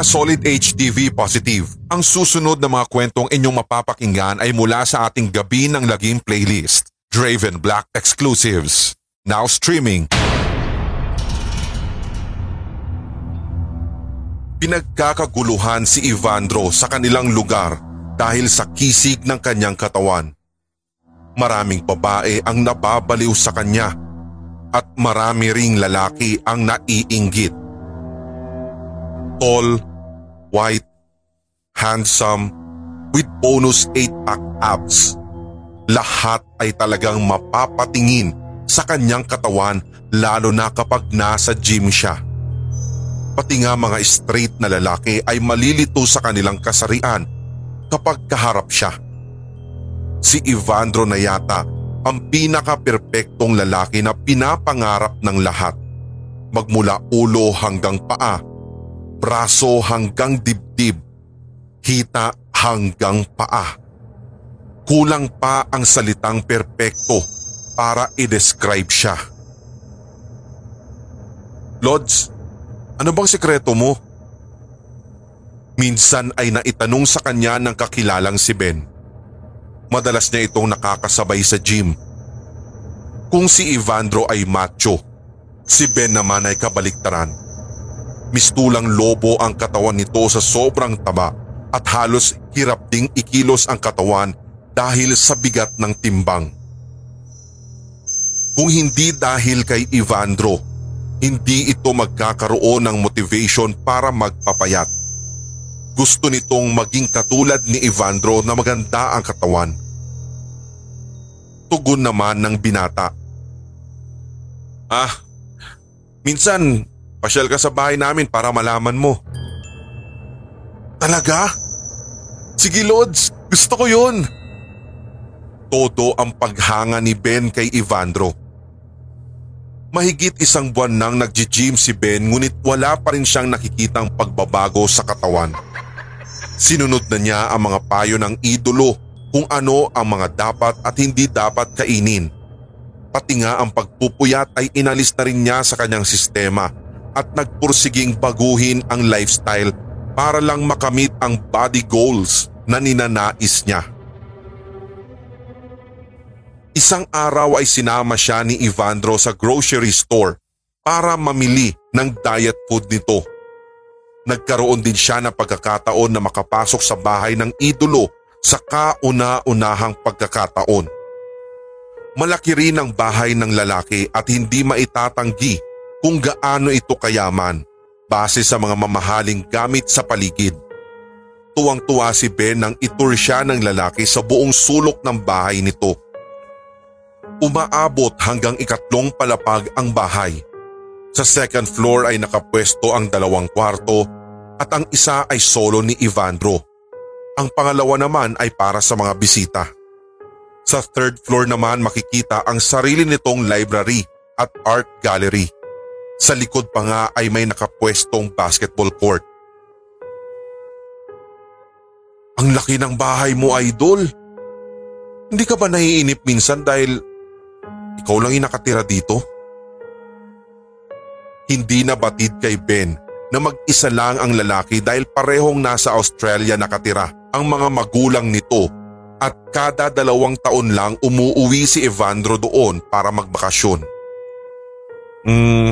mga solid HTV positive, ang susunod na mga kwentong inyong mapapakinggan ay mula sa ating Gabi ng Lagim playlist, Draven Black Exclusives. Now streaming. Pinagkakaguluhan si Ivandro sa kanilang lugar dahil sa kisig ng kanyang katawan. Maraming babae ang nababaliw sa kanya at marami ring lalaki ang naiinggit. Tall, white, handsome, with bonus 8-pack abs. Lahat ay talagang mapapatingin sa kanyang katawan lalo na kapag nasa gym siya. Pati nga mga straight na lalaki ay malilito sa kanilang kasarian kapag kaharap siya. Si Ivandro na yata ang pinaka-perpektong lalaki na pinapangarap ng lahat. Magmula ulo hanggang paa braso hanggang dibdib, hita hanggang paa. Kulang pa ang salitang perpekto para i-describe siya. Lods, ano bang sekreto mo? Minsan ay naitanong sa kanya ng kakilalang si Ben. Madalas niya itong nakakasabay sa gym. Kung si Ivandro ay macho, si Ben naman ay kabaliktaran. Mistulang lobo ang katawan nito sa sobrang taba at halos hirap ding ikilos ang katawan dahil sa bigat ng timbang. Kung hindi dahil kay Ivandro, hindi ito magkakaroon ng motivation para magpapayat. Gusto nitong maging katulad ni Ivandro na maganda ang katawan. Tugon naman ng binata. Ah, minsan Pasyal ka sa bahay namin para malaman mo. Talaga? Sige Lods, gusto ko yun. Todo ang paghanga ni Ben kay Ivandro. Mahigit isang buwan nang nagji-gym si Ben ngunit wala pa rin siyang nakikitang pagbabago sa katawan. Sinunod na niya ang mga payo ng idolo kung ano ang mga dapat at hindi dapat kainin. Pati nga ang pagpupuyat ay inalis na rin niya sa kanyang sistema at nagpursiging baguhin ang lifestyle para lang makamit ang body goals na ninanais niya. Isang araw ay sinama siya ni Ivandro sa grocery store para mamili ng diet food nito. Nagkaroon din siya ng pagkakataon na makapasok sa bahay ng idolo sa kauna-unahang pagkakataon. Malaki rin ang bahay ng lalaki at hindi maitatanggi kung gaano ito kayaman base sa mga mamahaling gamit sa paligid. Tuwang-tuwa si Ben nang itur siya ng lalaki sa buong sulok ng bahay nito. Umaabot hanggang ikatlong palapag ang bahay. Sa second floor ay nakapwesto ang dalawang kwarto at ang isa ay solo ni Ivandro. Ang pangalawa naman ay para sa mga bisita. Sa third floor naman makikita ang sarili nitong library at art gallery. Sa likod pa nga ay may nakapwestong basketball court. Ang laki ng bahay mo, idol. Hindi ka ba naiinip minsan dahil ikaw lang yung nakatira dito? Hindi na batid kay Ben na mag-isa lang ang lalaki dahil parehong nasa Australia nakatira ang mga magulang nito at kada dalawang taon lang umuuwi si Evandro doon para magbakasyon. Hmm,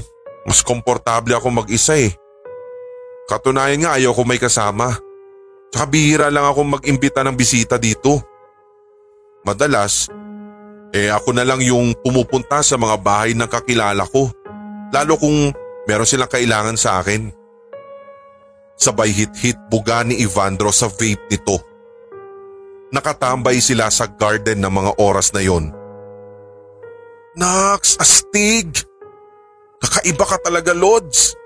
mas komportable ako mag-isa eh. Katunayan nga ayaw ko may kasama. Tsaka bihira lang ako mag-imbita ng bisita dito. Madalas, eh ako na lang yung pumupunta sa mga bahay ng kakilala ko. Lalo kung meron silang kailangan sa akin. Sabay hit-hit buga ni Ivandro sa vape nito. Nakatambay sila sa garden ng mga oras na yon. Nax, astig! Kakaiba ka talaga, Lods.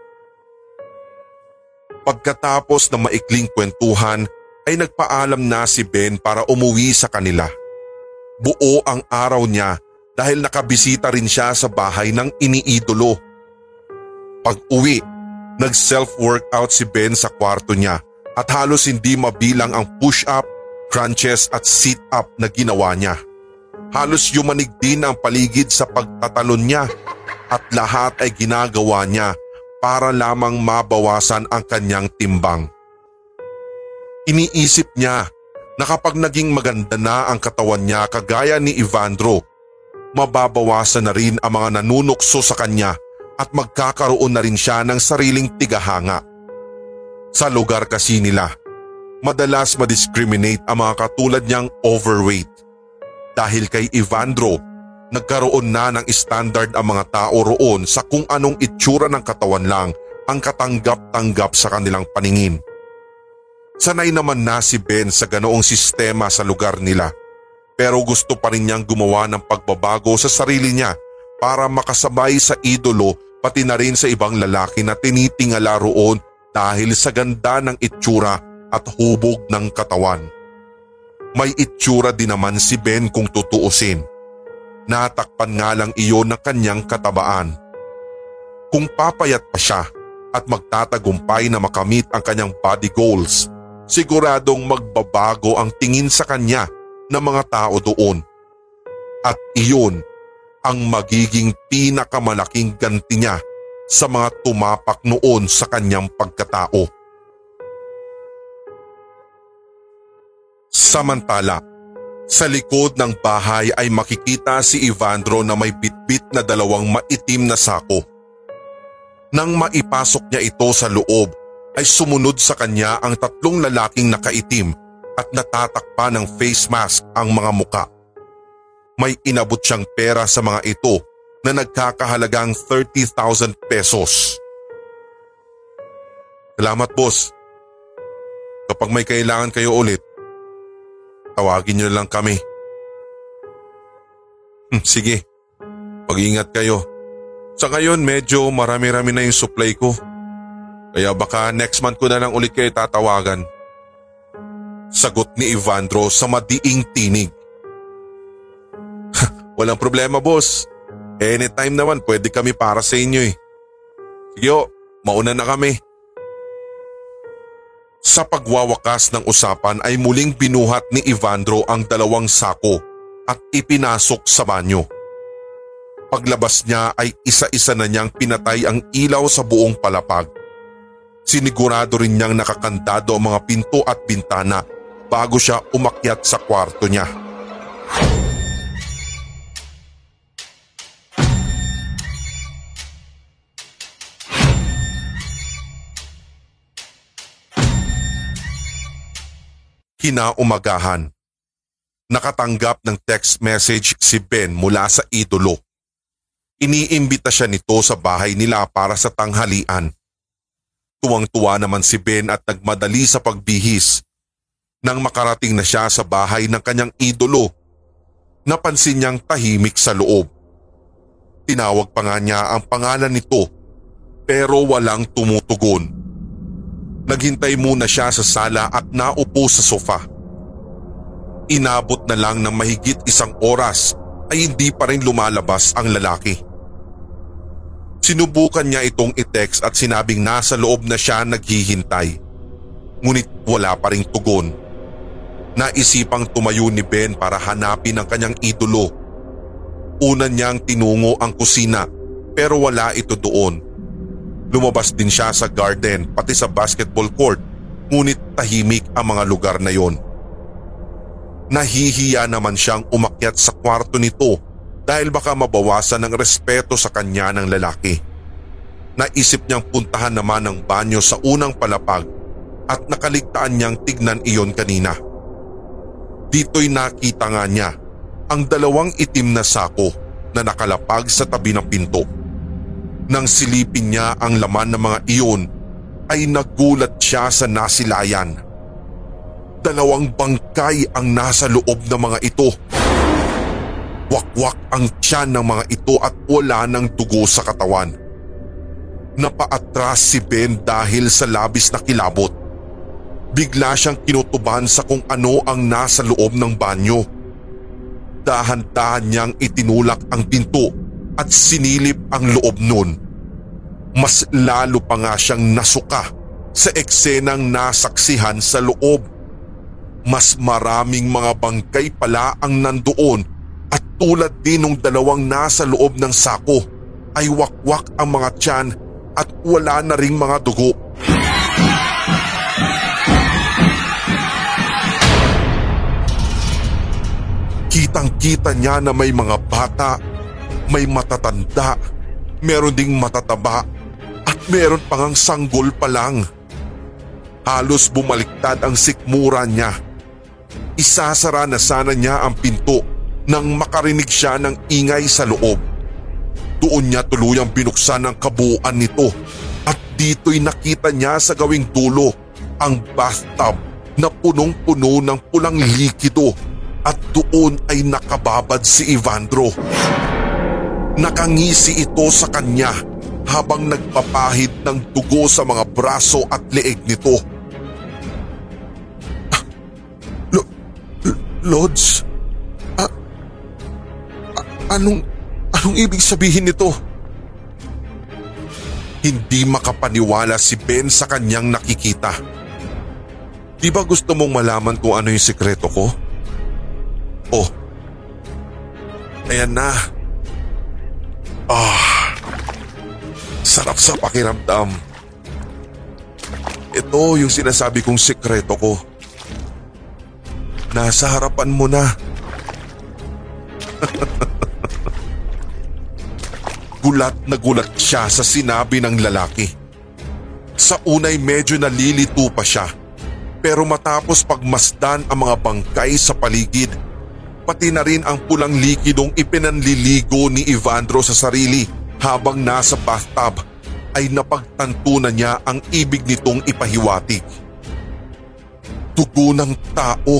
Pagkatapos ng maikling kwentuhan ay nagpaalam na si Ben para umuwi sa kanila. Buo ang araw niya dahil nakabisita rin siya sa bahay ng iniidolo. Pag uwi, nag-self-workout si Ben sa kwarto niya at halos hindi mabilang ang push-up, crunches at sit-up na ginawa niya. Halos yumanig din ang paligid sa pagtatalon niya at lahat ay ginagawa niya para lamang mabawasan ang kanyang timbang. Iniisip niya na kapag naging maganda na ang katawan niya kagaya ni Ivandro, mababawasan na rin ang mga nanunukso sa kanya at magkakaroon na rin siya ng sariling tigahanga. Sa lugar kasi nila, madalas madiscriminate ang mga katulad niyang overweight. Dahil kay Ivandro, nagkaroon na ng standard ang mga tao roon sa kung anong itsura ng katawan lang ang katanggap-tanggap sa kanilang paningin. Sanay naman na si Ben sa ganoong sistema sa lugar nila pero gusto pa rin niyang gumawa ng pagbabago sa sarili niya para makasabay sa idolo pati na rin sa ibang lalaki na tinitingala roon dahil sa ganda ng itsura at hubog ng katawan. May itsura din naman si Ben kung tutuusin. Natakpan nga lang iyon ng kanyang katabaan. Kung papayat pa siya at magtatagumpay na makamit ang kanyang body goals, siguradong magbabago ang tingin sa kanya ng mga tao doon. At iyon ang magiging pinakamalaking ganti niya sa mga tumapak noon sa kanyang pagkatao. Samantala, sa likod ng bahay ay makikita si Ivandro na may bitbit na dalawang maitim na sako. Nang maipasok niya ito sa loob ay sumunod sa kanya ang tatlong lalaking nakaitim at natatakpa ng face mask ang mga muka. May inabot siyang pera sa mga ito na nagkakahalagang 30,000 pesos. Salamat boss. Kapag may kailangan kayo ulit, tawagin niyo lang kami. Hmm, sige, mag-ingat kayo. Sa ngayon medyo marami-rami na yung supply ko. Kaya baka next month ko na lang ulit kayo tatawagan. Sagot ni Ivandro sa madiing tinig. Walang problema boss. Anytime naman pwede kami para sa inyo eh. Sige mauna na kami. Sa pagwawakas ng usapan ay muling binuhat ni Ivandro ang dalawang sako at ipinasok sa banyo. Paglabas niya ay isa-isa na niyang pinatay ang ilaw sa buong palapag. Sinigurado rin niyang nakakandado ang mga pinto at bintana bago siya umakyat sa kwarto niya. Kinaumagahan. Nakatanggap ng text message si Ben mula sa idolo. Iniimbita siya nito sa bahay nila para sa tanghalian. Tuwang-tuwa naman si Ben at nagmadali sa pagbihis. Nang makarating na siya sa bahay ng kanyang idolo, napansin niyang tahimik sa loob. Tinawag pa nga niya ang pangalan nito pero walang tumutugon. Naghintay muna siya sa sala at naupo sa sofa. Inabot na lang ng mahigit isang oras ay hindi pa rin lumalabas ang lalaki. Sinubukan niya itong i-text at sinabing nasa loob na siya naghihintay. Ngunit wala pa ring tugon. Naisipang tumayo ni Ben para hanapin ang kanyang idolo. Una niyang tinungo ang kusina pero wala ito doon. Lumabas din siya sa garden pati sa basketball court ngunit tahimik ang mga lugar na yon. Nahihiya naman siyang umakyat sa kwarto nito dahil baka mabawasan ng respeto sa kanya ng lalaki. Naisip niyang puntahan naman ang banyo sa unang palapag at nakaligtaan niyang tignan iyon kanina. Dito'y nakita nga niya ang dalawang itim na sako na nakalapag sa tabi ng pinto. Nang silipin niya ang laman ng mga iyon ay nagulat siya sa nasilayan. Dalawang bangkay ang nasa loob ng mga ito. Wakwak ang tiyan ng mga ito at wala ng dugo sa katawan. Napaatras si Ben dahil sa labis na kilabot. Bigla siyang kinutuban sa kung ano ang nasa loob ng banyo. Dahan-dahan niyang itinulak ang pinto at sinilip ang loob nun. Mas lalo pa nga siyang nasuka sa eksenang nasaksihan sa loob. Mas maraming mga bangkay pala ang nandoon at tulad din ng dalawang nasa loob ng sako ay wakwak ang mga tiyan at wala na ring mga dugo. Kitang-kita niya na may mga bata may matatanda, meron ding matataba at meron pang sanggol pa lang. Halos bumaliktad ang sikmura niya. Isasara na sana niya ang pinto nang makarinig siya ng ingay sa loob. Doon niya tuluyang binuksan ang kabuuan nito at dito'y nakita niya sa gawing dulo ang bathtub na punong-puno ng pulang likido at doon ay nakababad si Ivandro. Nakangisi ito sa kanya habang nagpapahid ng dugo sa mga braso at leeg nito. Ah, Lo- L- Lods? Ah, ah, anong, anong ibig sabihin nito? Hindi makapaniwala si Ben sa kanyang nakikita. Di ba gusto mong malaman kung ano yung sikreto ko? Oh. Ayan na. Ah. Sarap sa pakiramdam. Ito yung sinasabi kong sikreto ko. Nasa harapan mo na. gulat na gulat siya sa sinabi ng lalaki. Sa unay medyo nalilito pa siya. Pero matapos pagmasdan ang mga bangkay sa paligid, pati na rin ang pulang likidong ipinanliligo ni Ivandro sa sarili habang nasa bathtub ay napagtanto na niya ang ibig nitong ipahiwatig. Dugo ng tao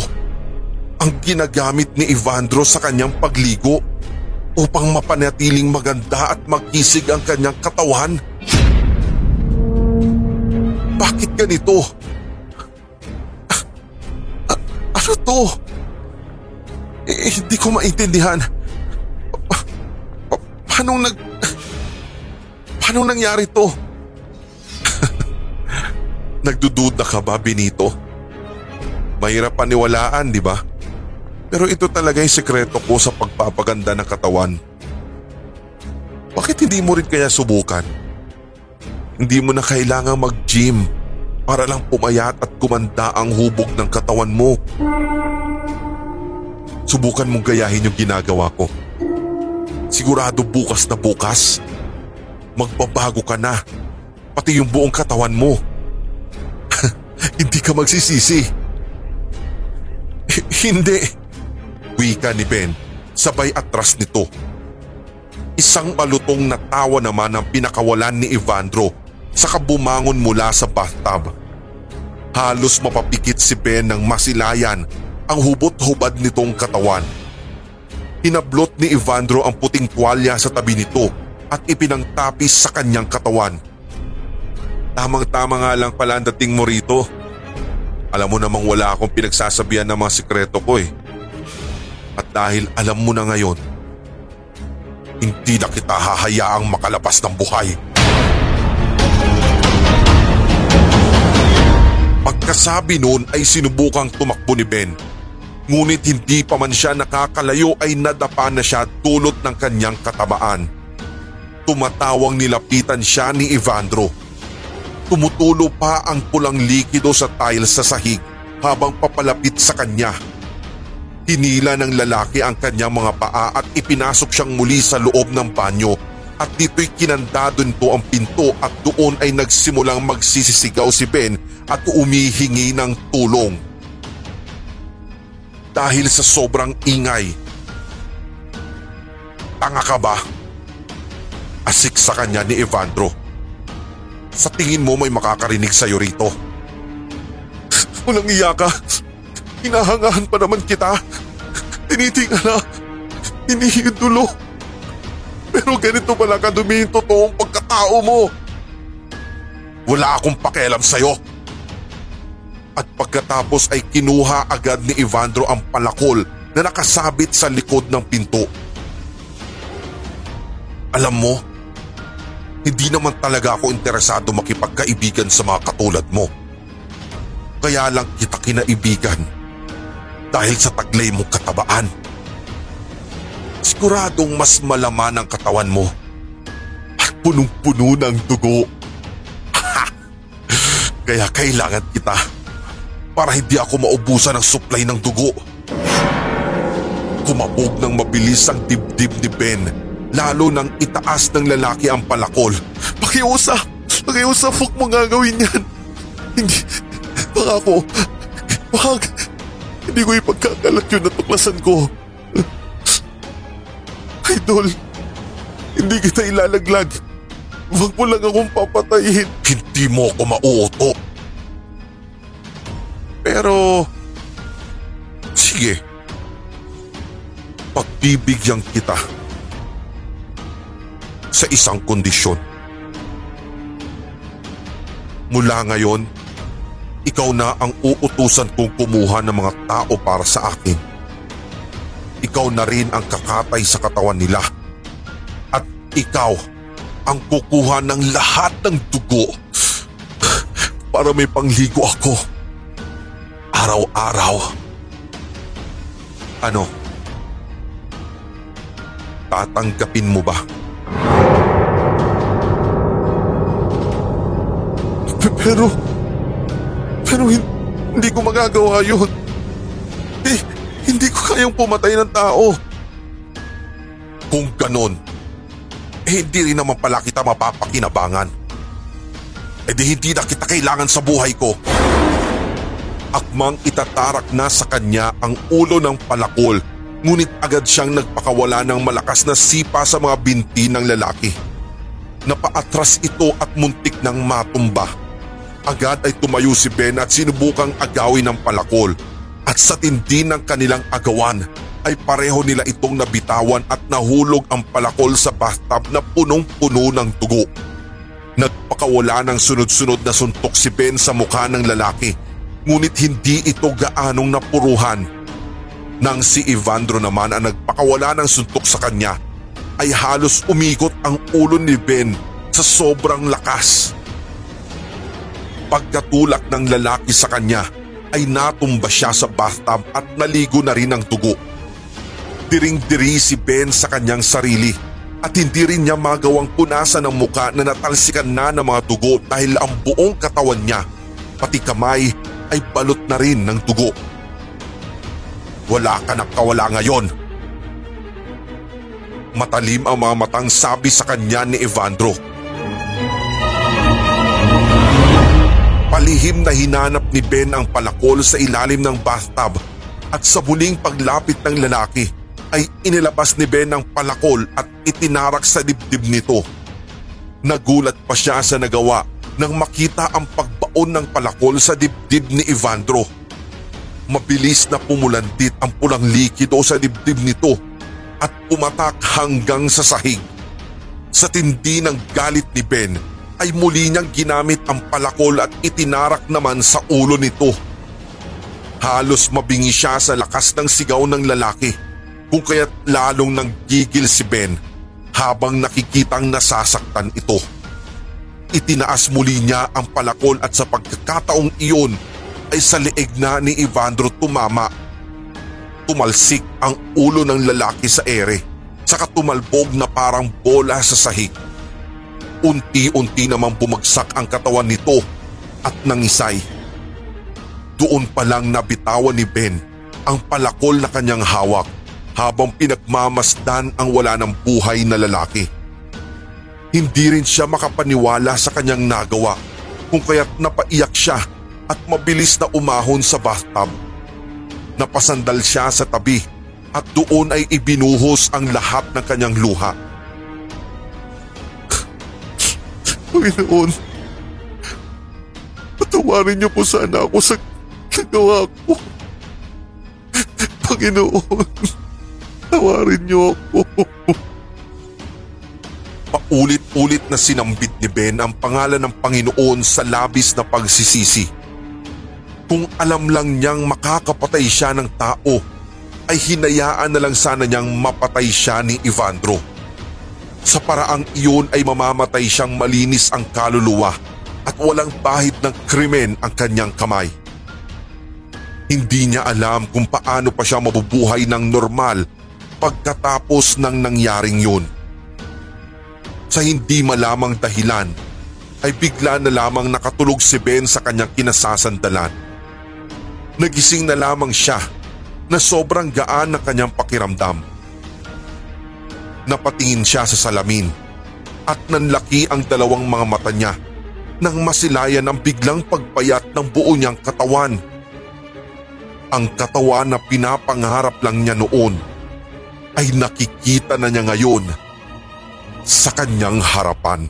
ang ginagamit ni Ivandro sa kanyang pagligo upang mapanatiling maganda at magisig ang kanyang katawan. Bakit ganito? Ah, ah, ano to? Eh, hindi ko maintindihan. Pa- pa- paano nag... Paano nangyari to? Nagdududa ka ba, Benito? Mahirap paniwalaan, di ba? Pero ito talaga yung sekreto ko sa pagpapaganda ng katawan. Bakit hindi mo rin kaya subukan? Hindi mo na kailangang mag-gym para lang pumayat at kumanda ang hubog ng katawan mo. Subukan mong gayahin yung ginagawa ko. Sigurado bukas na bukas, magbabago ka na, pati yung buong katawan mo. Hindi ka magsisisi. Hindi. Wika ni Ben, sabay atras nito. Isang malutong na tawa naman ang pinakawalan ni Evandro saka bumangon mula sa bathtub. Halos mapapikit si Ben ng masilayan ang hubot-hubad nitong katawan. Hinablot ni Evandro ang puting tuwalya sa tabi nito at ipinangtapis sa kanyang katawan. Tamang-tama nga lang pala ang dating mo rito. Alam mo namang wala akong pinagsasabihan ng mga sikreto ko eh. At dahil alam mo na ngayon, hindi na kita hahayaang makalabas ng buhay. Pagkasabi noon ay sinubukang tumakbo ni Ben. Ngunit hindi pa man siya nakakalayo ay nadapa na siya dulot ng kanyang katabaan. Tumatawang nilapitan siya ni Evandro. Tumutulo pa ang pulang likido sa tiles sa sahig habang papalapit sa kanya. Hinila ng lalaki ang kanyang mga paa at ipinasok siyang muli sa loob ng banyo at dito'y kinandado nito ang pinto at doon ay nagsimulang magsisisigaw si Ben at umihingi ng tulong. Dahil sa sobrang ingay. Tanga ka ba? Asik sa kanya ni Evandro. Sa tingin mo may makakarinig sa'yo rito. Walang iya ka. Hinahangahan pa naman kita. Tinitingala. Inihidulo. Pero ganito pala kadumi yung totoong pagkatao mo. Wala akong pakialam sa'yo. At pagkatapos ay kinuha agad ni Evandro ang palakol na nakasabit sa likod ng pinto. Alam mo, hindi naman talaga ako interesado makipagkaibigan sa mga katulad mo. Kaya lang kita kinaibigan dahil sa taglay mong katabaan. Siguradong mas malaman ang katawan mo at punong-puno ng dugo. Kaya kailangan kita para hindi ako maubusan ng supply ng dugo. Kumabog ng mabilis ang dibdib ni Ben. Lalo nang itaas ng lalaki ang palakol. Pakiusap! Pakiusap! Huwag mo nga gawin yan! Hindi... Baka ako... Wag! Hindi ko ipagkakalat yun natuklasan ko. Idol, hindi kita ilalaglag. Huwag mo lang akong papatayin. Hindi mo ako mauuto. Pero... Sige. Pagbibigyan kita. Sa isang kondisyon. Mula ngayon, ikaw na ang uutusan kong kumuha ng mga tao para sa akin. Ikaw na rin ang kakatay sa katawan nila. At ikaw ang kukuha ng lahat ng dugo para may pangligo ako. Araw-araw. Ano? Tatanggapin mo ba? Pero, pero hindi ko magagawa yun. Eh, hindi ko kayang pumatay ng tao. Kung ganon, eh hindi rin naman pala kita mapapakinabangan. Eh di hindi na kita kailangan sa buhay ko. Akmang itatarak na sa kanya ang ulo ng palakol ngunit agad siyang nagpakawala ng malakas na sipa sa mga binti ng lalaki. Napaatras ito at muntik ng matumba. Agad ay tumayo si Ben at sinubukang agawin ng palakol at sa tindi ng kanilang agawan ay pareho nila itong nabitawan at nahulog ang palakol sa bathtub na punong-puno ng dugo. Nagpakawala ng sunod-sunod na suntok si Ben sa mukha ng lalaki ngunit hindi ito gaanong napuruhan. Nang si Evandro naman ang nagpakawala ng suntok sa kanya ay halos umikot ang ulo ni Ben sa sobrang lakas. Pagkatulak ng lalaki sa kanya ay natumba siya sa bathtub at naligo na rin ng dugo. Diring-diri si Ben sa kanyang sarili at hindi rin niya magawang punasan ang muka na natalsikan na ng mga dugo dahil ang buong katawan niya, pati kamay, ay balot na rin ng dugo. Wala ka na kawala ngayon. Matalim ang mga matang sabi sa kanya ni Evandro. Palihim na hinanap ni Ben ang palakol sa ilalim ng bathtub at sa muling paglapit ng lalaki ay inilabas ni Ben ang palakol at itinarak sa dibdib nito. Nagulat pa siya sa nagawa nang makita ang pagbaon ng palakol sa dibdib ni Evandro. Mabilis na pumulandit ang pulang likido sa dibdib nito at pumatak hanggang sa sahig. Sa tindi ng galit ni Ben ay muli niyang ginamit ang palakol at itinarak naman sa ulo nito. Halos mabingi siya sa lakas ng sigaw ng lalaki kung kaya't lalong nanggigil si Ben habang nakikitang nasasaktan ito. Itinaas muli niya ang palakol at sa pagkakataong iyon ay sa leeg na ni Evandro tumama. Tumalsik ang ulo ng lalaki sa ere saka tumalbog na parang bola sa sahig. Unti-unti namang bumagsak ang katawan nito at nangisay. Doon pa lang nabitawan ni Ben ang palakol na kanyang hawak habang pinagmamasdan ang wala ng buhay na lalaki. Hindi rin siya makapaniwala sa kanyang nagawa kung kaya't napaiyak siya at mabilis na umahon sa bathtub. Napasandal siya sa tabi at doon ay ibinuhos ang lahat ng kanyang luha. Panginoon, patawarin niyo po sana ako sa nagawa ko. Panginoon, tawarin niyo ako. Paulit-ulit na sinambit ni Ben ang pangalan ng Panginoon sa labis na pagsisisi. Kung alam lang niyang makakapatay siya ng tao, ay hinayaan na lang sana niyang mapatay siya ni Evandro. Sa paraang iyon ay mamamatay siyang malinis ang kaluluwa at walang bahid ng krimen ang kanyang kamay. Hindi niya alam kung paano pa siya mabubuhay ng normal pagkatapos ng nangyaring yun. Sa hindi malamang dahilan ay bigla na lamang nakatulog si Ben sa kanyang kinasasandalan. Nagising na lamang siya na sobrang gaan na kanyang pakiramdam. Napatingin siya sa salamin at nanlaki ang dalawang mga mata niya nang masilayan ang biglang pagpayat ng buo niyang katawan. Ang katawan na pinapangarap lang niya noon ay nakikita na niya ngayon sa kanyang harapan.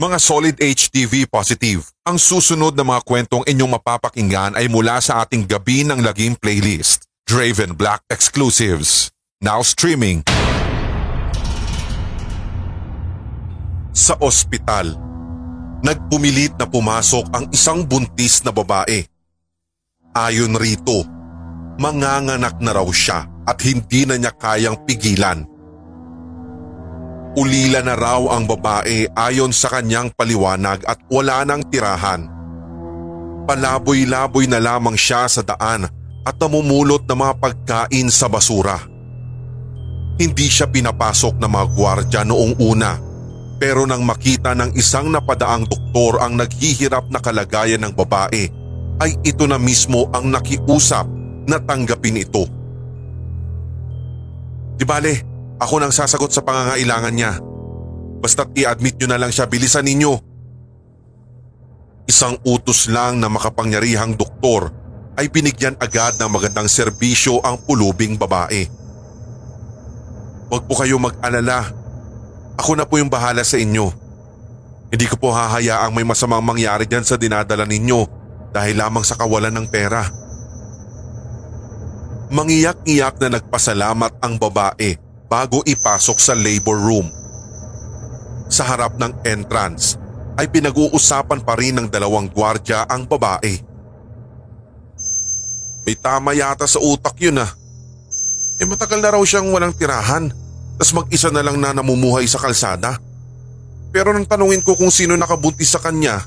Mga Solid HTV Positive, ang susunod na mga kwentong inyong mapapakinggan ay mula sa ating Gabi ng Lagim playlist, Draven Black Exclusives. Now streaming. Sa ospital, nagpumilit na pumasok ang isang buntis na babae. Ayon rito, manganganak na raw siya at hindi na niya kayang pigilan. Ulila na raw ang babae ayon sa kanyang paliwanag at wala nang tirahan. Palaboy-laboy na lamang siya sa daan at namumulot ng mga pagkain sa basura. Hindi siya pinapasok ng mga gwardya noong una pero nang makita ng isang napadaang doktor ang naghihirap na kalagayan ng babae ay ito na mismo ang nakiusap na tanggapin ito. Di bale, ako nang sasagot sa pangangailangan niya. Basta't i-admit nyo na lang siya, bilisan ninyo. Isang utos lang na makapangyarihang doktor ay binigyan agad ng magandang serbisyo ang pulubing babae. Huwag po kayo mag-alala. Ako na po yung bahala sa inyo. Hindi ko po hahayaang may masamang mangyari dyan sa dinadala ninyo dahil lamang sa kawalan ng pera. Mangiyak-iyak na nagpasalamat ang babae bago ipasok sa labor room. Sa harap ng entrance ay pinag-uusapan pa rin ng dalawang gwardya ang babae. May tama yata sa utak yun ah. Eh matagal na raw siyang walang tirahan, tas mag-isa na lang na namumuhay sa kalsada. Pero nang tanungin ko kung sino nakabuntis sa kanya,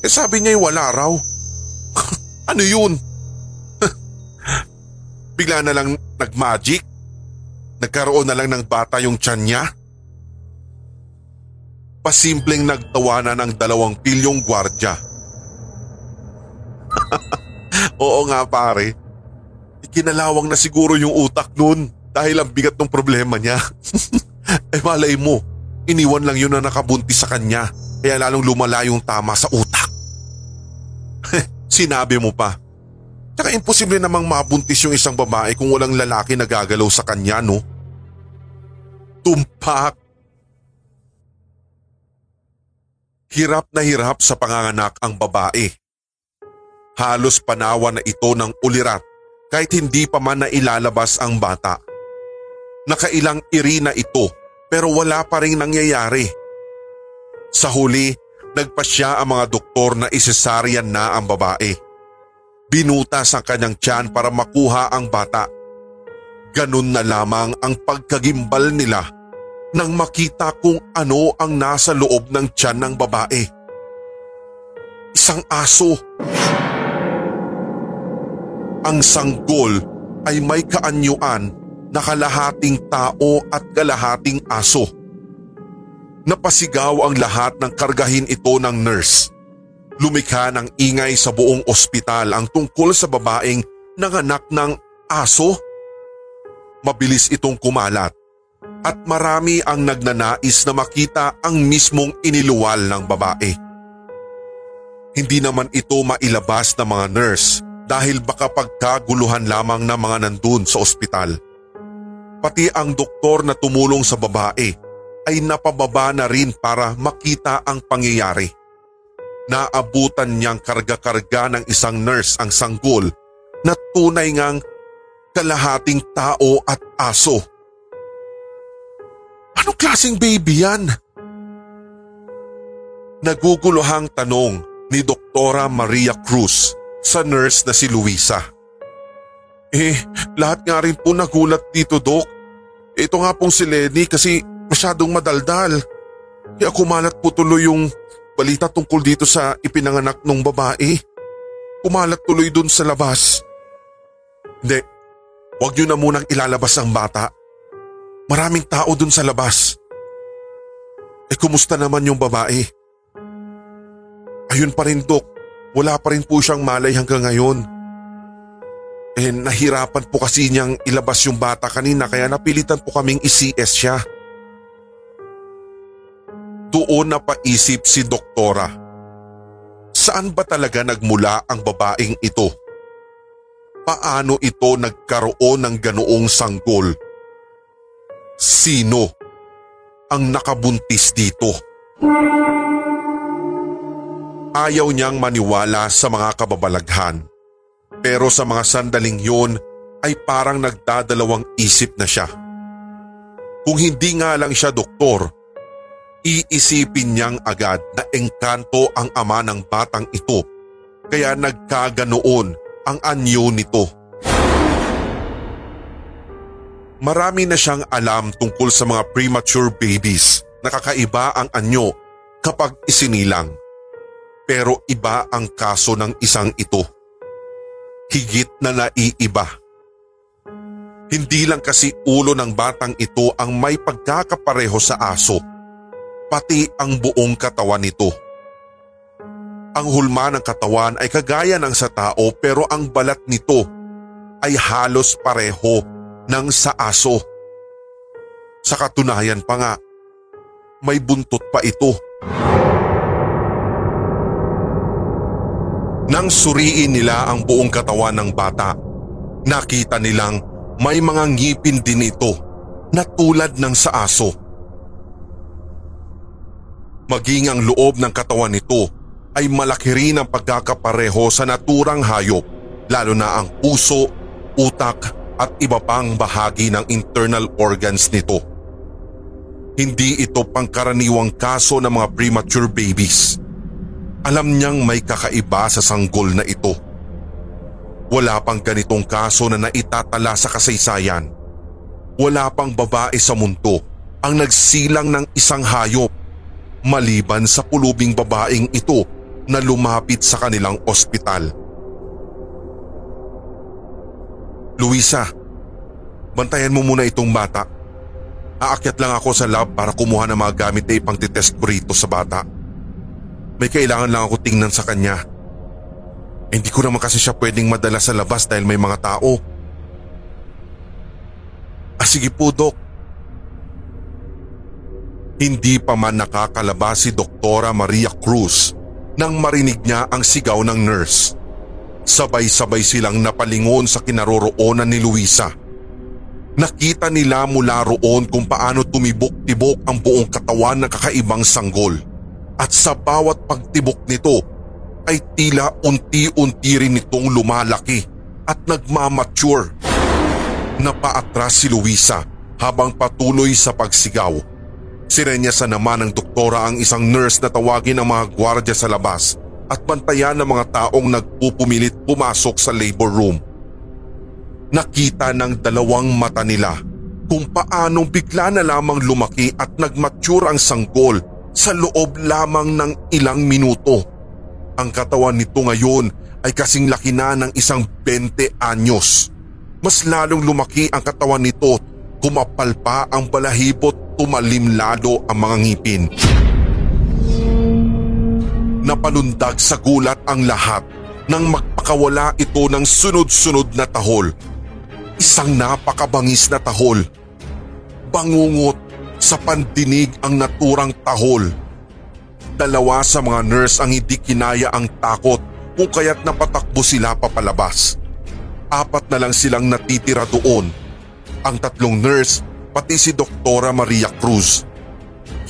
eh sabi niya wala raw. ano yun? Bigla na lang nagmagic? Nagkaroon na lang ng bata yung tiyan niya? Pasimpleng nagtawanan ng dalawang pilyong gwardya. Oo nga pare. Ikinalawang na siguro yung utak nun dahil ang bigat ng problema niya. eh malay mo, iniwan lang yun na nakabuntis sa kanya kaya lalong lumala yung tama sa utak. Sinabi mo pa. Tsaka imposible namang mabuntis yung isang babae kung walang lalaki na gagalaw sa kanya, no? Tumpak. Hirap na hirap sa panganganak ang babae. Halos panawa na ito ng ulirat kahit hindi pa man na ilalabas ang bata. Nakailang iri na ito pero wala pa rin nangyayari. Sa huli, nagpasya ang mga doktor na isesaryan na ang babae. Binutas ang kanyang tiyan para makuha ang bata. Ganun na lamang ang pagkagimbal nila nang makita kung ano ang nasa loob ng tiyan ng babae. Isang aso. Ang sanggol ay may kaanyuan na kalahating tao at kalahating aso. Napasigaw ang lahat ng kargahin ito ng nurse. Lumikha ng ingay sa buong ospital ang tungkol sa babaeng nanganak ng aso. Mabilis itong kumalat at marami ang nagnanais na makita ang mismong iniluwal ng babae. Hindi naman ito mailabas ng mga nurse dahil baka pagkaguluhan lamang ng mga nandun sa ospital. Pati ang doktor na tumulong sa babae ay napababa na rin para makita ang pangyayari. Naabutan niyang karga-karga ng isang nurse ang sanggol na tunay ngang kalahating tao at aso. Anong klaseng baby yan? Naguguluhang tanong ni Doktora Maria Cruz sa nurse na si Luisa. Eh, lahat nga rin po nagulat dito, Dok. Ito nga pong si Lenny kasi masyadong madaldal. Kaya kumalat po tuloy yung balita tungkol dito sa ipinanganak ng babae. Kumalat tuloy dun sa labas. Hindi, huwag niyo na munang ilalabas ang bata. Maraming tao dun sa labas. Eh kumusta naman yung babae? Ayun pa rin Dok, wala pa rin po siyang malay hanggang ngayon. Eh nahirapan po kasi niyang ilabas yung bata kanina kaya napilitan po kaming i-CS siya. Doon napaisip si doktora. Saan ba talaga nagmula ang babaeng ito? Paano ito nagkaroon ng ganoong sanggol? Sino ang nakabuntis dito? Ayaw niyang maniwala sa mga kababalaghan. Pero sa mga sandaling yun ay parang nagdadalawang isip na siya. Kung hindi nga lang siya doktor, iisipin niyang agad na engkanto ang ama ng batang ito kaya nagkaganoon ang anyo nito. Marami na siyang alam tungkol sa mga premature babies. Nakakaiba ang anyo kapag isinilang. Pero iba ang kaso ng isang ito higit na naiiba. Hindi lang kasi ulo ng batang ito ang may pagkakapareho sa aso, pati ang buong katawan nito. Ang hulma ng katawan ay kagaya ng sa tao pero ang balat nito ay halos pareho ng sa aso. Sa katunayan pa nga, may buntot pa ito. Nang suriin nila ang buong katawan ng bata, nakita nilang may mga ngipin din ito na tulad ng sa aso. Maging ang loob ng katawan nito ay malaki rin ang pagkakapareho sa naturang hayop lalo na ang puso, utak at iba pang bahagi ng internal organs nito. Hindi ito pangkaraniwang kaso ng mga premature babies. Alam niyang may kakaiba sa sanggol na ito. Wala pang ganitong kaso na naitatala sa kasaysayan. Wala pang babae sa mundo ang nagsilang ng isang hayop maliban sa pulubing babaeng ito na lumapit sa kanilang ospital. Luisa, bantayan mo muna itong bata. Aakyat lang ako sa lab para kumuha ng mga gamit na ipang titest ko rito sa bata. May kailangan lang ako tingnan sa kanya. Hindi ko naman kasi siya pwedeng madala sa labas dahil may mga tao. Ah sige po, Dok. Hindi pa man nakakalabas si Doktora Maria Cruz nang marinig niya ang sigaw ng nurse. Sabay-sabay silang napalingon sa kinaroroonan ni Luisa. Nakita nila mula roon kung paano tumibok-tibok ang buong katawan ng kakaibang sanggol at sa bawat pagtibok nito ay tila unti-unti rin itong lumalaki at nagmamature. Napaatras si Luisa habang patuloy sa pagsigaw. Sirenyasa naman ng doktora ang isang nurse na tawagin ang mga gwardya sa labas at bantayan ng mga taong nagpupumilit pumasok sa labor room. Nakita ng dalawang mata nila kung paanong bigla na lamang lumaki at nagmature ang sanggol sa loob lamang ng ilang minuto. Ang katawan nito ngayon ay kasing laki na ng isang 20 anyos. Mas lalong lumaki ang katawan nito, kumapal pa ang balahibot, tumalim lalo ang mga ngipin. Napalundag sa gulat ang lahat nang magpakawala ito ng sunod-sunod na tahol. Isang napakabangis na tahol. Bangungot sa pandinig ang naturang tahol. Dalawa sa mga nurse ang hindi kinaya ang takot kung kaya't napatakbo sila papalabas. Apat na lang silang natitira doon. Ang tatlong nurse pati si Doktora Maria Cruz.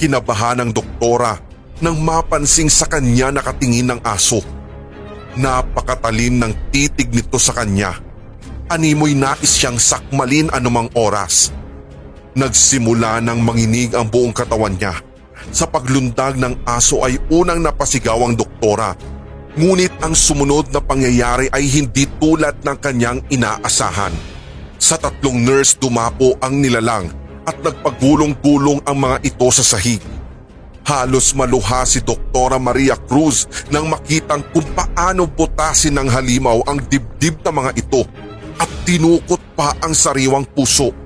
Kinabahan ng doktora nang mapansing sa kanya nakatingin ng aso. Napakatalim ng titig nito sa kanya. Animoy nais siyang sakmalin anumang oras. Nagsimula ng manginig ang buong katawan niya. Sa paglundag ng aso ay unang napasigaw ang doktora. Ngunit ang sumunod na pangyayari ay hindi tulad ng kanyang inaasahan. Sa tatlong nurse dumapo ang nilalang at nagpagulong-gulong ang mga ito sa sahig. Halos maluha si Doktora Maria Cruz nang makitang kung paano butasin ng halimaw ang dibdib ng mga ito at tinukot pa ang sariwang puso.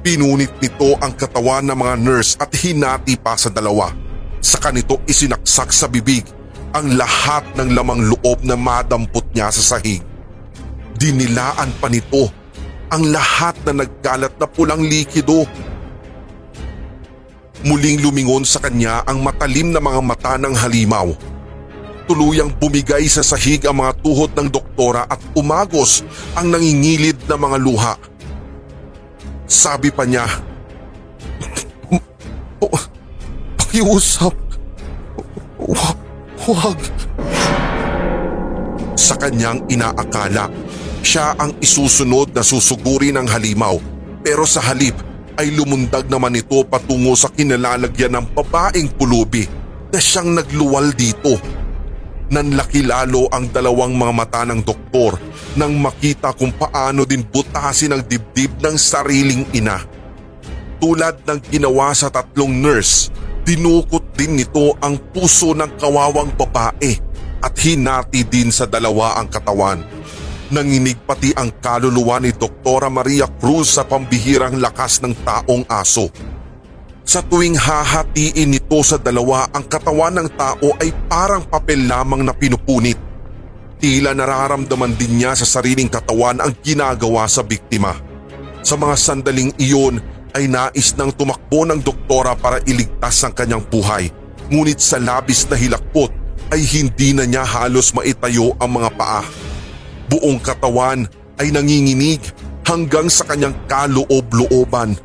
Pinunit nito ang katawan ng mga nurse at hinati pa sa dalawa. Sa kanito isinaksak sa bibig ang lahat ng lamang loob na madampot niya sa sahig. Dinilaan pa nito ang lahat na nagkalat na pulang likido. Muling lumingon sa kanya ang matalim na mga mata ng halimaw. Tuluyang bumigay sa sahig ang mga tuhod ng doktora at umagos ang nangingilid na mga luha. Sabi pa niya, Pakiusap. Wag. Wag. Sa kanyang inaakala, siya ang isusunod na susuguri ng halimaw pero sa halip ay lumundag naman ito patungo sa kinalalagyan ng babaeng pulubi na siyang nagluwal dito. Nanlaki lalo ang dalawang mga mata ng doktor nang makita kung paano din butasin ang dibdib ng sariling ina. Tulad ng ginawa sa tatlong nurse, dinukot din nito ang puso ng kawawang babae at hinati din sa dalawa ang katawan. Nanginig pati ang kaluluwa ni Doktora Maria Cruz sa pambihirang lakas ng taong aso. Sa tuwing hahatiin nito sa dalawa ang katawan ng tao ay parang papel lamang na pinupunit. Tila nararamdaman din niya sa sariling katawan ang ginagawa sa biktima. Sa mga sandaling iyon ay nais nang tumakbo ng doktora para iligtas ang kanyang buhay. Ngunit sa labis na hilakpot ay hindi na niya halos maitayo ang mga paa. Buong katawan ay nanginginig hanggang sa kanyang kaloob-looban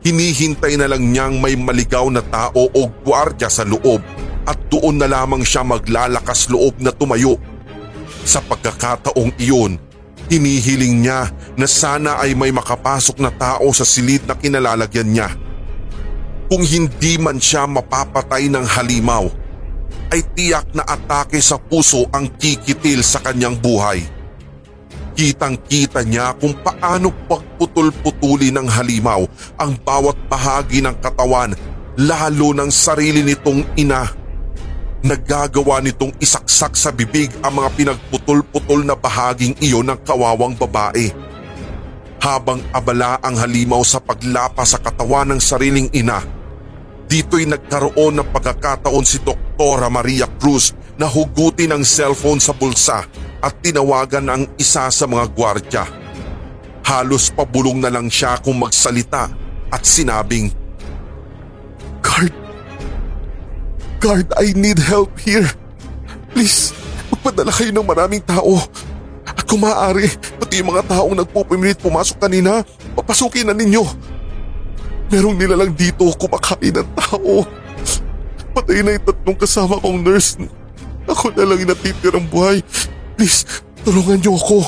Hinihintay na lang niyang may maligaw na tao o gwardya sa loob at doon na lamang siya maglalakas loob na tumayo. Sa pagkakataong iyon, hinihiling niya na sana ay may makapasok na tao sa silid na kinalalagyan niya. Kung hindi man siya mapapatay ng halimaw, ay tiyak na atake sa puso ang kikitil sa kanyang buhay. Kitang-kita niya kung paano pagputol-putuli ng halimaw ang bawat bahagi ng katawan lalo ng sarili nitong ina. Nagagawa nitong isaksak sa bibig ang mga pinagputol-putol na bahaging iyon ng kawawang babae. Habang abala ang halimaw sa paglapa sa katawan ng sariling ina, dito'y nagkaroon ng pagkakataon si Doktora Maria Cruz na hugutin ang cellphone sa bulsa at tinawagan ang isa sa mga gwardya. Halos pabulong na lang siya kung magsalita at sinabing, Guard! Guard, I need help here. Please, magpadala kayo ng maraming tao. At kung maaari, pati yung mga taong nagpupimilit pumasok kanina, papasukin na ninyo. Merong nilalang dito kumakain ng tao. Patay na yung tatlong kasama kong nurse. Ako na lang yung natitirang buhay. Please, tulungan niyo ako.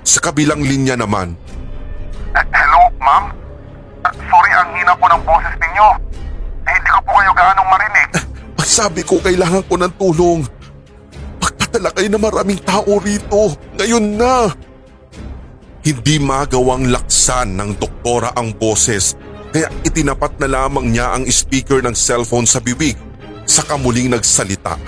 Sa kabilang linya naman. Uh, hello, ma'am? Uh, sorry, ang hina po ng boses ninyo. Eh, hindi ko po kayo gaanong marinig. Ang sabi ko, kailangan ko ng tulong. Pagpadala kayo na maraming tao rito. Ngayon na. Hindi magawang laksan ng doktora ang boses kaya itinapat na lamang niya ang speaker ng cellphone sa bibig sa kamuling nagsalita.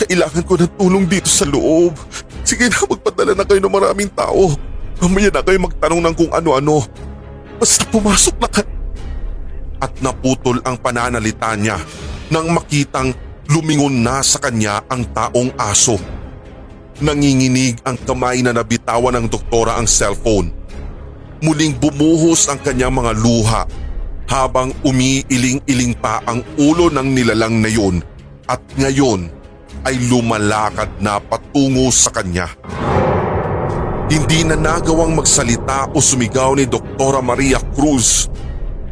Kailangan ko ng tulong dito sa loob. Sige na, magpadala na kayo ng maraming tao. Mamaya na kayo magtanong ng kung ano-ano. Basta pumasok na ka. At naputol ang pananalita niya nang makitang lumingon na sa kanya ang taong aso. Nanginginig ang kamay na nabitawan ng doktora ang cellphone. Muling bumuhos ang kanyang mga luha habang umiiling-iling pa ang ulo ng nilalang na yun at ngayon ay lumalakad na patungo sa kanya. Hindi na nagawang magsalita o sumigaw ni Doktora Maria Cruz.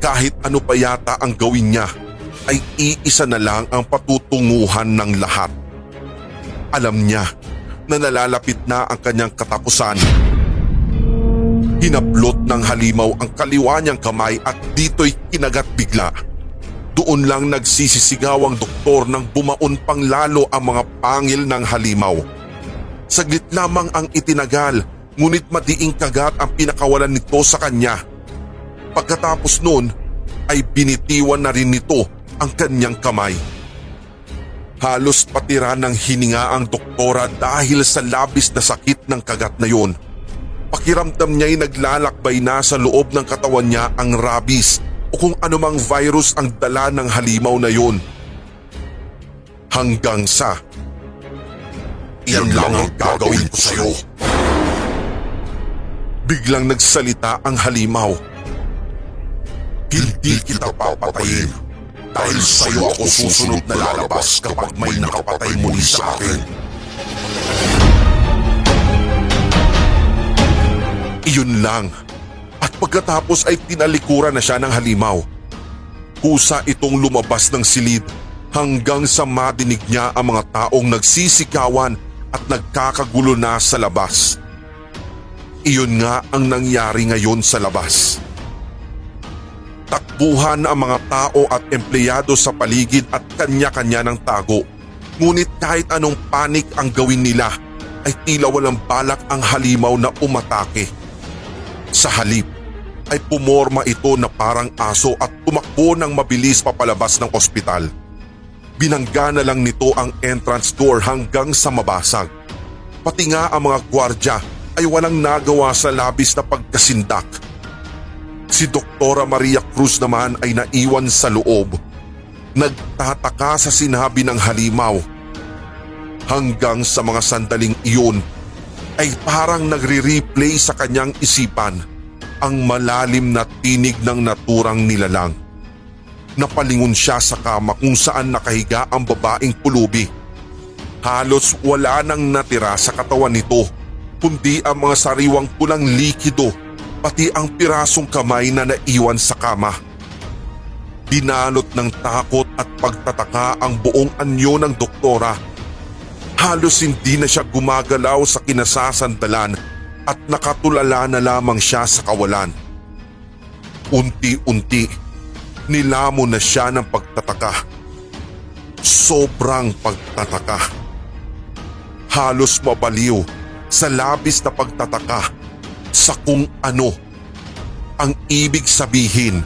Kahit ano pa yata ang gawin niya ay iisa na lang ang patutunguhan ng lahat. Alam niya na nalalapit na ang kanyang katapusan. Hinablot ng halimaw ang kaliwa niyang kamay at dito'y kinagat bigla. Doon lang nagsisisigaw ang doktor nang bumaon pang lalo ang mga pangil ng halimaw. Saglit lamang ang itinagal ngunit madiing kagat ang pinakawalan nito sa kanya. Pagkatapos noon ay binitiwan na rin nito ang kanyang kamay. Halos patira ng hininga ang doktora dahil sa labis na sakit ng kagat na yun. Pakiramdam niya'y naglalakbay na sa loob ng katawan niya ang rabies o kung anumang virus ang dala ng halimaw na yun. Hanggang sa Iyan lang ang gagawin ko sa'yo. Biglang nagsalita ang halimaw. Hindi kita papatayin dahil sa'yo ako susunod na lalabas kapag may nakapatay muli sa akin. Iyon lang. At pagkatapos ay tinalikuran na siya ng halimaw. Kusa itong lumabas ng silid hanggang sa madinig niya ang mga taong nagsisikawan at nagkakagulo na sa labas. Iyon nga ang nangyari ngayon sa labas. Takbuhan ang mga tao at empleyado sa paligid at kanya-kanya ng tago. Ngunit kahit anong panik ang gawin nila ay tila walang balak ang halimaw na umatake. Sa halip ay pumorma ito na parang aso at tumakbo ng mabilis papalabas ng ospital. Binangga na lang nito ang entrance door hanggang sa mabasag. Pati nga ang mga gwardya ay walang nagawa sa labis na pagkasindak. Si Doktora Maria Cruz naman ay naiwan sa loob. Nagtataka sa sinabi ng halimaw. Hanggang sa mga sandaling iyon ay parang nagre-replay sa kanyang isipan ang malalim na tinig ng naturang nilalang. Napalingon siya sa kama kung saan nakahiga ang babaeng pulubi. Halos wala nang natira sa katawan nito kundi ang mga sariwang pulang likido pati ang pirasong kamay na naiwan sa kama. Binalot ng takot at pagtataka ang buong anyo ng doktora Halos hindi na siya gumagalaw sa kinasasandalan at nakatulala na lamang siya sa kawalan. Unti-unti, nilamon na siya ng pagtataka. Sobrang pagtataka. Halos mabaliw sa labis na pagtataka sa kung ano ang ibig sabihin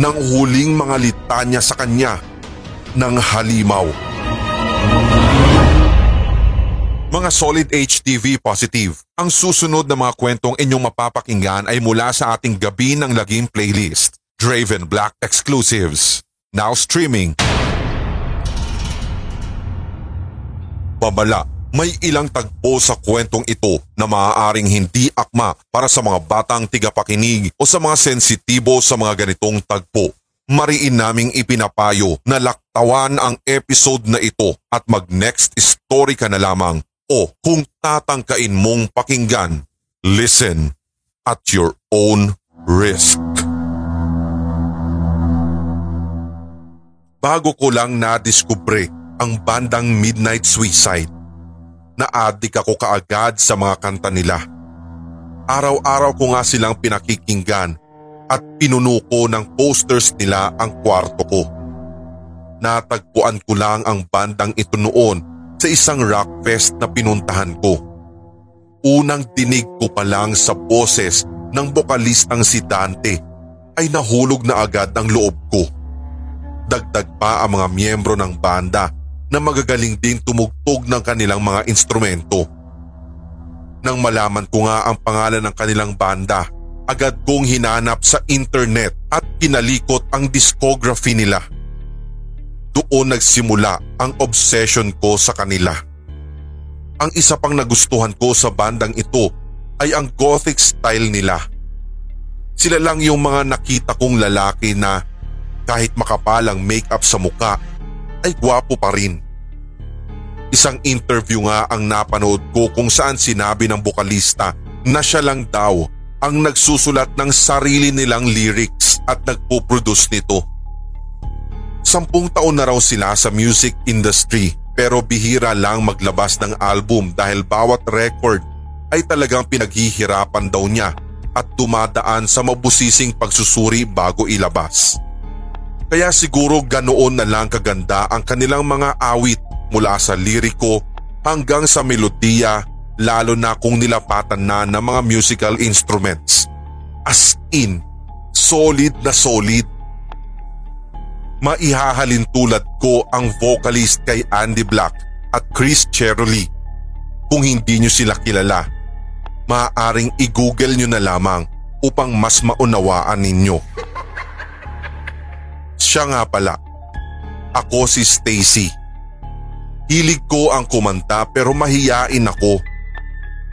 ng huling mga litanya sa kanya ng halimaw. Mga Solid HTV Positive, ang susunod na mga kwentong inyong mapapakinggan ay mula sa ating Gabi ng Lagim playlist, Draven Black Exclusives. Now streaming. Babala, may ilang tagpo sa kwentong ito na maaaring hindi akma para sa mga batang tigapakinig o sa mga sensitibo sa mga ganitong tagpo. Mariin naming ipinapayo na laktawan ang episode na ito at mag next story ka na lamang o kung tatangkain mong pakinggan, listen at your own risk. Bago ko lang nadiskubre ang bandang Midnight Suicide, naadik ako kaagad sa mga kanta nila. Araw-araw ko nga silang pinakikinggan at pinuno ko ng posters nila ang kwarto ko. Natagpuan ko lang ang bandang ito noon sa isang rock fest na pinuntahan ko. Unang dinig ko pa lang sa boses ng bokalistang si Dante ay nahulog na agad ang loob ko. Dagdag pa ang mga miyembro ng banda na magagaling din tumugtog ng kanilang mga instrumento. Nang malaman ko nga ang pangalan ng kanilang banda, agad kong hinanap sa internet at kinalikot ang discography nila. Doon nagsimula ang obsession ko sa kanila. Ang isa pang nagustuhan ko sa bandang ito ay ang gothic style nila. Sila lang yung mga nakita kong lalaki na kahit makapalang make-up sa muka ay gwapo pa rin. Isang interview nga ang napanood ko kung saan sinabi ng bukalista na siya lang daw ang nagsusulat ng sarili nilang lyrics at nagpo-produce nito. Sampung taon na raw sila sa music industry pero bihira lang maglabas ng album dahil bawat record ay talagang pinaghihirapan daw niya at dumadaan sa mabusising pagsusuri bago ilabas. Kaya siguro ganoon na lang kaganda ang kanilang mga awit mula sa liriko hanggang sa melodiya lalo na kung nilapatan na ng mga musical instruments. As in, solid na solid maihahalin tulad ko ang vocalist kay Andy Black at Chris Cheroli. Kung hindi nyo sila kilala, maaaring i-google nyo na lamang upang mas maunawaan ninyo. Siya nga pala, ako si Stacy. Hilig ko ang kumanta pero mahiyain ako.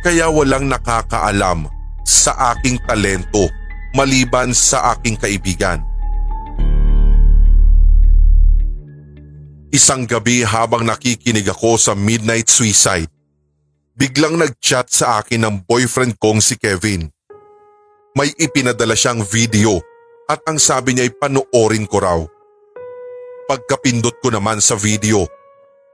Kaya walang nakakaalam sa aking talento maliban sa aking kaibigan. Isang gabi habang nakikinig ako sa Midnight Suicide, biglang nag-chat sa akin ng boyfriend kong si Kevin. May ipinadala siyang video at ang sabi niya ay panoorin ko raw. Pagkapindot ko naman sa video,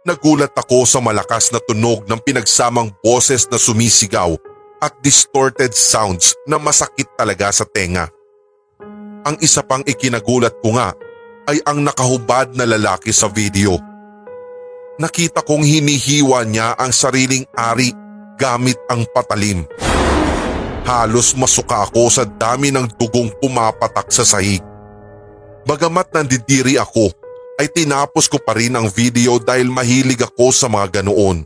nagulat ako sa malakas na tunog ng pinagsamang boses na sumisigaw at distorted sounds na masakit talaga sa tenga. Ang isa pang ikinagulat ko nga ay ang nakahubad na lalaki sa video. Nakita kong hinihiwa niya ang sariling ari gamit ang patalim. Halos masuka ako sa dami ng dugong pumapatak sa sahig. Bagamat nandidiri ako, ay tinapos ko pa rin ang video dahil mahilig ako sa mga ganoon.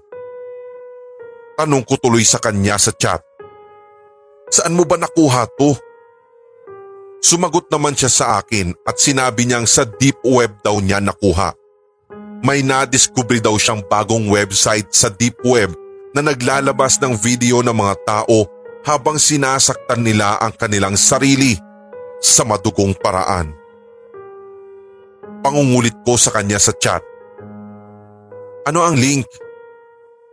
Tanong ko tuloy sa kanya sa chat. Saan mo ba nakuha to? Sumagot naman siya sa akin at sinabi niyang sa deep web daw niya nakuha. May nadiskubre daw siyang bagong website sa deep web na naglalabas ng video ng mga tao habang sinasaktan nila ang kanilang sarili sa madugong paraan. Pangungulit ko sa kanya sa chat. Ano ang link?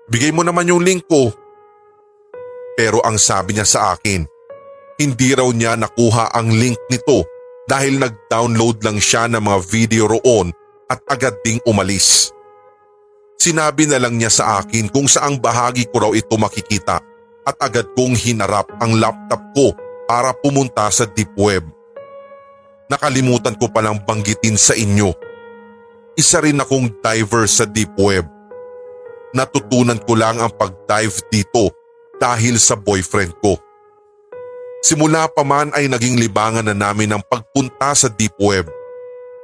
Bigay mo naman yung link ko. Pero ang sabi niya sa akin, hindi raw niya nakuha ang link nito dahil nag-download lang siya ng mga video roon at agad ding umalis. Sinabi na lang niya sa akin kung saang bahagi ko raw ito makikita at agad kong hinarap ang laptop ko para pumunta sa deep web. Nakalimutan ko palang banggitin sa inyo. Isa rin akong diver sa deep web. Natutunan ko lang ang pag-dive dito dahil sa boyfriend ko. Simula pa man ay naging libangan na namin ang pagpunta sa deep web.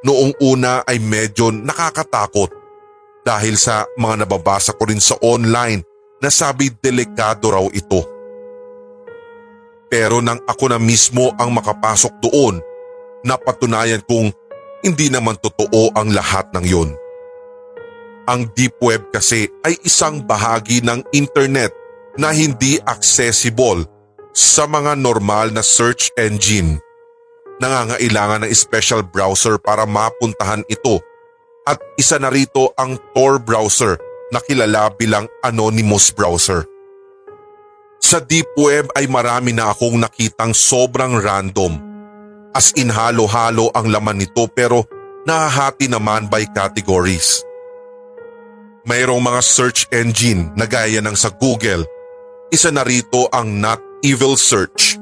Noong una ay medyo nakakatakot dahil sa mga nababasa ko rin sa online na sabi delikado raw ito. Pero nang ako na mismo ang makapasok doon, napatunayan kong hindi naman totoo ang lahat ng yun. Ang deep web kasi ay isang bahagi ng internet na hindi accessible sa mga normal na search engine. Nangangailangan ng special browser para mapuntahan ito at isa na rito ang Tor browser na kilala bilang anonymous browser. Sa deep web ay marami na akong nakitang sobrang random. As in halo-halo ang laman nito pero nahahati naman by categories. Mayroong mga search engine na gaya ng sa Google. Isa na rito ang Not evil search.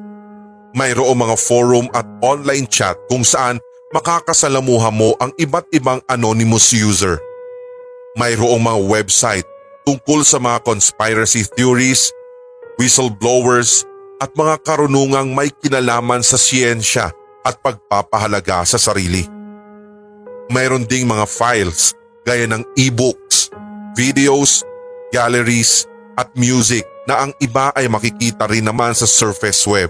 Mayroong mga forum at online chat kung saan makakasalamuha mo ang iba't ibang anonymous user. Mayroong mga website tungkol sa mga conspiracy theories, whistleblowers at mga karunungang may kinalaman sa siyensya at pagpapahalaga sa sarili. Mayroon ding mga files gaya ng e-books, videos, galleries at music na ang iba ay makikita rin naman sa surface web.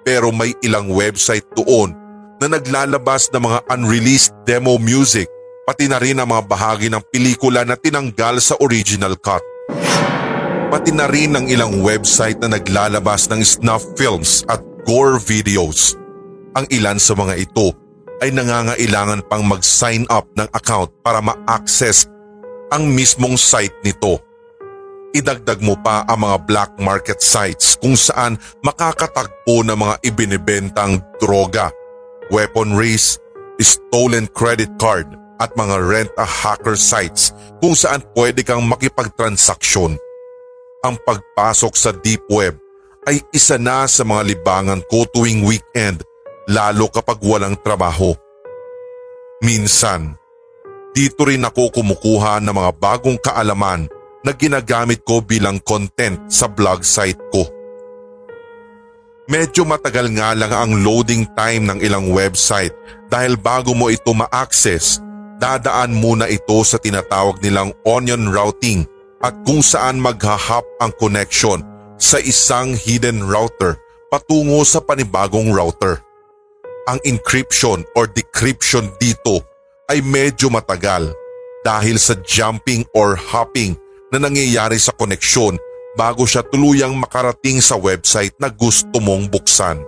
Pero may ilang website doon na naglalabas ng mga unreleased demo music pati na rin ang mga bahagi ng pelikula na tinanggal sa original cut. Pati na rin ang ilang website na naglalabas ng snuff films at gore videos. Ang ilan sa mga ito ay nangangailangan pang mag-sign up ng account para ma-access ang mismong site nito idagdag mo pa ang mga black market sites kung saan makakatagpo ng mga ibinibentang droga, weaponries, stolen credit card at mga rent-a-hacker sites kung saan pwede kang makipagtransaksyon. Ang pagpasok sa deep web ay isa na sa mga libangan ko tuwing weekend lalo kapag walang trabaho. Minsan, dito rin ako kumukuha ng mga bagong kaalaman na ginagamit ko bilang content sa blog site ko. Medyo matagal nga lang ang loading time ng ilang website dahil bago mo ito ma-access, dadaan muna ito sa tinatawag nilang onion routing at kung saan maghahap ang connection sa isang hidden router patungo sa panibagong router. Ang encryption or decryption dito ay medyo matagal dahil sa jumping or hopping na nangyayari sa koneksyon bago siya tuluyang makarating sa website na gusto mong buksan.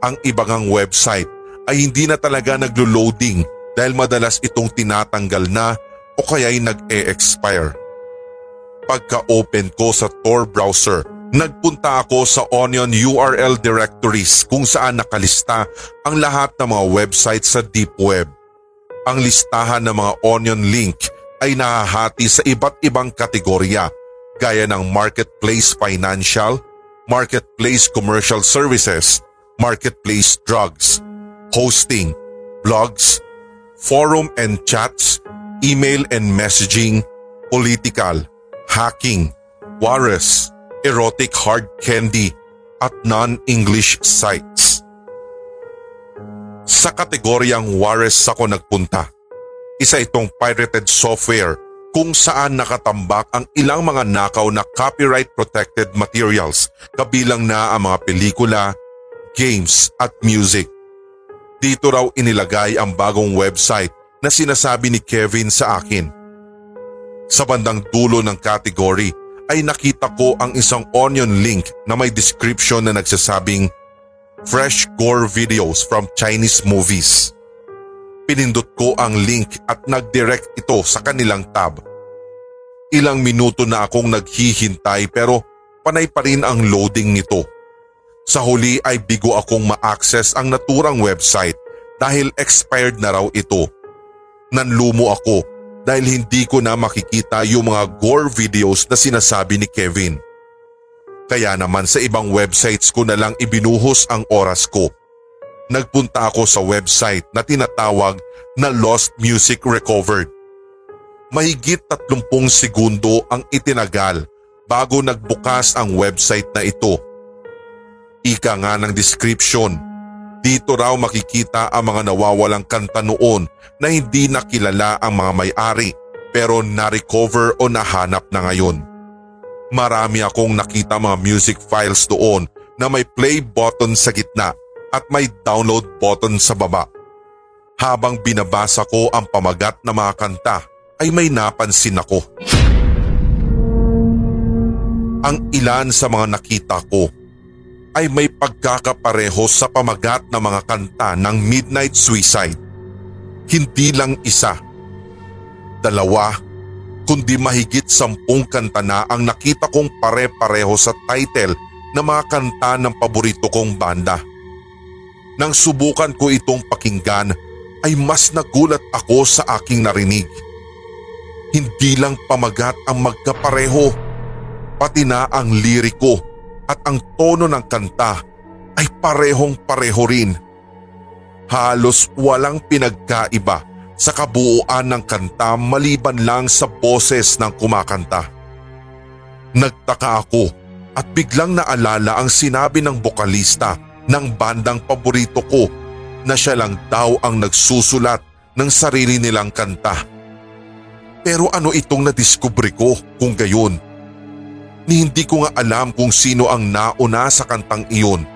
Ang ibang website ay hindi na talaga naglo-loading dahil madalas itong tinatanggal na o kaya'y nag-e-expire. Pagka-open ko sa Tor browser, nagpunta ako sa Onion URL directories kung saan nakalista ang lahat ng mga website sa deep web. Ang listahan ng mga Onion link ay nahahati sa iba't ibang kategorya gaya ng marketplace financial, marketplace commercial services, marketplace drugs, hosting, blogs, forum and chats, email and messaging, political, hacking, warres, erotic hard candy, at non-English sites. Sa kategoryang warres ako nagpunta. Isa itong pirated software kung saan nakatambak ang ilang mga nakaw na copyright protected materials kabilang na ang mga pelikula, games at music. Dito raw inilagay ang bagong website na sinasabi ni Kevin sa akin. Sa bandang dulo ng category ay nakita ko ang isang onion link na may description na nagsasabing Fresh Gore Videos from Chinese Movies. Pinindot ko ang link at nag-direct ito sa kanilang tab. Ilang minuto na akong naghihintay pero panay pa rin ang loading nito. Sa huli ay bigo akong ma-access ang naturang website dahil expired na raw ito. Nanlumo ako dahil hindi ko na makikita yung mga gore videos na sinasabi ni Kevin. Kaya naman sa ibang websites ko na lang ibinuhos ang oras ko nagpunta ako sa website na tinatawag na Lost Music Recovered. Mahigit 30 segundo ang itinagal bago nagbukas ang website na ito. Ika nga ng description, dito raw makikita ang mga nawawalang kanta noon na hindi nakilala ang mga may-ari pero na-recover o nahanap na ngayon. Marami akong nakita mga music files doon na may play button sa gitna at may download button sa baba. Habang binabasa ko ang pamagat na mga kanta ay may napansin ako. Ang ilan sa mga nakita ko ay may pagkakapareho sa pamagat ng mga kanta ng Midnight Suicide. Hindi lang isa, dalawa, kundi mahigit sampung kanta na ang nakita kong pare-pareho sa title ng mga kanta ng paborito kong banda. Nang subukan ko itong pakinggan ay mas nagulat ako sa aking narinig. Hindi lang pamagat ang magkapareho, pati na ang liriko at ang tono ng kanta ay parehong pareho rin. Halos walang pinagkaiba sa kabuuan ng kanta maliban lang sa boses ng kumakanta. Nagtaka ako at biglang naalala ang sinabi ng bokalista ng bandang paborito ko na siya lang daw ang nagsusulat ng sarili nilang kanta. Pero ano itong nadiskubre ko kung gayon? Ni hindi ko nga alam kung sino ang nauna sa kantang iyon.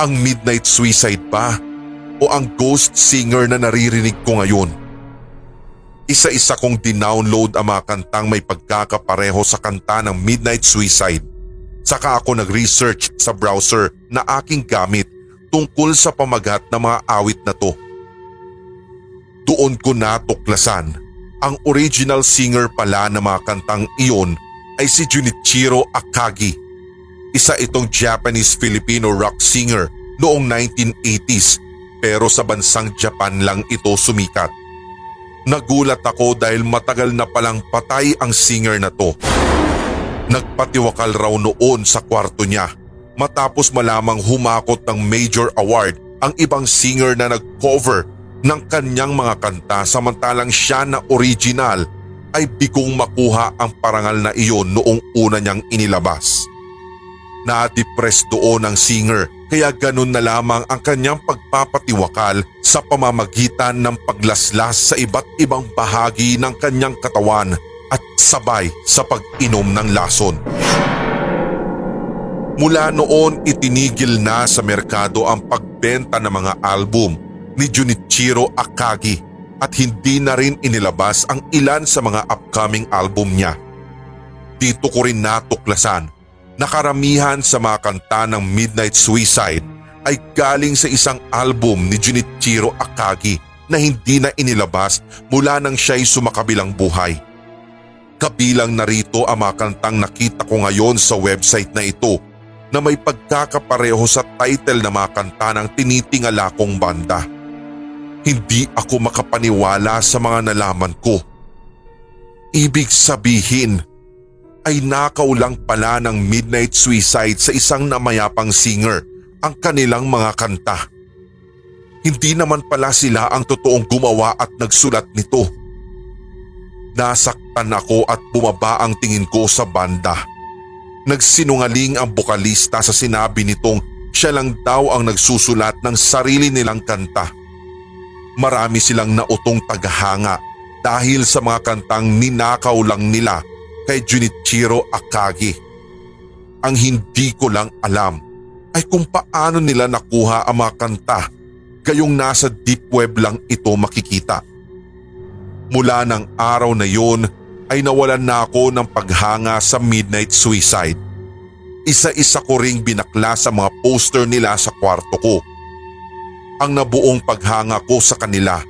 Ang Midnight Suicide ba? O ang ghost singer na naririnig ko ngayon? Isa-isa kong dinownload ang mga kantang may pagkakapareho sa kanta ng Midnight Suicide Saka ako nag-research sa browser na aking gamit tungkol sa pamagat ng mga awit na to. Doon ko natuklasan ang original singer pala ng mga kantang iyon ay si Junichiro Akagi. Isa itong Japanese-Filipino rock singer noong 1980s pero sa bansang Japan lang ito sumikat. Nagulat ako dahil matagal na palang patay ang singer na to. Nagpatiwakal raw noon sa kwarto niya matapos malamang humakot ng major award ang ibang singer na nag-cover ng kanyang mga kanta samantalang siya na original ay bigong makuha ang parangal na iyon noong una niyang inilabas. Na-depress doon ang singer kaya ganun na lamang ang kanyang pagpapatiwakal sa pamamagitan ng paglaslas sa iba't ibang bahagi ng kanyang katawan at sabay sa pag-inom ng lason. Mula noon itinigil na sa merkado ang pagbenta ng mga album ni Junichiro Akagi at hindi na rin inilabas ang ilan sa mga upcoming album niya. Dito ko rin natuklasan na karamihan sa mga kanta ng Midnight Suicide ay galing sa isang album ni Junichiro Akagi na hindi na inilabas mula nang siya'y sumakabilang buhay. Kabilang narito ang mga kantang nakita ko ngayon sa website na ito na may pagkakapareho sa title ng mga kanta ng tinitingala kong banda. Hindi ako makapaniwala sa mga nalaman ko. Ibig sabihin ay nakaw lang pala ng Midnight Suicide sa isang namayapang singer ang kanilang mga kanta. Hindi naman pala sila ang totoong gumawa at nagsulat nito. Nasaktan ako at bumaba ang tingin ko sa banda. Nagsinungaling ang bukalista sa sinabi nitong siya lang daw ang nagsusulat ng sarili nilang kanta. Marami silang nautong tagahanga dahil sa mga kantang ninakaw lang nila kay Junichiro Akagi. Ang hindi ko lang alam ay kung paano nila nakuha ang mga kanta gayong nasa deep web lang ito makikita. Mula ng araw na yon ay nawalan na ako ng paghanga sa midnight suicide. Isa-isa ko ring binakla sa mga poster nila sa kwarto ko. Ang nabuong paghanga ko sa kanila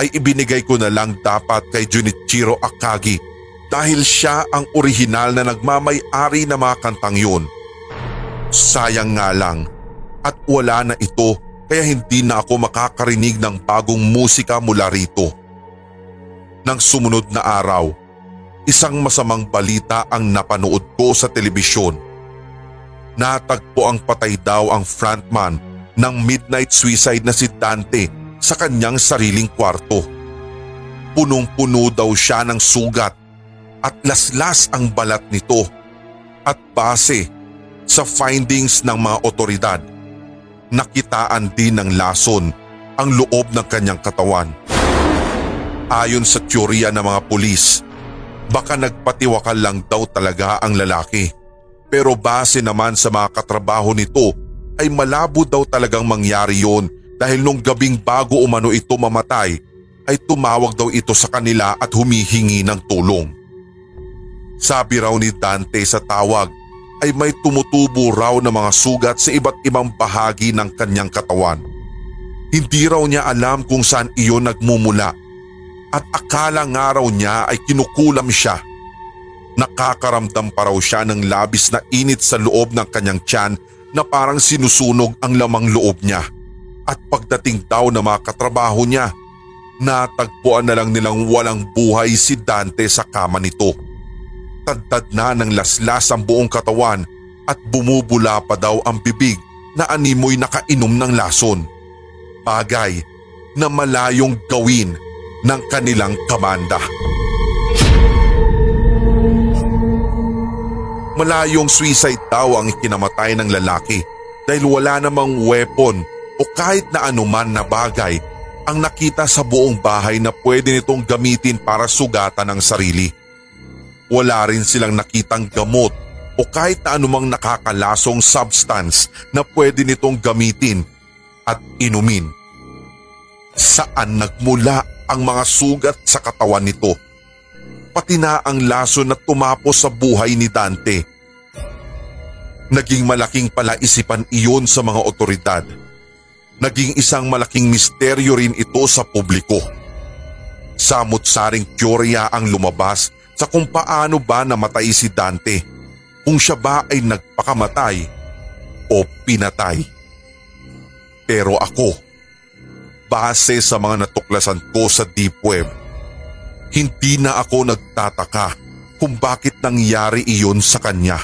ay ibinigay ko na lang dapat kay Junichiro Akagi dahil siya ang orihinal na nagmamay-ari ng mga kantang yun. Sayang nga lang at wala na ito kaya hindi na ako makakarinig ng bagong musika mula rito. Nang sumunod na araw, isang masamang balita ang napanood ko sa telebisyon. Natagpo ang patay daw ang frontman ng midnight suicide na si Dante sa kanyang sariling kwarto. Punong-puno daw siya ng sugat at laslas ang balat nito at base sa findings ng mga otoridad. Nakitaan din ng lason ang loob ng kanyang katawan. Ayon sa teorya ng mga pulis, baka nagpatiwakal lang daw talaga ang lalaki. Pero base naman sa mga katrabaho nito ay malabo daw talagang mangyari yon dahil nung gabing bago umano ito mamatay ay tumawag daw ito sa kanila at humihingi ng tulong. Sabi raw ni Dante sa tawag ay may tumutubo raw na mga sugat sa iba't ibang bahagi ng kanyang katawan. Hindi raw niya alam kung saan iyon nagmumula at akala nga raw niya ay kinukulam siya. Nakakaramdam pa raw siya ng labis na init sa loob ng kanyang tiyan na parang sinusunog ang lamang loob niya. At pagdating daw ng mga katrabaho niya, natagpuan na lang nilang walang buhay si Dante sa kama nito tadtad na ng laslas ang buong katawan at bumubula pa daw ang bibig na animoy nakainom ng lason. Bagay na malayong gawin ng kanilang kamanda. Malayong suicide daw ang ikinamatay ng lalaki dahil wala namang weapon o kahit na anuman na bagay ang nakita sa buong bahay na pwede nitong gamitin para sugatan ang sarili. Wala rin silang nakitang gamot o kahit na anumang nakakalasong substance na pwede nitong gamitin at inumin. Saan nagmula ang mga sugat sa katawan nito? Pati na ang laso na tumapos sa buhay ni Dante. Naging malaking palaisipan iyon sa mga otoridad. Naging isang malaking misteryo rin ito sa publiko. Samot-saring teorya ang lumabas sa kung paano ba namatay si Dante, kung siya ba ay nagpakamatay o pinatay. Pero ako, base sa mga natuklasan ko sa deep web, hindi na ako nagtataka kung bakit nangyari iyon sa kanya.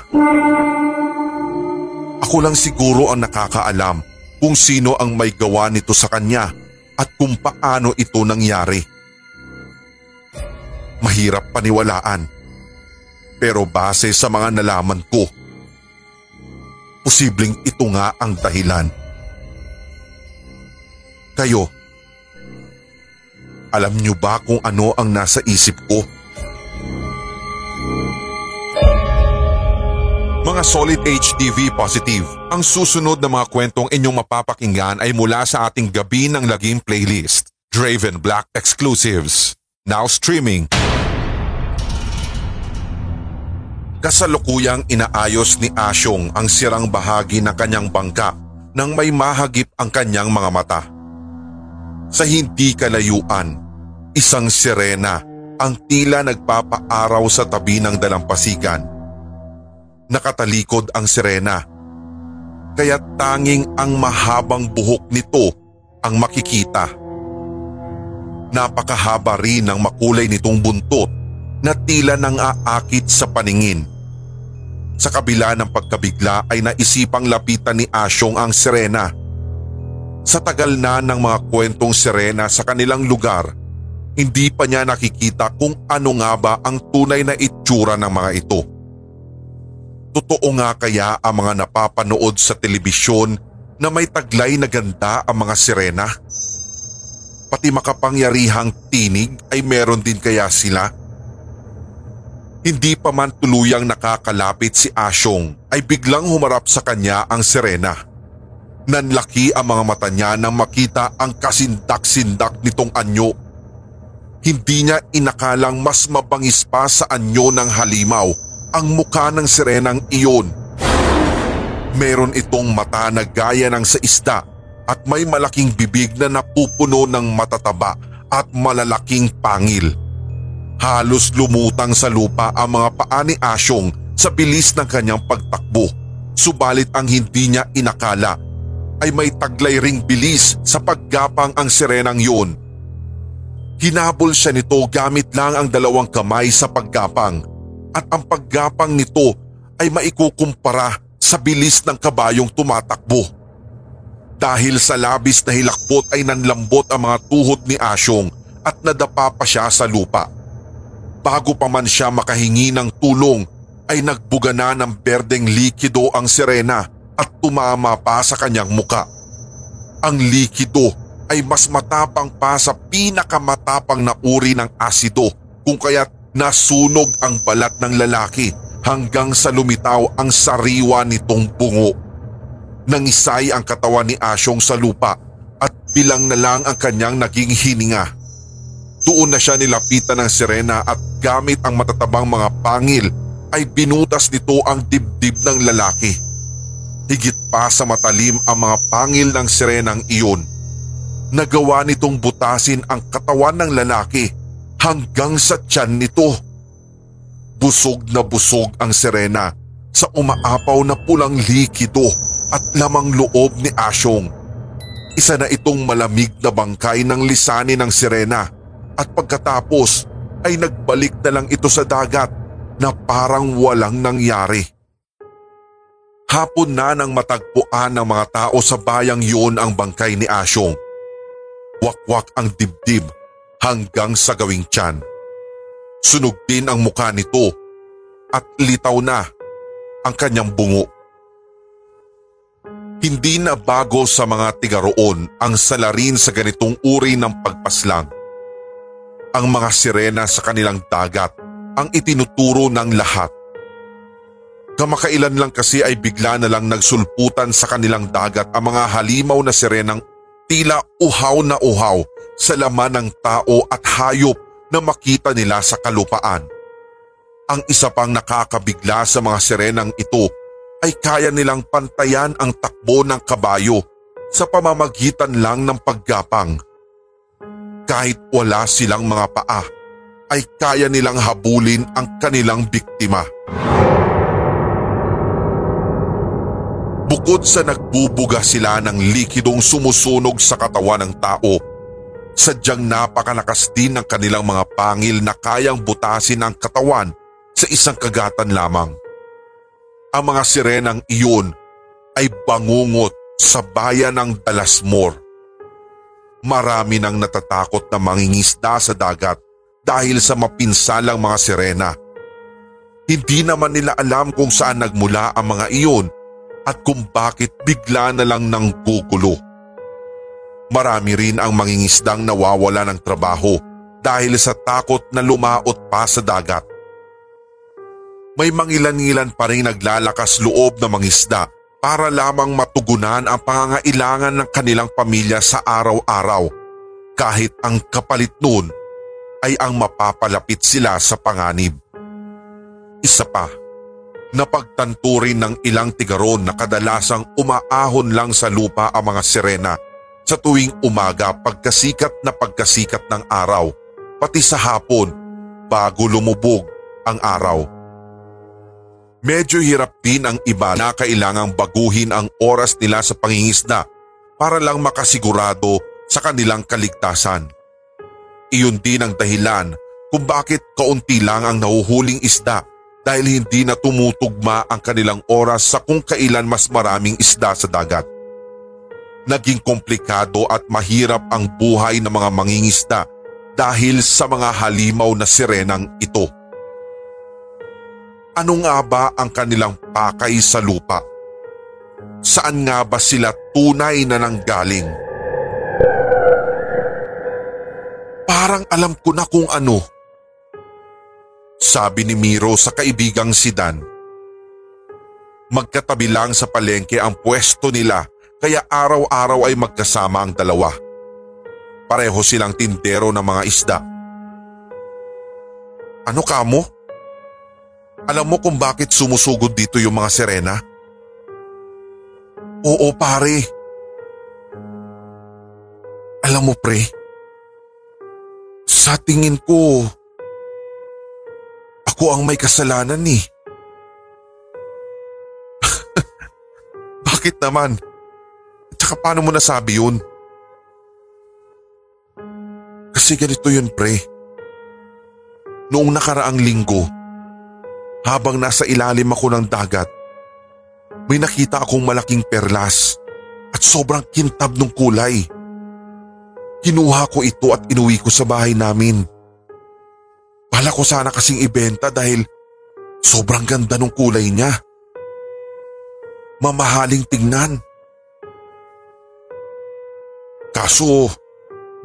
Ako lang siguro ang nakakaalam kung sino ang may gawa nito sa kanya at kung paano ito nangyari mahirap paniwalaan. Pero base sa mga nalaman ko, posibleng ito nga ang dahilan. Kayo, alam niyo ba kung ano ang nasa isip ko? Mga Solid HTV Positive, ang susunod na mga kwentong inyong mapapakinggan ay mula sa ating Gabi ng Lagim playlist. Draven Black Exclusives. Now streaming. Kasalukuyang inaayos ni Asyong ang sirang bahagi ng kanyang bangka nang may mahagip ang kanyang mga mata. Sa hindi kalayuan, isang sirena ang tila nagpapaaraw sa tabi ng dalampasigan. Nakatalikod ang sirena, kaya tanging ang mahabang buhok nito ang makikita. Napakahaba rin ng makulay nitong buntot na tila nang aakit sa paningin. Sa kabila ng pagkabigla ay naisipang lapitan ni Asyong ang sirena. Sa tagal na ng mga kwentong sirena sa kanilang lugar, hindi pa niya nakikita kung ano nga ba ang tunay na itsura ng mga ito. Totoo nga kaya ang mga napapanood sa telebisyon na may taglay na ganda ang mga sirena? Pati makapangyarihang tinig ay meron din kaya sila? Hindi pa man tuluyang nakakalapit si Asyong ay biglang humarap sa kanya ang sirena. Nanlaki ang mga mata niya nang makita ang kasindak-sindak nitong anyo. Hindi niya inakalang mas mabangis pa sa anyo ng halimaw ang mukha ng sirenang iyon. Meron itong mata na gaya ng sa isda at may malaking bibig na napupuno ng matataba at malalaking pangil. Halos lumutang sa lupa ang mga paa ni Asyong sa bilis ng kanyang pagtakbo. Subalit ang hindi niya inakala ay may taglay ring bilis sa paggapang ang sirenang yun. Hinabol siya nito gamit lang ang dalawang kamay sa paggapang at ang paggapang nito ay maikukumpara sa bilis ng kabayong tumatakbo. Dahil sa labis na hilakbot ay nanlambot ang mga tuhod ni Asyong at nadapa pa siya sa lupa. Bago pa man siya makahingi ng tulong ay nagbuga na ng berdeng likido ang sirena at tumama pa sa kanyang muka. Ang likido ay mas matapang pa sa pinakamatapang na uri ng asido kung kaya't nasunog ang balat ng lalaki hanggang sa lumitaw ang sariwa nitong bungo. Nangisay ang katawan ni Asyong sa lupa at bilang na lang ang kanyang naging hininga. Doon na siya nilapitan ng sirena at gamit ang matatabang mga pangil ay binutas nito ang dibdib ng lalaki. Higit pa sa matalim ang mga pangil ng sirenang iyon. Nagawa nitong butasin ang katawan ng lalaki hanggang sa tiyan nito. Busog na busog ang sirena sa umaapaw na pulang likido at lamang loob ni Asyong. Isa na itong malamig na bangkay ng lisani ng sirena at pagkatapos ay nagbalik na lang ito sa dagat na parang walang nangyari. Hapon na nang matagpuan ng mga tao sa bayang yun ang bangkay ni Asyong. Wakwak ang dibdib hanggang sa gawing tiyan. Sunog din ang mukha nito at litaw na ang kanyang bungo. Hindi na bago sa mga tiga roon ang salarin sa ganitong uri ng pagpaslang ang mga sirena sa kanilang dagat ang itinuturo ng lahat. Kamakailan lang kasi ay bigla na lang nagsulputan sa kanilang dagat ang mga halimaw na sirenang tila uhaw na uhaw sa laman ng tao at hayop na makita nila sa kalupaan. Ang isa pang nakakabigla sa mga sirenang ito ay kaya nilang pantayan ang takbo ng kabayo sa pamamagitan lang ng paggapang kahit wala silang mga paa ay kaya nilang habulin ang kanilang biktima. Bukod sa nagbubuga sila ng likidong sumusunog sa katawan ng tao, sadyang napakalakas din ng kanilang mga pangil na kayang butasin ang katawan sa isang kagatan lamang. Ang mga sirenang iyon ay bangungot sa bayan ng Dalasmore Marami nang natatakot na mangingisda sa dagat dahil sa mapinsalang mga sirena. Hindi naman nila alam kung saan nagmula ang mga iyon at kung bakit bigla na lang nang gugulo. Marami rin ang mangingisdang nawawala ng trabaho dahil sa takot na lumaot pa sa dagat. May mangilan-ngilan pa rin naglalakas loob na mangisda para lamang matugunan ang pangangailangan ng kanilang pamilya sa araw-araw. kahit ang kapalit noon ay ang mapapalapit sila sa panganib. Isa pa, napagtanto rin ng ilang tigaron na kadalasang umaahon lang sa lupa ang mga sirena sa tuwing umaga pagkasikat na pagkasikat ng araw, pati sa hapon bago lumubog ang araw. Medyo hirap din ang iba na kailangang baguhin ang oras nila sa pangingisda para lang makasigurado sa kanilang kaligtasan. Iyon din ang dahilan kung bakit kaunti lang ang nahuhuling isda dahil hindi na tumutugma ang kanilang oras sa kung kailan mas maraming isda sa dagat. Naging komplikado at mahirap ang buhay ng mga mangingisda dahil sa mga halimaw na sirenang ito. Ano nga ba ang kanilang pakay sa lupa? Saan nga ba sila tunay na nanggaling? Parang alam ko na kung ano. Sabi ni Miro sa kaibigang si Dan. Magkatabi lang sa palengke ang pwesto nila kaya araw-araw ay magkasama ang dalawa. Pareho silang tindero ng mga isda. Ano ka mo? Alam mo kung bakit sumusugod dito yung mga sirena? Oo pare. Alam mo pre, sa tingin ko, ako ang may kasalanan ni. Eh. Bakit naman? Tsaka paano mo nasabi yun? Kasi ganito yun pre. Noong nakaraang linggo, habang nasa ilalim ako ng dagat, may nakita akong malaking perlas at sobrang kintab ng kulay. Kinuha ko ito at inuwi ko sa bahay namin. Bala ko sana kasing ibenta dahil sobrang ganda ng kulay niya. Mamahaling tingnan. Kaso,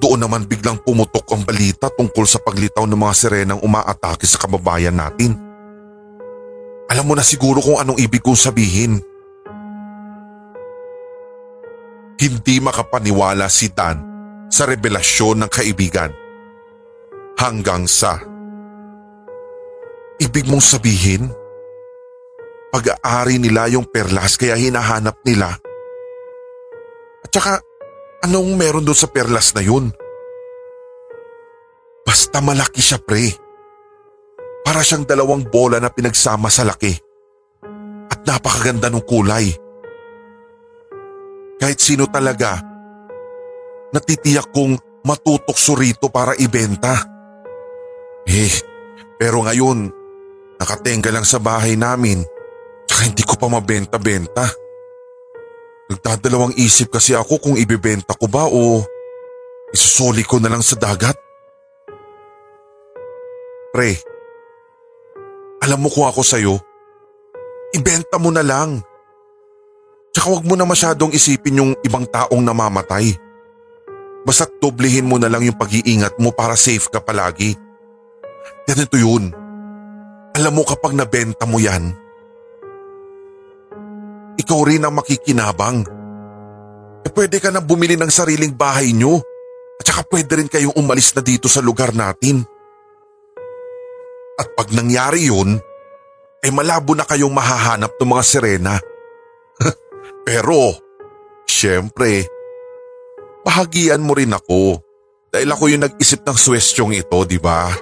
doon naman biglang pumutok ang balita tungkol sa paglitaw ng mga sirenang umaatake sa kababayan natin. Alam mo na siguro kung anong ibig kong sabihin. Hindi makapaniwala si Dan sa revelasyon ng kaibigan. Hanggang sa... Ibig mong sabihin? Pag-aari nila yung perlas kaya hinahanap nila. At saka, anong meron doon sa perlas na yun? Basta malaki siya pre. Para siyang dalawang bola na pinagsama sa laki. At napakaganda ng kulay. Kahit sino talaga, natitiyak kong matutokso rito para ibenta. Eh, pero ngayon, nakatenga lang sa bahay namin, tsaka hindi ko pa mabenta-benta. Nagdadalawang isip kasi ako kung ibebenta ko ba o isusoli ko na lang sa dagat. Pre, alam mo kung ako sa'yo, ibenta mo na lang. Tsaka wag mo na masyadong isipin yung ibang taong namamatay. Basta doblehin mo na lang yung pag-iingat mo para safe ka palagi. Ganito yun. Alam mo kapag nabenta mo yan, ikaw rin ang makikinabang. E pwede ka na bumili ng sariling bahay nyo at saka pwede rin kayong umalis na dito sa lugar natin. At pag nangyari yun, ay malabo na kayong mahahanap ng mga sirena. Pero, syempre, bahagian mo rin ako. Dahil ako yung nag-isip ng swestyong ito, di ba?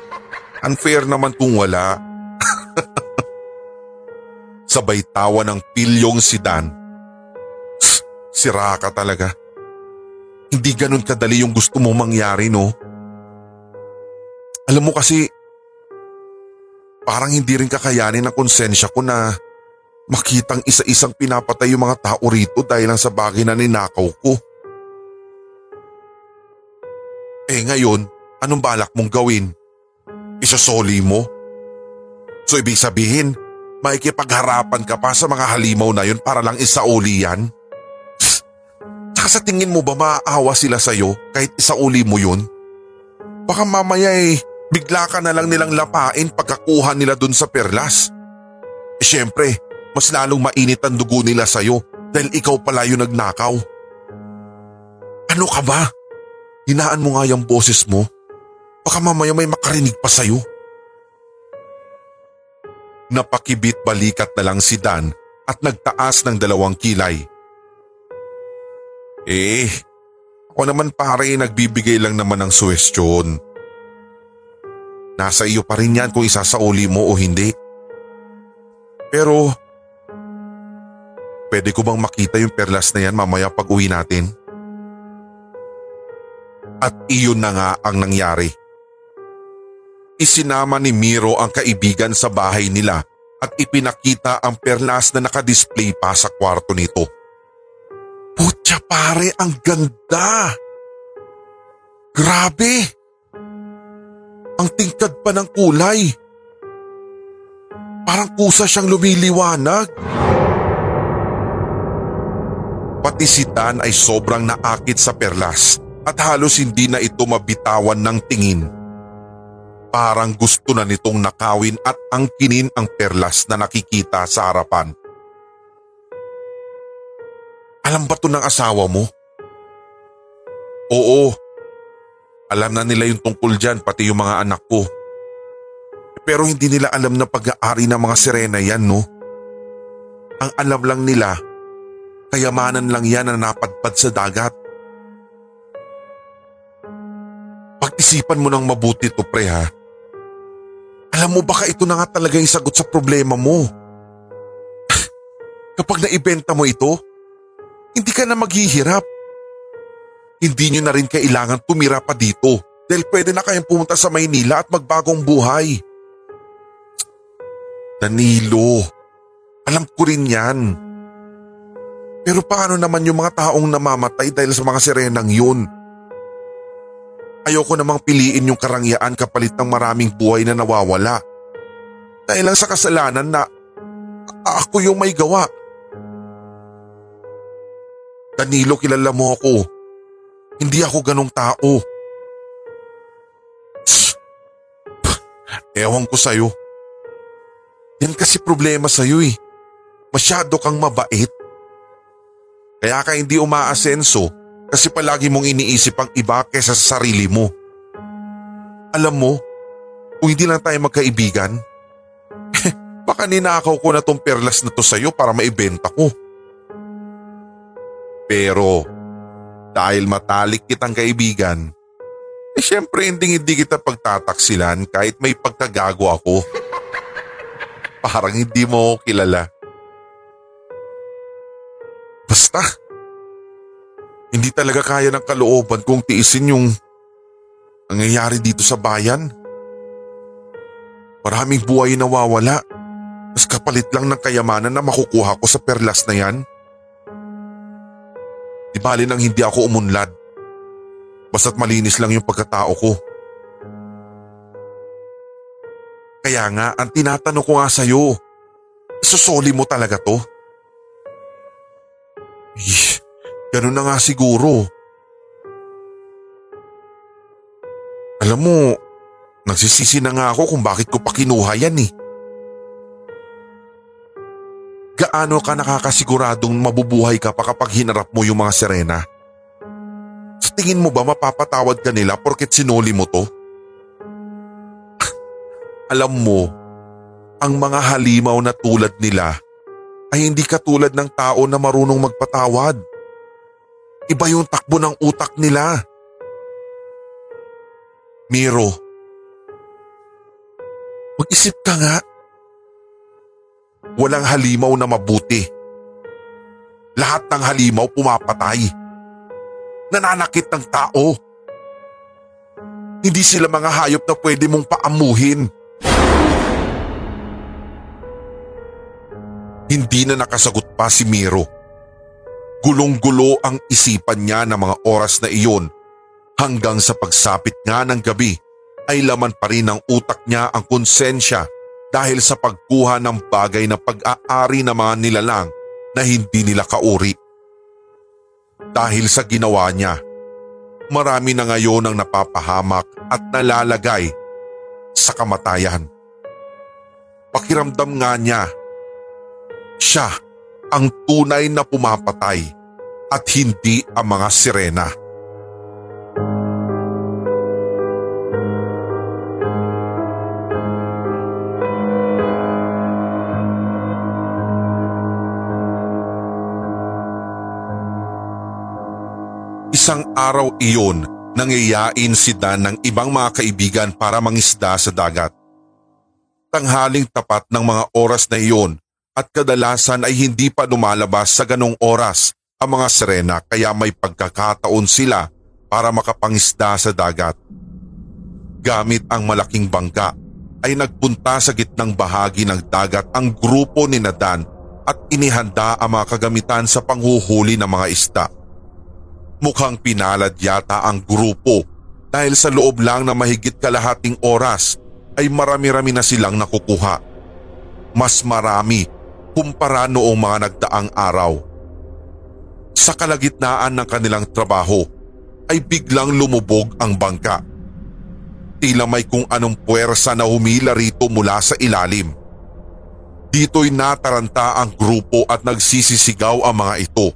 Unfair naman kung wala. Sabay tawa ng pilyong si Dan. Sira ka talaga. Hindi ganun kadali yung gusto mong mangyari, no? Alam mo kasi, Parang hindi rin kakayanin ng konsensya ko na makitang isa-isang pinapatay yung mga tao rito dahil lang sa bagay na ninakaw ko. Eh ngayon, anong balak mong gawin? Isosoli mo? So ibig sabihin, makikipagharapan ka pa sa mga halimaw na yun para lang isauli yan? Tsaka sa tingin mo ba maaawa sila sa'yo kahit isauli mo yun? Baka mamaya eh, Bigla ka na lang nilang lapain pagkakuha nila dun sa perlas. Eh syempre, mas lalong mainit ang dugo nila sa'yo dahil ikaw pala yung nagnakaw. Ano ka ba? Hinaan mo nga yung boses mo. Baka mamaya may makarinig pa sa'yo. Napakibit balikat na lang si Dan at nagtaas ng dalawang kilay. Eh, ako naman pare nagbibigay lang naman ng suwestyon. Nasa iyo pa rin yan kung isasauli mo o hindi. Pero, pwede ko bang makita yung perlas na yan mamaya pag uwi natin? At iyon na nga ang nangyari. Isinama ni Miro ang kaibigan sa bahay nila at ipinakita ang perlas na nakadisplay pa sa kwarto nito. Putya pare, ang ganda! Grabe! Ang tingkad pa ng kulay. Parang kusa siyang lumiliwanag. Pati si Dan ay sobrang naakit sa perlas at halos hindi na ito mabitawan ng tingin. Parang gusto na nitong nakawin at angkinin ang perlas na nakikita sa harapan. Alam ba to ng asawa mo? Oo. Alam na nila yung tungkol dyan pati yung mga anak ko. Pero hindi nila alam na pag-aari ng mga sirena yan no? Ang alam lang nila, kayamanan lang yan na napadpad sa dagat. Pag-isipan mo ng mabuti to pre ha. Alam mo baka ito na nga talaga yung sagot sa problema mo. Kapag naibenta mo ito, hindi ka na maghihirap. Hindi nyo na rin kailangan tumira pa dito dahil pwede na kayong pumunta sa Maynila at magbagong buhay. Danilo, alam ko rin yan. Pero paano naman yung mga taong namamatay dahil sa mga sirenang yun? Ayoko namang piliin yung karangyaan kapalit ng maraming buhay na nawawala. Dahil lang sa kasalanan na ako yung may gawa. Danilo, kilala mo ako. Hindi ako ganong tao. Ewan ko sa'yo. Yan kasi problema sa'yo eh. Masyado kang mabait. Kaya ka hindi umaasenso kasi palagi mong iniisip ang iba kesa sa sarili mo. Alam mo, kung hindi lang tayo magkaibigan, baka ninakaw ko na tong perlas na to sa'yo para maibenta ko. Pero dahil matalik kitang kaibigan, eh syempre hindi hindi kita pagtataksilan kahit may pagkagago ako. Parang hindi mo ako kilala. Basta, hindi talaga kaya ng kalooban kong tiisin yung nangyayari dito sa bayan. Maraming buhay na nawawala. Mas kapalit lang ng kayamanan na makukuha ko sa perlas na yan. Di bali nang hindi ako umunlad. Basta't malinis lang yung pagkatao ko. Kaya nga, ang tinatanong ko nga sa'yo, isusoli mo talaga to? Eh, Ganun na nga siguro. Alam mo, nagsisisi na nga ako kung bakit ko pa kinuha yan eh. Gaano ka nakakasiguradong mabubuhay ka pa kapag hinarap mo yung mga sirena? Sa tingin mo ba mapapatawad ka nila porket sinuli mo to? Alam mo, ang mga halimaw na tulad nila ay hindi katulad ng tao na marunong magpatawad. Iba yung takbo ng utak nila. Miro, mag-isip ka nga. Walang halimaw na mabuti. Lahat ng halimaw pumapatay. Nananakit ng tao. Hindi sila mga hayop na pwede mong paamuhin. Hindi na nakasagot pa si Miro. Gulong-gulo ang isipan niya ng mga oras na iyon hanggang sa pagsapit nga ng gabi ay laman pa rin ng utak niya ang konsensya dahil sa pagkuha ng bagay na pag-aari ng mga nilalang na hindi nila kauri. Dahil sa ginawa niya, marami na ngayon ang napapahamak at nalalagay sa kamatayan. Pakiramdam nga niya, siya ang tunay na pumapatay at hindi ang mga sirena. Isang araw iyon nangyayain si Dan ng ibang mga kaibigan para mangisda sa dagat. Tanghaling tapat ng mga oras na iyon at kadalasan ay hindi pa lumalabas sa ganong oras ang mga sirena kaya may pagkakataon sila para makapangisda sa dagat. Gamit ang malaking bangka ay nagpunta sa gitnang bahagi ng dagat ang grupo ni Nadan at inihanda ang mga kagamitan sa panghuhuli ng mga isda. Mukhang pinalad yata ang grupo dahil sa loob lang na mahigit kalahating oras ay marami-rami na silang nakukuha. Mas marami kumpara noong mga nagdaang araw. Sa kalagitnaan ng kanilang trabaho ay biglang lumubog ang bangka. Tila may kung anong puwersa na humila rito mula sa ilalim. Dito'y nataranta ang grupo at nagsisisigaw ang mga ito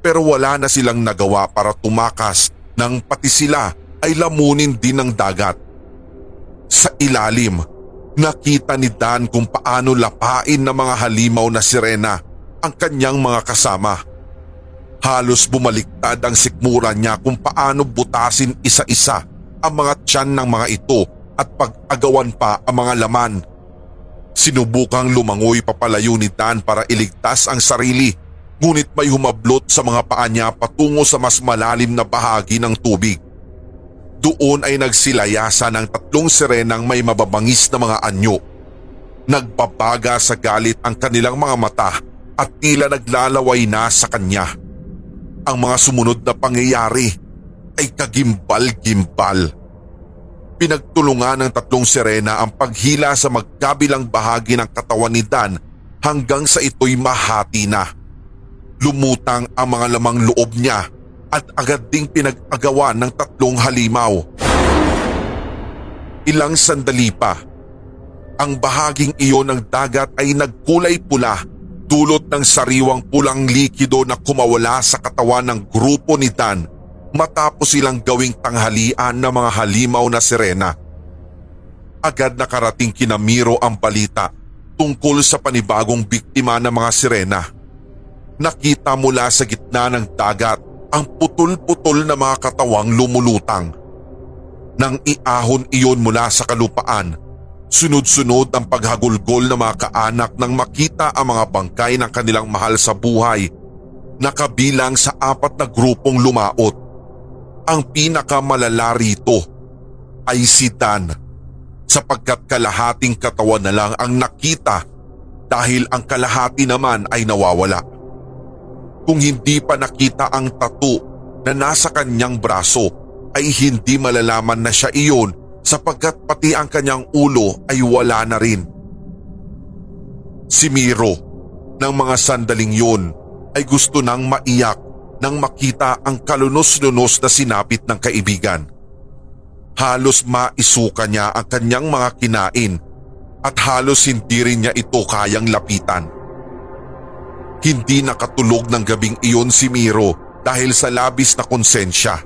pero wala na silang nagawa para tumakas nang pati sila ay lamunin din ng dagat. Sa ilalim, nakita ni Dan kung paano lapain ng mga halimaw na sirena ang kanyang mga kasama. Halos bumaliktad ang sikmura niya kung paano butasin isa-isa ang mga tiyan ng mga ito at pag-agawan pa ang mga laman. Sinubukang lumangoy papalayo ni Dan para iligtas ang sarili ngunit may humablot sa mga paa niya patungo sa mas malalim na bahagi ng tubig. Doon ay nagsilayasa ng tatlong sirenang may mababangis na mga anyo. Nagbabaga sa galit ang kanilang mga mata at tila naglalaway na sa kanya. Ang mga sumunod na pangyayari ay kagimbal-gimbal. Pinagtulungan ng tatlong sirena ang paghila sa magkabilang bahagi ng katawan ni Dan hanggang sa ito'y mahati na. Lumutang ang mga lamang loob niya at agad ding pinag-agawa ng tatlong halimaw. Ilang sandali pa, ang bahaging iyon ng dagat ay nagkulay pula dulot ng sariwang pulang likido na kumawala sa katawan ng grupo ni Dan matapos silang gawing tanghalian ng mga halimaw na sirena. Agad nakarating kina Miro ang balita tungkol sa panibagong biktima ng mga sirena. Nakita mula sa gitna ng dagat ang putol-putol na mga katawang lumulutang. Nang iahon iyon mula sa kalupaan, sunod-sunod ang paghagulgol ng mga kaanak nang makita ang mga bangkay ng kanilang mahal sa buhay na kabilang sa apat na grupong lumaot. Ang pinakamalala rito ay si Dan sapagkat kalahating katawan na lang ang nakita dahil ang kalahati naman ay nawawala kung hindi pa nakita ang tattoo na nasa kanyang braso ay hindi malalaman na siya iyon sapagkat pati ang kanyang ulo ay wala na rin. Si Miro ng mga sandaling yun ay gusto nang maiyak nang makita ang kalunos-lunos na sinapit ng kaibigan. Halos maisuka niya ang kanyang mga kinain at halos hindi rin niya ito kayang lapitan. Hindi nakatulog ng gabing iyon si Miro dahil sa labis na konsensya.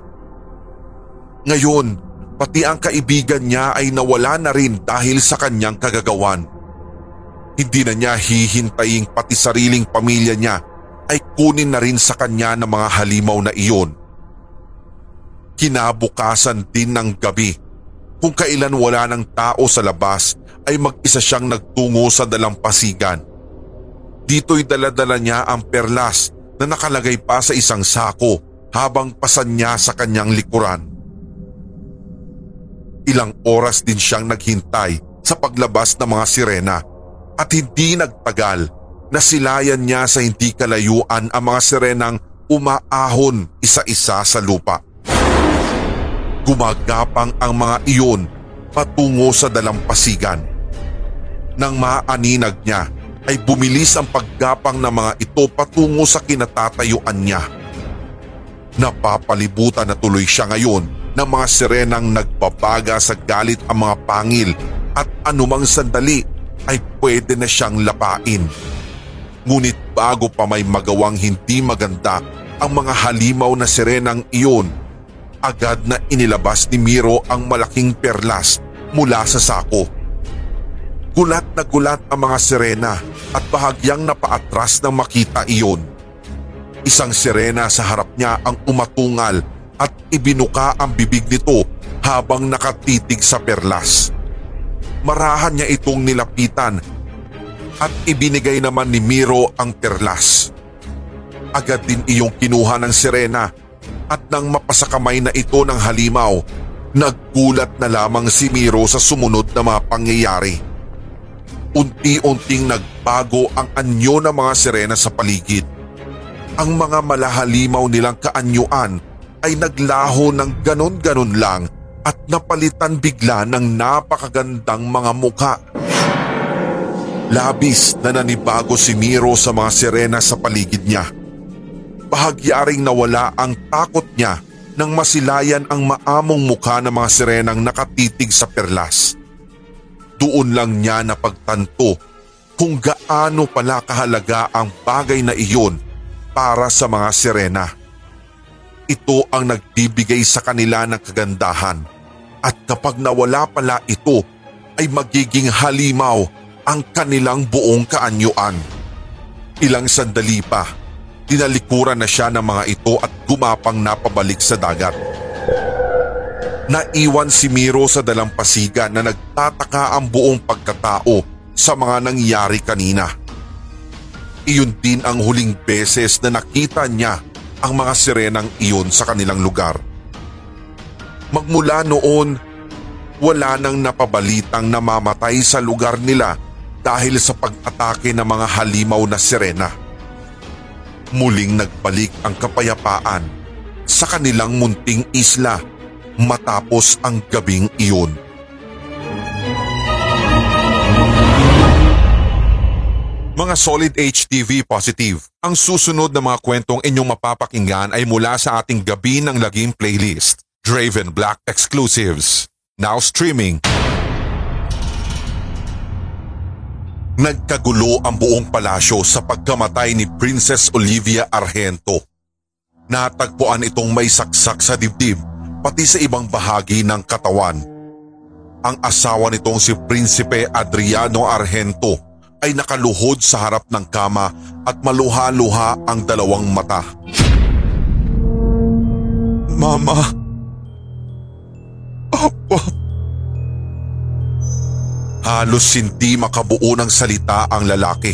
Ngayon, pati ang kaibigan niya ay nawala na rin dahil sa kanyang kagagawan. Hindi na niya hihintayin pati sariling pamilya niya ay kunin na rin sa kanya ng mga halimaw na iyon. Kinabukasan din ng gabi kung kailan wala ng tao sa labas ay mag-isa siyang nagtungo sa dalampasigan Dito'y daladala niya ang perlas na nakalagay pa sa isang sako habang pasan niya sa kanyang likuran. Ilang oras din siyang naghintay sa paglabas ng mga sirena at hindi nagtagal na silayan niya sa hindi kalayuan ang mga sirenang umaahon isa-isa sa lupa. Gumagapang ang mga iyon patungo sa dalampasigan. Nang maaninag niya ay bumilis ang paggapang ng mga ito patungo sa kinatatayuan niya. Napapalibutan na tuloy siya ngayon ng mga sirenang nagbabaga sa galit ang mga pangil at anumang sandali ay pwede na siyang lapain. Ngunit bago pa may magawang hindi maganda ang mga halimaw na sirenang iyon, agad na inilabas ni Miro ang malaking perlas mula sa sako. Gulat na gulat ang mga sirena at bahagyang napaatras nang makita iyon. Isang sirena sa harap niya ang umatungal at ibinuka ang bibig nito habang nakatitig sa perlas. Marahan niya itong nilapitan at ibinigay naman ni Miro ang perlas. Agad din iyong kinuha ng sirena at nang mapasakamay na ito ng halimaw, naggulat na lamang si Miro sa sumunod na mga pangyayari. Unti-unting nagbago ang anyo ng mga sirena sa paligid. Ang mga malahalimaw nilang kaanyuan ay naglaho ng ganon-ganon lang at napalitan bigla ng napakagandang mga mukha. Labis na nanibago si Miro sa mga sirena sa paligid niya. Bahagyaring nawala ang takot niya nang masilayan ang maamong mukha ng mga sirenang nakatitig sa perlas. Doon lang niya napagtanto kung gaano pala kahalaga ang bagay na iyon para sa mga sirena. Ito ang nagbibigay sa kanila ng kagandahan at kapag nawala pala ito ay magiging halimaw ang kanilang buong kaanyuan. Ilang sandali pa, tinalikuran na siya ng mga ito at gumapang napabalik sa dagat. Naiwan si Miro sa dalampasigan na nagtataka ang buong pagkatao sa mga nangyari kanina. Iyon din ang huling beses na nakita niya ang mga sirenang iyon sa kanilang lugar. Magmula noon, wala nang napabalitang namamatay sa lugar nila dahil sa pag-atake ng mga halimaw na sirena. Muling nagbalik ang kapayapaan sa kanilang munting isla matapos ang gabing iyon. Mga Solid HTV Positive, ang susunod na mga kwentong inyong mapapakinggan ay mula sa ating Gabi ng Lagim playlist, Draven Black Exclusives. Now streaming. Nagkagulo ang buong palasyo sa pagkamatay ni Princess Olivia Argento. Natagpuan itong may saksak sa dibdib pati sa ibang bahagi ng katawan. Ang asawa nitong si Prinsipe Adriano Argento ay nakaluhod sa harap ng kama at maluha-luha ang dalawang mata. Mama! Papa! Halos hindi makabuo ng salita ang lalaki.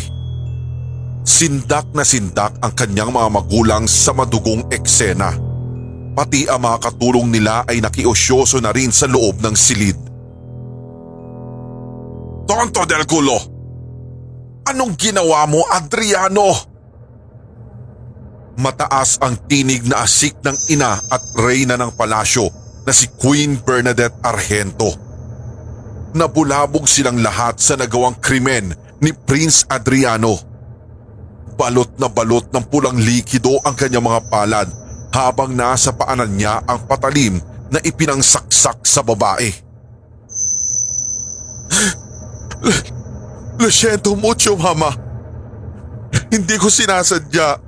Sindak na sindak ang kanyang mga magulang sa madugong eksena. Pati ang mga katulong nila ay nakiosyoso na rin sa loob ng silid. Tonto del culo! Anong ginawa mo, Adriano? Mataas ang tinig na asik ng ina at reyna ng palasyo na si Queen Bernadette Argento. Nabulabog silang lahat sa nagawang krimen ni Prince Adriano. Balot na balot ng pulang likido ang kanyang mga palad habang nasa paanan niya ang patalim na ipinangsaksak sa babae. Lo siento mucho, mama. Hindi ko sinasadya.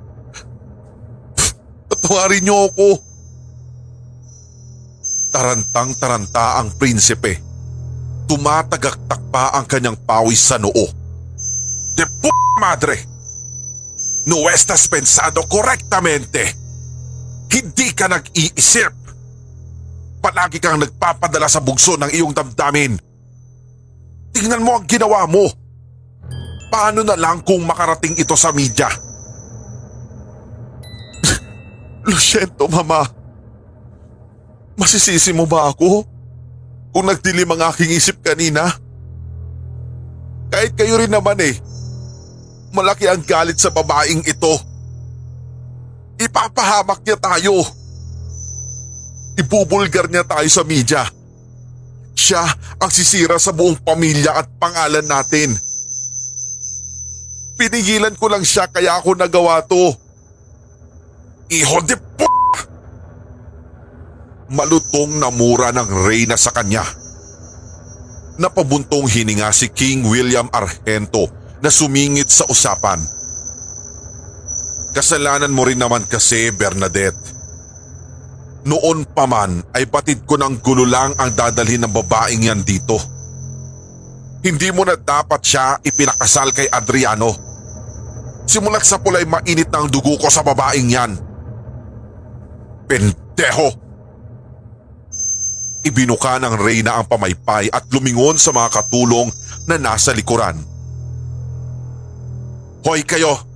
Patawarin niyo ako. Tarantang-taranta ang prinsipe. Tumatagaktak pa ang kanyang pawis sa noo. De p*** madre! No estás pensado correctamente. Hindi ka nag-iisip. Palagi kang nagpapadala sa bugso ng iyong damdamin. Tingnan mo ang ginawa mo. Paano na lang kung makarating ito sa media? Lo siento, mama. Masisisi mo ba ako? Kung nagdilim ang aking isip kanina? Kahit kayo rin naman eh. Malaki ang galit sa babaeng ito. Ipapahamak niya tayo. Ibubulgar niya tayo sa media. Siya ang sisira sa buong pamilya at pangalan natin. Pinigilan ko lang siya kaya ako nagawa to. Iho de p***! Malutong namura ng reyna sa kanya. Napabuntong hininga si King William Argento na sumingit sa usapan. Kasalanan mo rin naman kasi Bernadette. Noon pa man ay batid ko ng gulo lang ang dadalhin ng babaeng yan dito. Hindi mo na dapat siya ipinakasal kay Adriano. Simulat sa pulay mainit ng dugo ko sa babaeng yan. Pendeho! Ibinuka ng Reyna ang pamaypay at lumingon sa mga katulong na nasa likuran. Hoy kayo!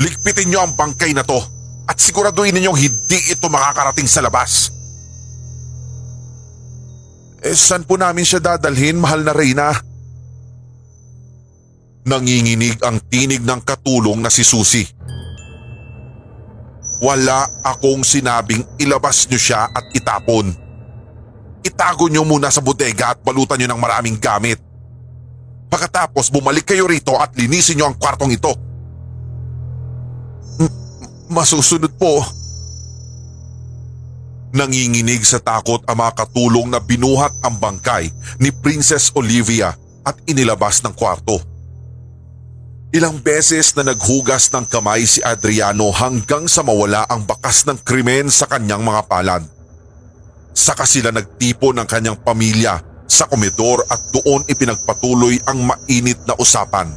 Ligpitin niyo ang bangkay na to at siguraduhin ninyong hindi ito makakarating sa labas. Eh saan po namin siya dadalhin, mahal na Reyna? Nanginginig ang tinig ng katulong na si Susie. Wala akong sinabing ilabas niyo siya at itapon. Itago niyo muna sa bodega at balutan niyo ng maraming gamit. Pagkatapos bumalik kayo rito at linisin niyo ang kwartong ito. Masusunod po. Nanginginig sa takot ang mga katulong na binuhat ang bangkay ni Princess Olivia at inilabas ng kwarto. Ilang beses na naghugas ng kamay si Adriano hanggang sa mawala ang bakas ng krimen sa kanyang mga palad. Saka sila nagtipo ng kanyang pamilya sa komedor at doon ipinagpatuloy ang mainit na usapan.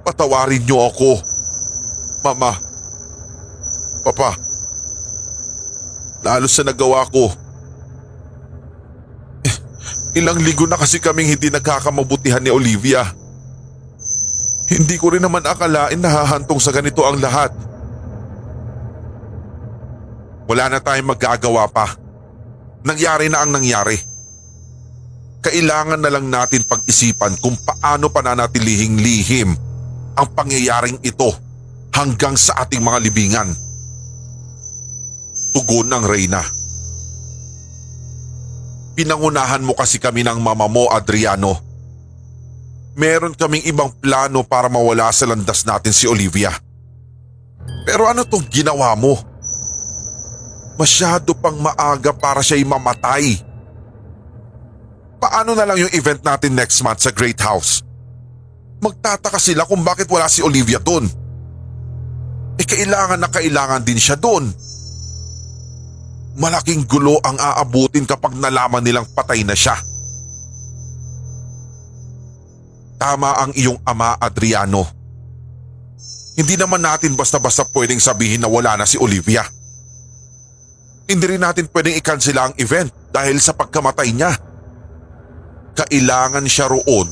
Patawarin niyo ako, Mama. Papa. Lalo sa nagawa ko. Eh, ilang ligo na kasi kaming hindi nagkakamabutihan ni Olivia. Hindi ko rin naman akalain na hahantong sa ganito ang lahat. Wala na tayong magagawa pa. Nangyari na ang nangyari. Kailangan na lang natin pag-isipan kung paano pananatilihing lihim ang pangyayaring ito hanggang sa ating mga libingan. Tugon ng Reyna. Pinangunahan mo kasi kami ng mama mo, Adriano. Meron kaming ibang plano para mawala sa landas natin si Olivia. Pero ano tong ginawa mo? Masyado pang maaga para siya'y mamatay. Paano na lang yung event natin next month sa Great House? Magtataka sila kung bakit wala si Olivia doon. Eh kailangan na kailangan din siya doon. Malaking gulo ang aabutin kapag nalaman nilang patay na siya. Tama ang iyong ama Adriano. Hindi naman natin basta-basta pwedeng sabihin na wala na si Olivia. Hindi rin natin pwedeng ikansela ang event dahil sa pagkamatay niya. Kailangan siya roon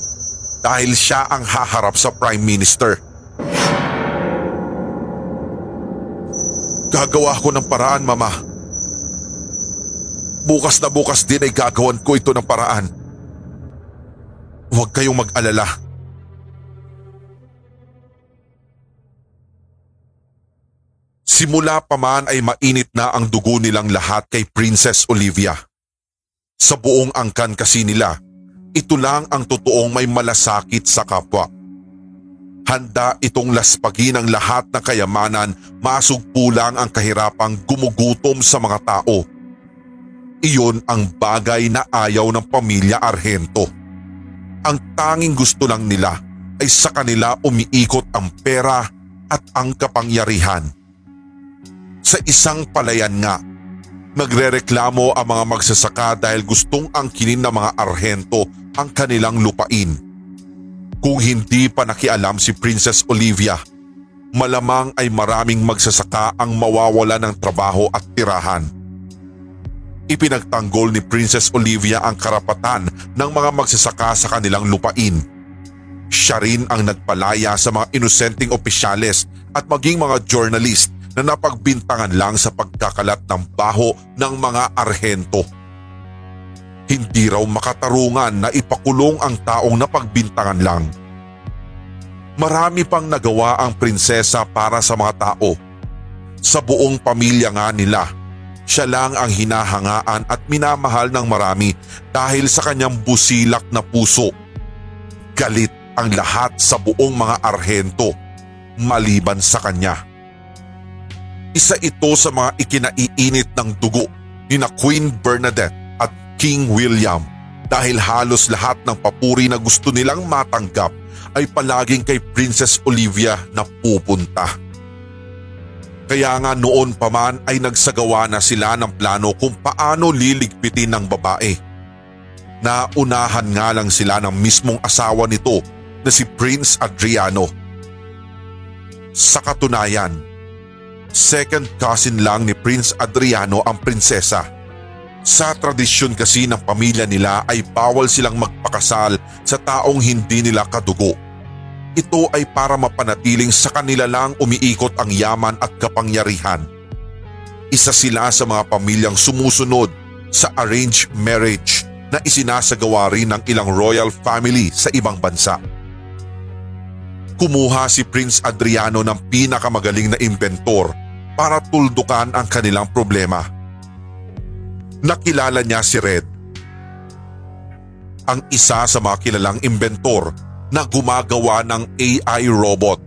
dahil siya ang haharap sa Prime Minister. Gagawa ko ng paraan, Mama. Bukas na bukas din ay gagawan ko ito ng paraan. Huwag kayong mag-alala. Simula pa man ay mainit na ang dugo nilang lahat kay Princess Olivia. Sa buong angkan kasi nila, ito lang ang totoong may malasakit sa kapwa. Handa itong laspagin ang lahat ng kayamanan, masugpo lang ang kahirapang gumugutom sa mga tao. Iyon ang bagay na ayaw ng pamilya Argento. Ang tanging gusto lang nila ay sa kanila umiikot ang pera at ang kapangyarihan. Sa isang palayan nga, nagrereklamo ang mga magsasaka dahil gustong angkinin ng mga Argento ang kanilang lupain. Kung hindi pa nakialam si Princess Olivia, malamang ay maraming magsasaka ang mawawala ng trabaho at tirahan. Ipinagtanggol ni Princess Olivia ang karapatan ng mga magsasaka sa kanilang lupain. Siya rin ang nagpalaya sa mga inosenteng opisyales at maging mga journalist na napagbintangan lang sa pagkakalat ng baho ng mga arhento. Hindi raw makatarungan na ipakulong ang taong napagbintangan lang. Marami pang nagawa ang prinsesa para sa mga tao. Sa buong pamilya nga nila, siya lang ang hinahangaan at minamahal ng marami dahil sa kanyang busilak na puso. Galit ang lahat sa buong mga arhento maliban sa kanya. Isa ito sa mga ikinaiinit ng dugo ni na Queen Bernadette King William dahil halos lahat ng papuri na gusto nilang matanggap ay palaging kay Princess Olivia na pupunta. Kaya nga noon pa man ay nagsagawa na sila ng plano kung paano liligpitin ng babae. Naunahan nga lang sila ng mismong asawa nito na si Prince Adriano. Sa katunayan, second cousin lang ni Prince Adriano ang prinsesa Sa tradisyon kasi ng pamilya nila ay bawal silang magpakasal sa taong hindi nila kadugo. Ito ay para mapanatiling sa kanila lang umiikot ang yaman at kapangyarihan. Isa sila sa mga pamilyang sumusunod sa arranged marriage na isinasagawa rin ng ilang royal family sa ibang bansa. Kumuha si Prince Adriano ng pinakamagaling na inventor para tuldukan ang kanilang problema. Nakilala niya si Red. Ang isa sa mga kilalang inventor na gumagawa ng AI robot.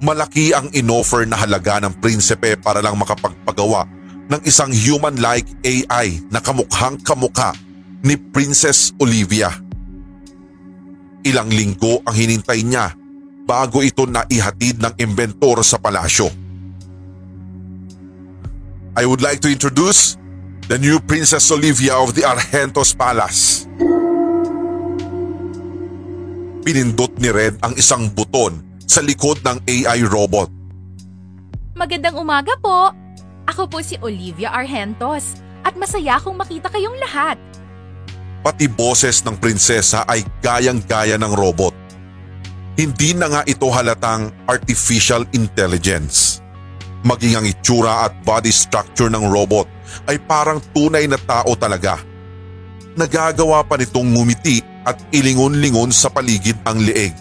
Malaki ang inoffer na halaga ng prinsipe para lang makapagpagawa ng isang human-like AI na kamukhang kamukha ni Princess Olivia. Ilang linggo ang hinintay niya bago ito naihatid ng inventor sa palasyo. I would like to introduce the new Princess Olivia of the Argentos Palace. Pinindot ni Red ang isang buton sa likod ng AI robot. Magandang umaga po. Ako po si Olivia Argentos at masaya akong makita kayong lahat. Pati boses ng prinsesa ay gayang-gaya ng robot. Hindi na nga ito halatang artificial intelligence. Maging ang itsura at body structure ng robot ay parang tunay na tao talaga. Nagagawa pa nitong ngumiti at ilingon-lingon sa paligid ang leeg.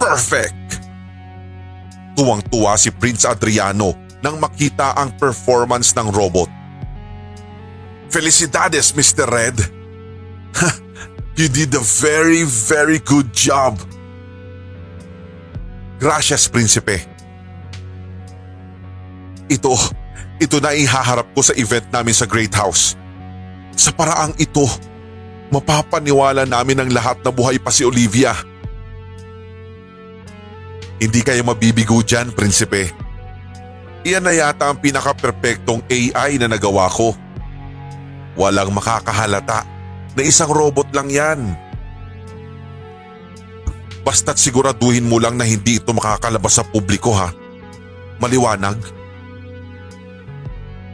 Perfect! Tuwang-tuwa si Prince Adriano nang makita ang performance ng robot. Felicidades, Mr. Red! you did a very, very good job. Gracias, Prinsipe. Ito, ito na ihaharap ko sa event namin sa Great House. Sa paraang ito, mapapaniwala namin ang lahat na buhay pa si Olivia. Hindi kayo mabibigo dyan, Prinsipe. Iyan na yata ang pinaka-perpektong AI na nagawa ko. Walang makakahalata na isang robot lang yan. Basta't siguraduhin mo lang na hindi ito makakalabas sa publiko ha. Maliwanag.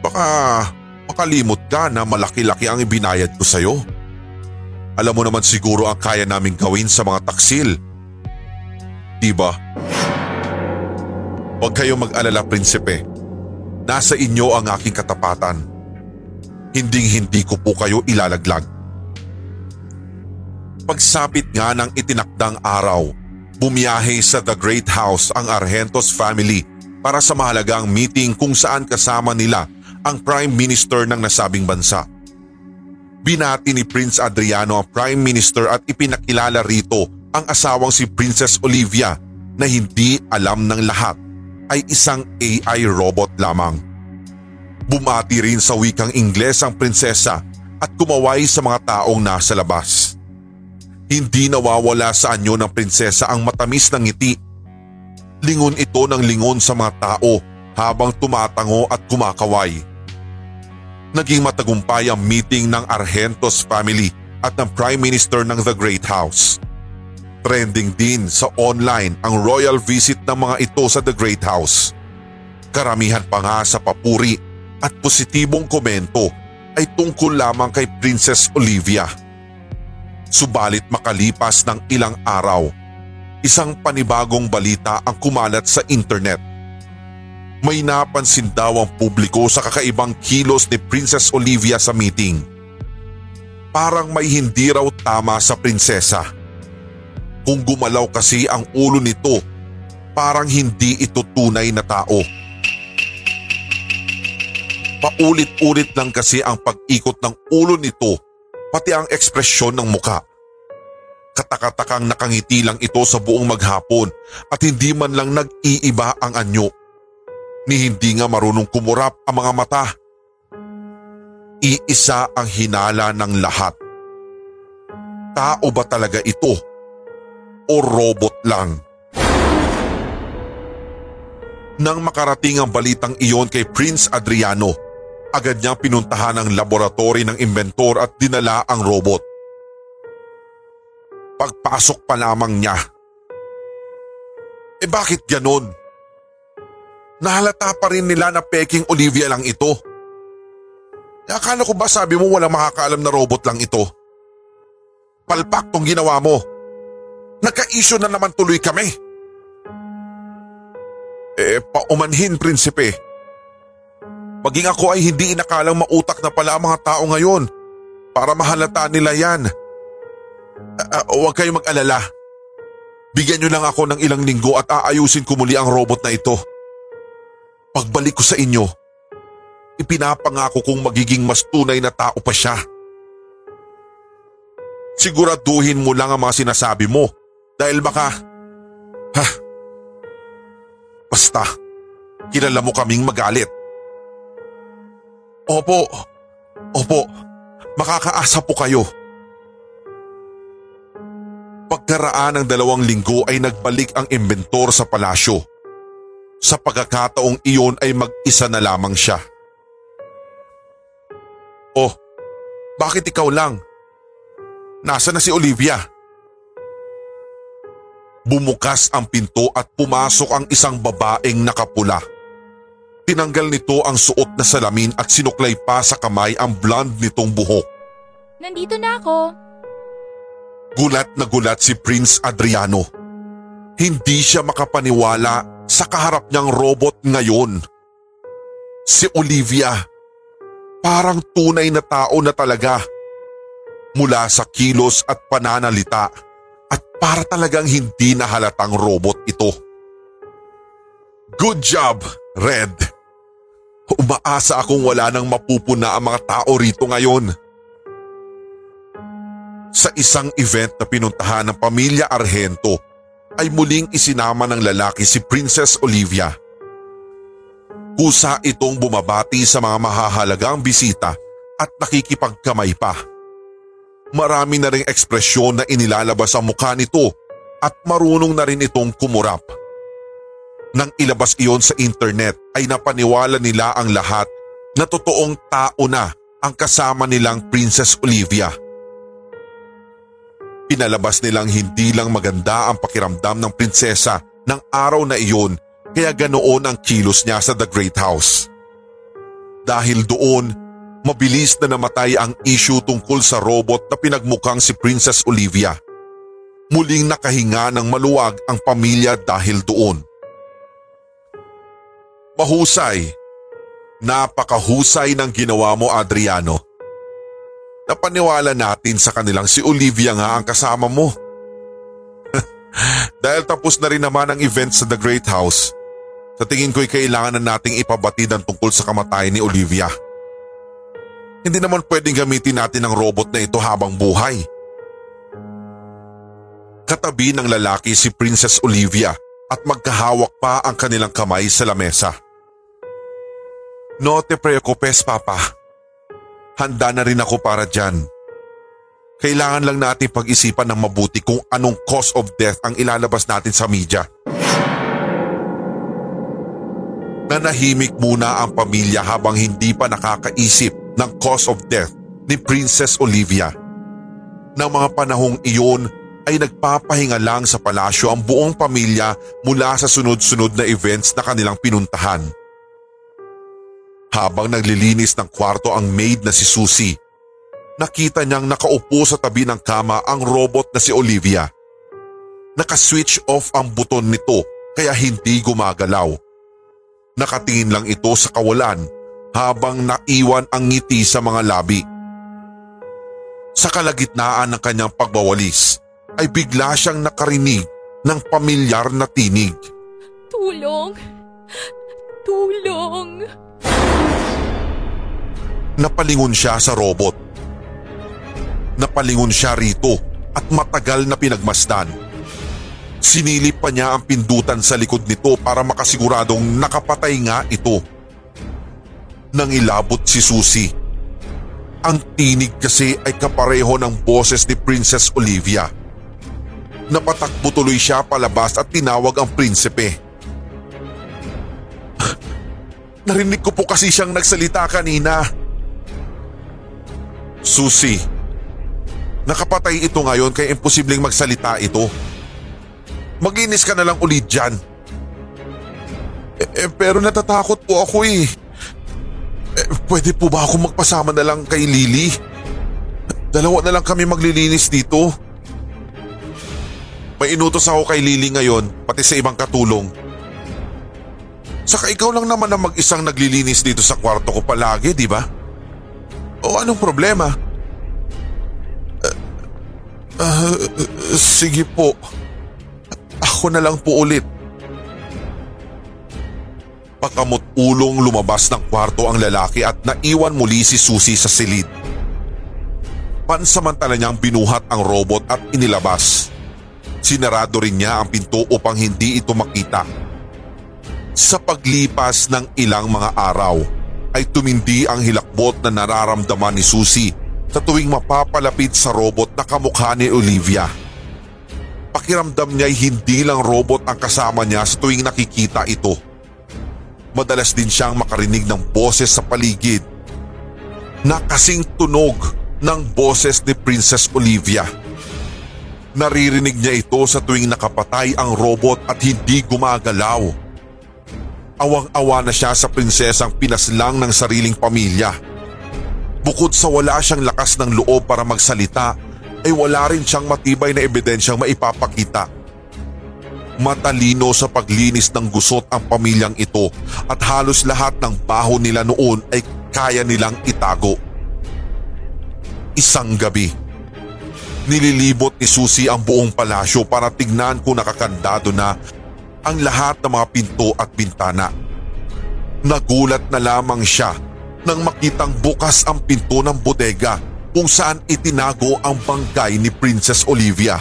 Baka makalimot ka na malaki-laki ang ibinayad ko sa'yo. Alam mo naman siguro ang kaya naming gawin sa mga taksil. Diba? Huwag kayong mag-alala, prinsipe. Nasa inyo ang aking katapatan. Hinding-hindi ko po kayo ilalaglag. Pagsapit nga ng itinakdang araw, bumiyahe sa The Great House ang Argentos family para sa mahalagang meeting kung saan kasama nila ang Prime Minister ng nasabing bansa. Binati ni Prince Adriano ang Prime Minister at ipinakilala rito ang asawang si Princess Olivia na hindi alam ng lahat ay isang AI robot lamang. Bumati rin sa wikang Ingles ang prinsesa at kumaway sa mga taong nasa labas. Hindi nawawala sa anyo ng prinsesa ang matamis ng ngiti. Lingon ito ng lingon sa mga tao habang tumatango at kumakaway. Naging matagumpay ang meeting ng Argentos family at ng Prime Minister ng The Great House. Trending din sa online ang royal visit ng mga ito sa The Great House. Karamihan pa nga sa papuri at positibong komento ay tungkol lamang kay Princess Olivia. Subalit makalipas ng ilang araw, isang panibagong balita ang kumalat sa internet. May napansin daw ang publiko sa kakaibang kilos ni Princess Olivia sa meeting. Parang may hindi raw tama sa prinsesa. Kung gumalaw kasi ang ulo nito, parang hindi ito tunay na tao. Paulit-ulit lang kasi ang pag-ikot ng ulo nito pati ang ekspresyon ng muka. Katakatakang nakangiti lang ito sa buong maghapon at hindi man lang nag-iiba ang anyo. Ni hindi nga marunong kumurap ang mga mata. Iisa ang hinala ng lahat. Tao ba talaga ito? O robot lang? Nang makarating ang balitang iyon kay Prince Adriano, agad niyang pinuntahan ang laboratory ng inventor at dinala ang robot. Pagpasok pa lamang niya. Eh bakit ganon? Nahalata pa rin nila na peking Olivia lang ito. Akala ko ba sabi mo walang makakaalam na robot lang ito? Palpak tong ginawa mo. Nagka-issue na naman tuloy kami. Eh, paumanhin, prinsipe. Maging ako ay hindi inakalang mautak na pala ang mga tao ngayon para mahalata nila yan. Ah, huwag kayong mag-alala. Bigyan nyo lang ako ng ilang linggo at aayusin ko muli ang robot na ito. Pagbalik ko sa inyo, ipinapangako kong magiging mas tunay na tao pa siya. Siguraduhin mo lang ang mga sinasabi mo dahil baka… Ha? Basta, kilala mo kaming magalit. Opo, opo, makakaasa po kayo. Pagkaraan ng dalawang linggo ay nagbalik ang inventor sa palasyo. Sa pagkakataong iyon ay mag-isa na lamang siya. Oh, bakit ikaw lang? Nasa na si Olivia? Bumukas ang pinto at pumasok ang isang babaeng nakapula. Tinanggal nito ang suot na salamin at sinuklay pa sa kamay ang blonde nitong buhok. Nandito na ako. Gulat na gulat si Prince Adriano. Hindi siya makapaniwala sa kaharap niyang robot ngayon. Si Olivia. Parang tunay na tao na talaga. Mula sa kilos at pananalita at para talagang hindi nahalatang robot ito. Good job, Red. Umaasa akong wala nang mapupuna ang mga tao rito ngayon. Sa isang event na pinuntahan ng pamilya Argento ay muling isinama ng lalaki si Princess Olivia. Kusa itong bumabati sa mga mahahalagang bisita at nakikipagkamay pa. Marami na ring ekspresyon na inilalabas ang mukha nito at marunong na rin itong kumurap. Nang ilabas iyon sa internet ay napaniwala nila ang lahat na totoong tao na ang kasama nilang Princess Olivia. Pinalabas nilang hindi lang maganda ang pakiramdam ng prinsesa ng araw na iyon kaya ganoon ang kilos niya sa The Great House. Dahil doon, mabilis na namatay ang issue tungkol sa robot na pinagmukhang si Princess Olivia. Muling nakahinga ng maluwag ang pamilya dahil doon. Mahusay. Napakahusay ng ginawa mo Adriano. Napaniwala natin sa kanilang si Olivia nga ang kasama mo. Dahil tapos na rin naman ang event sa The Great House, sa tingin ko'y kailangan na nating ipabatid ang tungkol sa kamatayan ni Olivia. Hindi naman pwedeng gamitin natin ang robot na ito habang buhay. Katabi ng lalaki si Princess Olivia at magkahawak pa ang kanilang kamay sa lamesa. No te preocupes, Papa. Handa na rin ako para dyan. Kailangan lang natin pag-isipan ng mabuti kung anong cause of death ang ilalabas natin sa media. Nanahimik muna ang pamilya habang hindi pa nakakaisip ng cause of death ni Princess Olivia. Nang mga panahong iyon ay nagpapahinga lang sa palasyo ang buong pamilya mula sa sunod-sunod na events na kanilang pinuntahan. Habang naglilinis ng kwarto ang maid na si Susie, nakita niyang nakaupo sa tabi ng kama ang robot na si Olivia. Naka-switch off ang buton nito kaya hindi gumagalaw. Nakatingin lang ito sa kawalan habang naiwan ang ngiti sa mga labi. Sa kalagitnaan ng kanyang pagbawalis ay bigla siyang nakarinig ng pamilyar na tinig. Tulong! Tulong! Napalingon siya sa robot. Napalingon siya rito at matagal na pinagmasdan. Sinilip pa niya ang pindutan sa likod nito para makasiguradong nakapatay nga ito. Nang ilabot si Susie. Ang tinig kasi ay kapareho ng boses ni Princess Olivia. Napatakbo tuloy siya palabas at tinawag ang prinsipe. Narinig ko po kasi siyang nagsalita kanina. Susie, nakapatay ito ngayon kaya imposibleng magsalita ito. Maginis ka na lang ulit dyan. Eh, eh, pero natatakot po ako eh. Eh, pwede po ba ako magpasama na lang kay Lily? Dalawa na lang kami maglilinis dito. May inutos ako kay Lily ngayon, pati sa ibang katulong. Saka ikaw lang naman ang mag-isang naglilinis dito sa kwarto ko palagi, di ba? O anong problema? Uh, uh, sige po. Ako na lang po ulit. Pakamot ulong lumabas ng kwarto ang lalaki at naiwan muli si Susie sa silid. Pansamantala niyang binuhat ang robot at inilabas. Sinarado rin niya ang pinto upang hindi ito makita. Sa paglipas ng ilang mga araw ay tumindi ang hilakbot na nararamdaman ni Susie sa tuwing mapapalapit sa robot na kamukha ni Olivia. Pakiramdam niya ay hindi lang robot ang kasama niya sa tuwing nakikita ito. Madalas din siyang makarinig ng boses sa paligid na kasing tunog ng boses ni Princess Olivia. Naririnig niya ito sa tuwing nakapatay ang robot at hindi gumagalaw. Awang-awa na siya sa prinsesang pinaslang ng sariling pamilya. Bukod sa wala siyang lakas ng loob para magsalita, ay wala rin siyang matibay na ebidensyang maipapakita. Matalino sa paglinis ng gusot ang pamilyang ito at halos lahat ng baho nila noon ay kaya nilang itago. Isang gabi, nililibot ni Susie ang buong palasyo para tignan kung nakakandado na ang lahat ng mga pinto at bintana. Nagulat na lamang siya nang makitang bukas ang pinto ng bodega kung saan itinago ang bangkay ni Princess Olivia.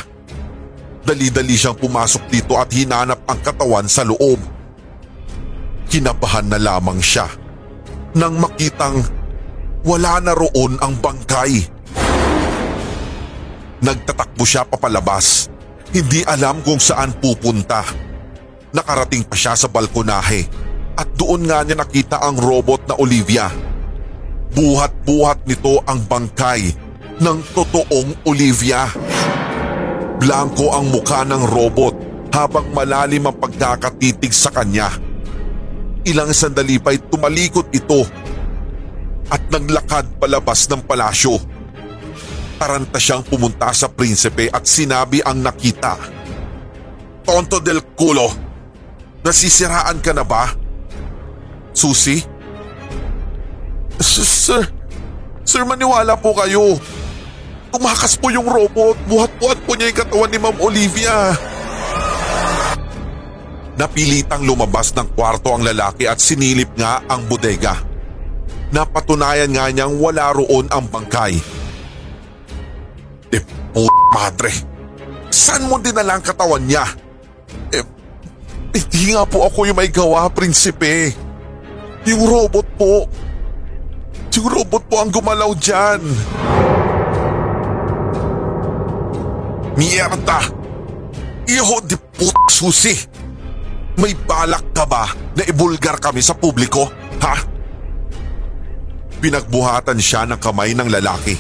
Dali-dali siyang pumasok dito at hinanap ang katawan sa loob. Kinabahan na lamang siya nang makitang wala na roon ang bangkay. Nagtatakbo siya papalabas. Hindi alam kung saan pupunta. Nakarating pa siya sa balkonahe at doon nga niya nakita ang robot na Olivia. Buhat-buhat nito ang bangkay ng totoong Olivia. Blanco ang mukha ng robot habang malalim ang pagkakatitig sa kanya. Ilang sandali pa'y tumalikod ito at naglakad palabas ng palasyo. Taranta siyang pumunta sa prinsipe at sinabi ang nakita. Tonto del culo, nasisiraan ka na ba? Susi? Sir, sir maniwala po kayo. Tumakas po yung robot. Buhat-buhat po niya yung katawan ni Ma'am Olivia. Napilitang lumabas ng kwarto ang lalaki at sinilip nga ang bodega. Napatunayan nga niyang wala roon ang bangkay. P*** madre. Saan mo dinala ang katawan niya? Hindi nga po ako yung may gawa, prinsipe. Yung robot po. Yung robot po ang gumalaw dyan. Mierda! Iho di put susi! May balak ka ba na ibulgar kami sa publiko? Ha? Pinagbuhatan siya ng kamay ng lalaki.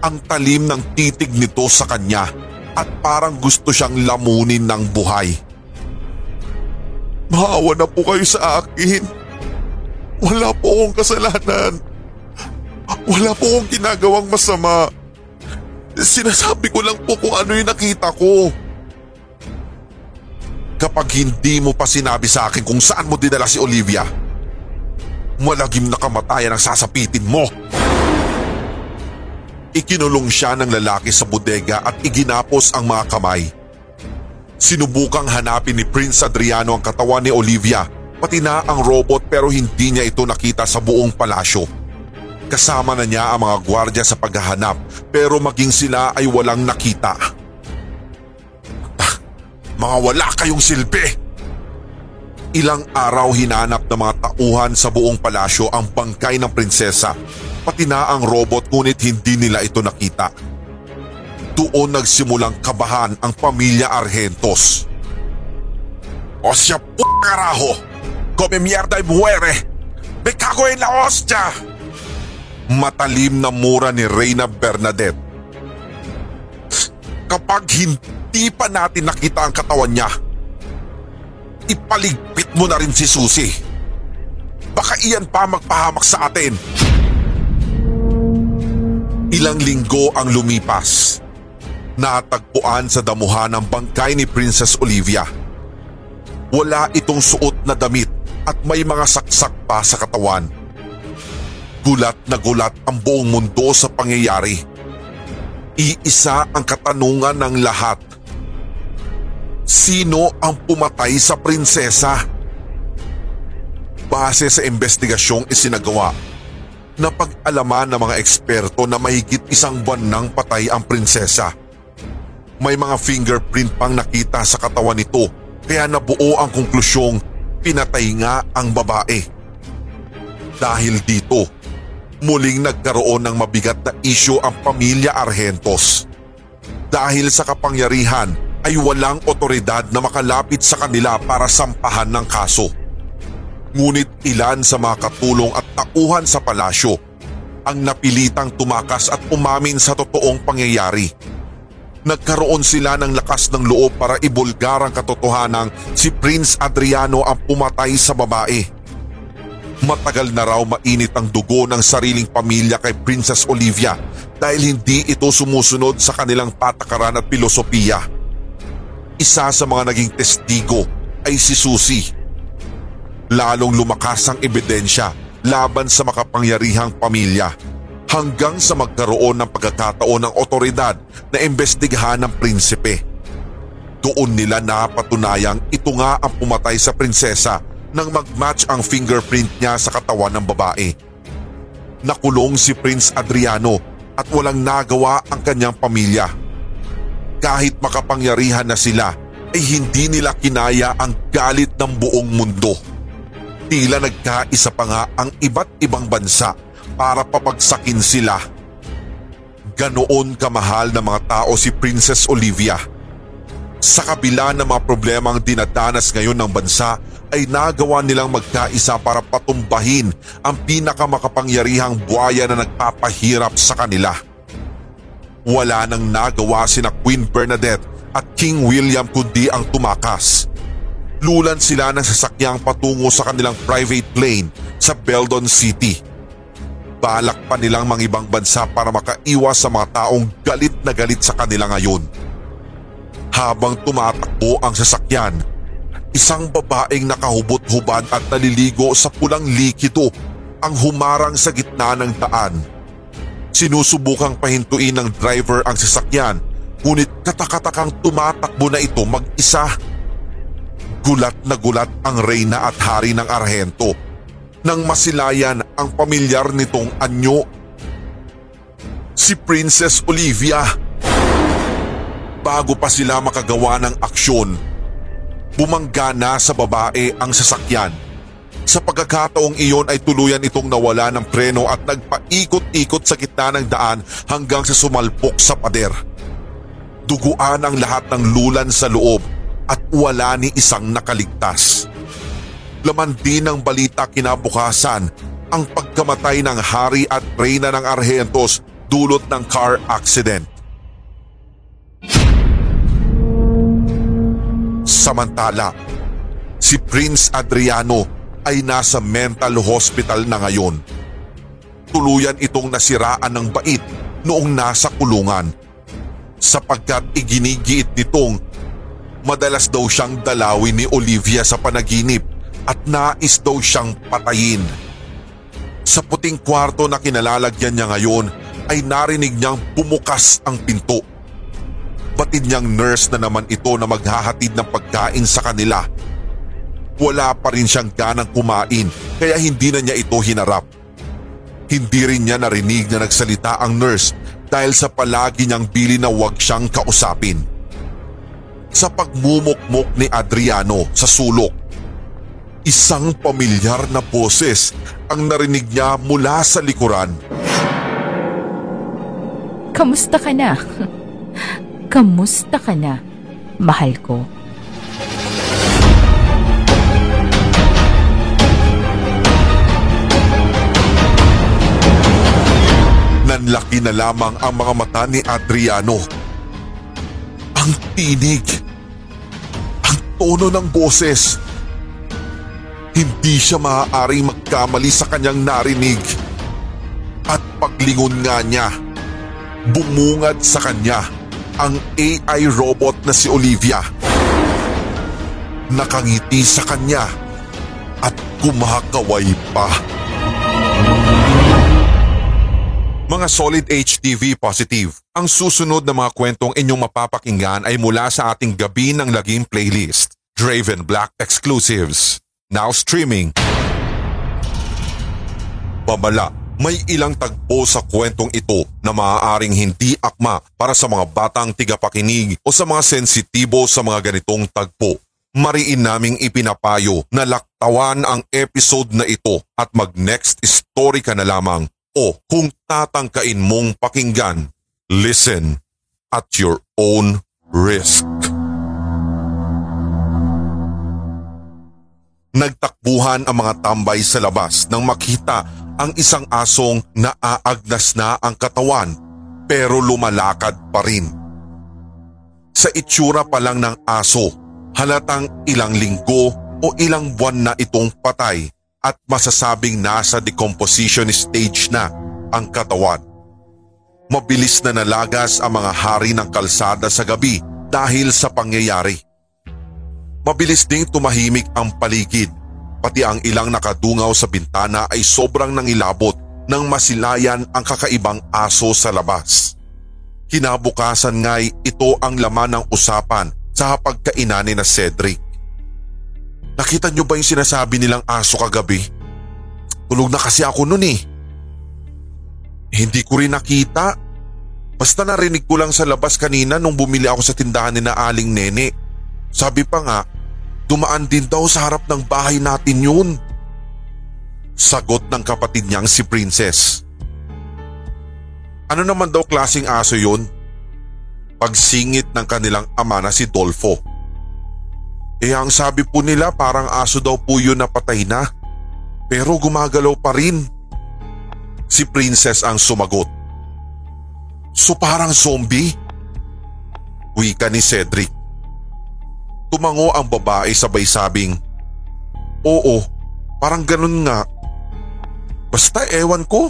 Ang talim ng titig nito sa kanya at parang gusto siyang lamunin ng buhay. Maawa na po kayo sa akin. Wala po akong kasalanan. Wala po akong ginagawang masama. Sinasabi ko lang po kung ano yung nakita ko. Kapag hindi mo pa sinabi sa akin kung saan mo dinala si Olivia, malagim na kamatayan ang sasapitin mo. Ikinulong siya ng lalaki sa bodega at iginapos ang mga kamay. Sinubukang hanapin ni Prince Adriano ang katawan ni Olivia, pati na ang robot pero hindi niya ito nakita sa buong palasyo. Kasama na niya ang mga gwardya sa paghahanap pero maging sila ay walang nakita. Ah, mga wala kayong silbi! Ilang araw hinanap ng mga tauhan sa buong palasyo ang bangkay ng prinsesa, pati na ang robot ngunit hindi nila ito nakita. Doon nagsimulang kabahan ang pamilya Argentos. O siya p*** carajo! Come mierda y muere! Me cago en la hostia! Matalim na mura ni Reyna Bernadette. Kapag hindi pa natin nakita ang katawan niya, ipaligpit mo na rin si Susie. Baka iyan pa magpahamak sa atin. Ilang linggo ang lumipas. Natagpuan sa damuhan ang bangkay ni Princess Olivia. Wala itong suot na damit at may mga saksak pa sa katawan. Gulat na gulat ang buong mundo sa pangyayari. Iisa ang katanungan ng lahat. Sino ang pumatay sa prinsesa? Base sa investigasyong isinagawa, napag-alaman ng mga eksperto na mahigit isang buwan nang patay ang prinsesa. May mga fingerprint pang nakita sa katawan nito kaya nabuo ang konklusyong pinatay nga ang babae. Dahil dito, muling nagkaroon ng mabigat na isyo ang pamilya Argentos. Dahil sa kapangyarihan ay walang otoridad na makalapit sa kanila para sampahan ng kaso. Ngunit ilan sa mga katulong at tauhan sa palasyo ang napilitang tumakas at umamin sa totoong pangyayari. Nagkaroon sila ng lakas ng loob para ibulgar ang katotohanang si Prince Adriano ang pumatay sa babae. Matagal na raw mainit ang dugo ng sariling pamilya kay Princess Olivia dahil hindi ito sumusunod sa kanilang patakaran at filosofiya. Isa sa mga naging testigo ay si Susie. Lalong lumakas ang ebidensya laban sa makapangyarihang pamilya hanggang sa magkaroon ng pagkakataon ng otoridad na imbestigahan ng prinsipe. Doon nila napatunayang ito nga ang pumatay sa prinsesa nang mag-match ang fingerprint niya sa katawan ng babae. Nakulong si Prince Adriano at walang nagawa ang kanyang pamilya. Kahit makapangyarihan na sila ay hindi nila kinaya ang galit ng buong mundo. Tila nagkaisa pa nga ang iba't ibang bansa para papagsakin sila. Ganoon kamahal ng mga tao si Princess Olivia. Sa kabila ng mga problemang dinadanas ngayon ng bansa ay nagawa nilang magkaisa para patumbahin ang pinakamakapangyarihang buhaya na nagpapahirap sa kanila. Wala nang nagawa sina Queen Bernadette at King William kundi ang tumakas. Lulan sila ng sasakyang patungo sa kanilang private plane sa Beldon City. Balak pa nilang mga ibang bansa para makaiwas sa mga taong galit na galit sa kanila ngayon. Habang tumatakbo ang sasakyan, isang babaeng nakahubot-hubad at naliligo sa pulang likido ang humarang sa gitna ng daan. Sinusubukang pahintuin ng driver ang sasakyan ngunit katakatakang tumatakbo na ito mag-isa. Gulat na gulat ang reyna at hari ng Arhento nang masilayan ang pamilyar nitong anyo. Si Princess Olivia. Bago pa sila makagawa ng aksyon, bumangga na sa babae ang sasakyan. Sa pagkakataong iyon ay tuluyan itong nawala ng preno at nagpaikot-ikot sa gitna ng daan hanggang sa sumalpok sa pader. Duguan ang lahat ng lulan sa loob at wala ni isang nakaligtas. Laman din ng balita kinabukasan ang pagkamatay ng hari at reyna ng Argentos dulot ng car accident. Samantala, si Prince Adriano ay nasa mental hospital na ngayon. Tuluyan itong nasiraan ng bait noong nasa kulungan sapagkat iginigiit nitong madalas daw siyang dalawin ni Olivia sa panaginip at nais daw siyang patayin. Sa puting kwarto na kinalalagyan niya ngayon ay narinig niyang bumukas ang pinto. Batid niyang nurse na naman ito na maghahatid ng pagkain sa kanila. Wala pa rin siyang ganang kumain kaya hindi na niya ito hinarap. Hindi rin niya narinig na nagsalita ang nurse dahil sa palagi niyang bili na huwag siyang kausapin. Sa pagmumukmok ni Adriano sa sulok, isang pamilyar na boses ang narinig niya mula sa likuran. Kamusta ka na? Kamusta ka na, mahal ko? Nanlaki na lamang ang mga mata ni Adriano. Ang tinig. Ang tono ng boses. Hindi siya maaaring magkamali sa kanyang narinig. At paglingon nga niya, bumungad sa kanya ang AI robot na si Olivia. Nakangiti sa kanya at kumakaway pa. Mga Solid HTV Positive, ang susunod na mga kwentong inyong mapapakinggan ay mula sa ating Gabi ng Laging playlist, Draven Black Exclusives. Now streaming. Babala, may ilang tagpo sa kwentong ito na maaaring hindi akma para sa mga batang tigapakinig o sa mga sensitibo sa mga ganitong tagpo. Mariin naming ipinapayo na laktawan ang episode na ito at mag next story ka na lamang o kung tatangkain mong pakinggan, listen at your own risk. Nagtakbuhan ang mga tambay sa labas nang makita ang isang asong naaagnas na ang katawan pero lumalakad pa rin. Sa itsura pa lang ng aso, halatang ilang linggo o ilang buwan na itong patay at masasabing nasa decomposition stage na ang katawan. Mabilis na nalagas ang mga hari ng kalsada sa gabi dahil sa pangyayari. Mabilis ding tumahimik ang paligid, pati ang ilang nakadungaw sa bintana ay sobrang nangilabot nang masilayan ang kakaibang aso sa labas. Kinabukasan nga'y ito ang laman ng usapan sa pagkainan ni na Cedric. Nakita niyo ba yung sinasabi nilang aso kagabi? Tulog na kasi ako nun eh. Hindi ko rin nakita. Basta narinig ko lang sa labas kanina nung bumili ako sa tindahan ni na Aling Nene. Sabi pa nga, dumaan din daw sa harap ng bahay natin yun. Sagot ng kapatid niyang si Princess. Ano naman daw klasing aso yun? Pagsingit ng kanilang ama na si Dolfo. Eh ang sabi po nila parang aso daw po yun na patay na. Pero gumagalaw pa rin. Si Princess ang sumagot. So parang zombie? Wika ni Cedric. Tumango ang babae sabay sabing, Oo, parang ganun nga. Basta ewan ko,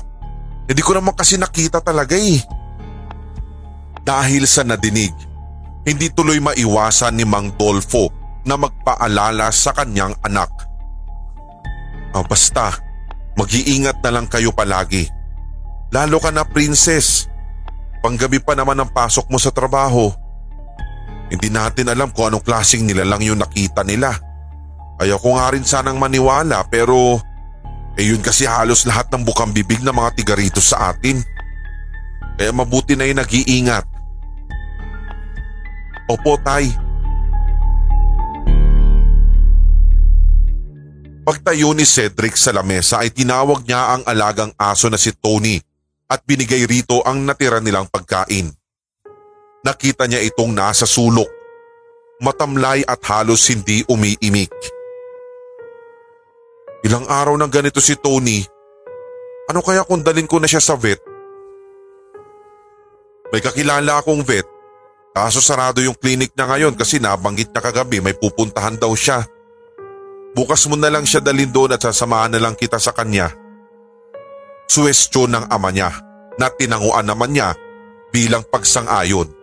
hindi ko naman kasi nakita talaga eh. Dahil sa nadinig, hindi tuloy maiwasan ni Mang Dolfo na magpaalala sa kanyang anak. Ah, basta, mag-iingat na lang kayo palagi. Lalo ka na princess. Panggabi pa naman ang pasok mo sa trabaho. Hindi natin alam kung anong klaseng nilalang yung nakita nila. Ayaw ko nga rin sanang maniwala pero eh yun kasi halos lahat ng bukang bibig ng mga tiga rito sa atin. Kaya mabuti na yung nag-iingat. Opo tay. Pagtayo ni Cedric sa lamesa ay tinawag niya ang alagang aso na si Tony at binigay rito ang natira nilang pagkain. Nakita niya itong nasa sulok, matamlay at halos hindi umiimik. Ilang araw nang ganito si Tony, ano kaya kung dalin ko na siya sa vet? May kakilala akong vet, kaso sarado yung clinic na ngayon kasi nabanggit niya kagabi may pupuntahan daw siya. Bukas mo na lang siya dalin doon at sasamahan na lang kita sa kanya. Suwestyon ng ama niya na tinanguan naman niya bilang pagsang-ayon.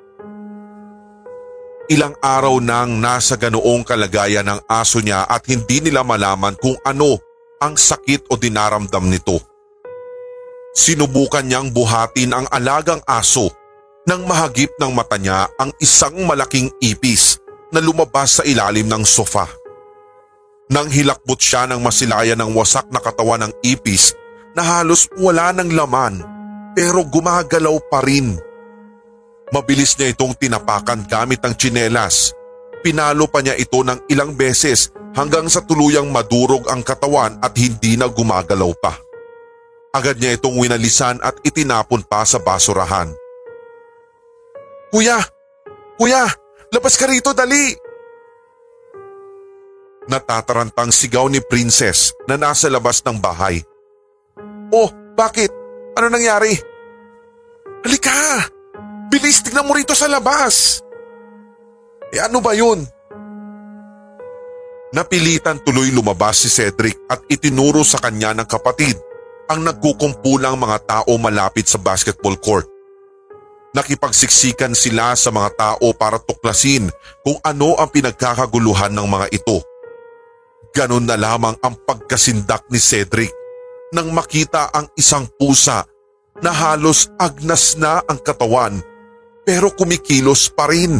Ilang araw nang nasa ganoong kalagayan ng aso niya at hindi nila malaman kung ano ang sakit o dinaramdam nito. Sinubukan niyang buhatin ang alagang aso nang mahagip ng mata niya ang isang malaking ipis na lumabas sa ilalim ng sofa. Nang hilakbot siya ng masilayan ng wasak na katawan ng ipis na halos wala ng laman pero gumagalaw pa rin. Mabilis niya itong tinapakan gamit ang tsinelas. Pinalo pa niya ito ng ilang beses hanggang sa tuluyang madurog ang katawan at hindi na gumagalaw pa. Agad niya itong winalisan at itinapon pa sa basurahan. Kuya! Kuya! Labas ka rito, dali! Natatarantang sigaw ni Princess na nasa labas ng bahay. Oh, bakit? Ano nangyari? Halika! Bilis, tignan mo rito sa labas! Eh ano ba yun? Napilitan tuloy lumabas si Cedric at itinuro sa kanya ng kapatid ang nagkukumpulang mga tao malapit sa basketball court. Nakipagsiksikan sila sa mga tao para tuklasin kung ano ang pinagkakaguluhan ng mga ito. Ganon na lamang ang pagkasindak ni Cedric nang makita ang isang pusa na halos agnas na ang katawan pero kumikilos pa rin.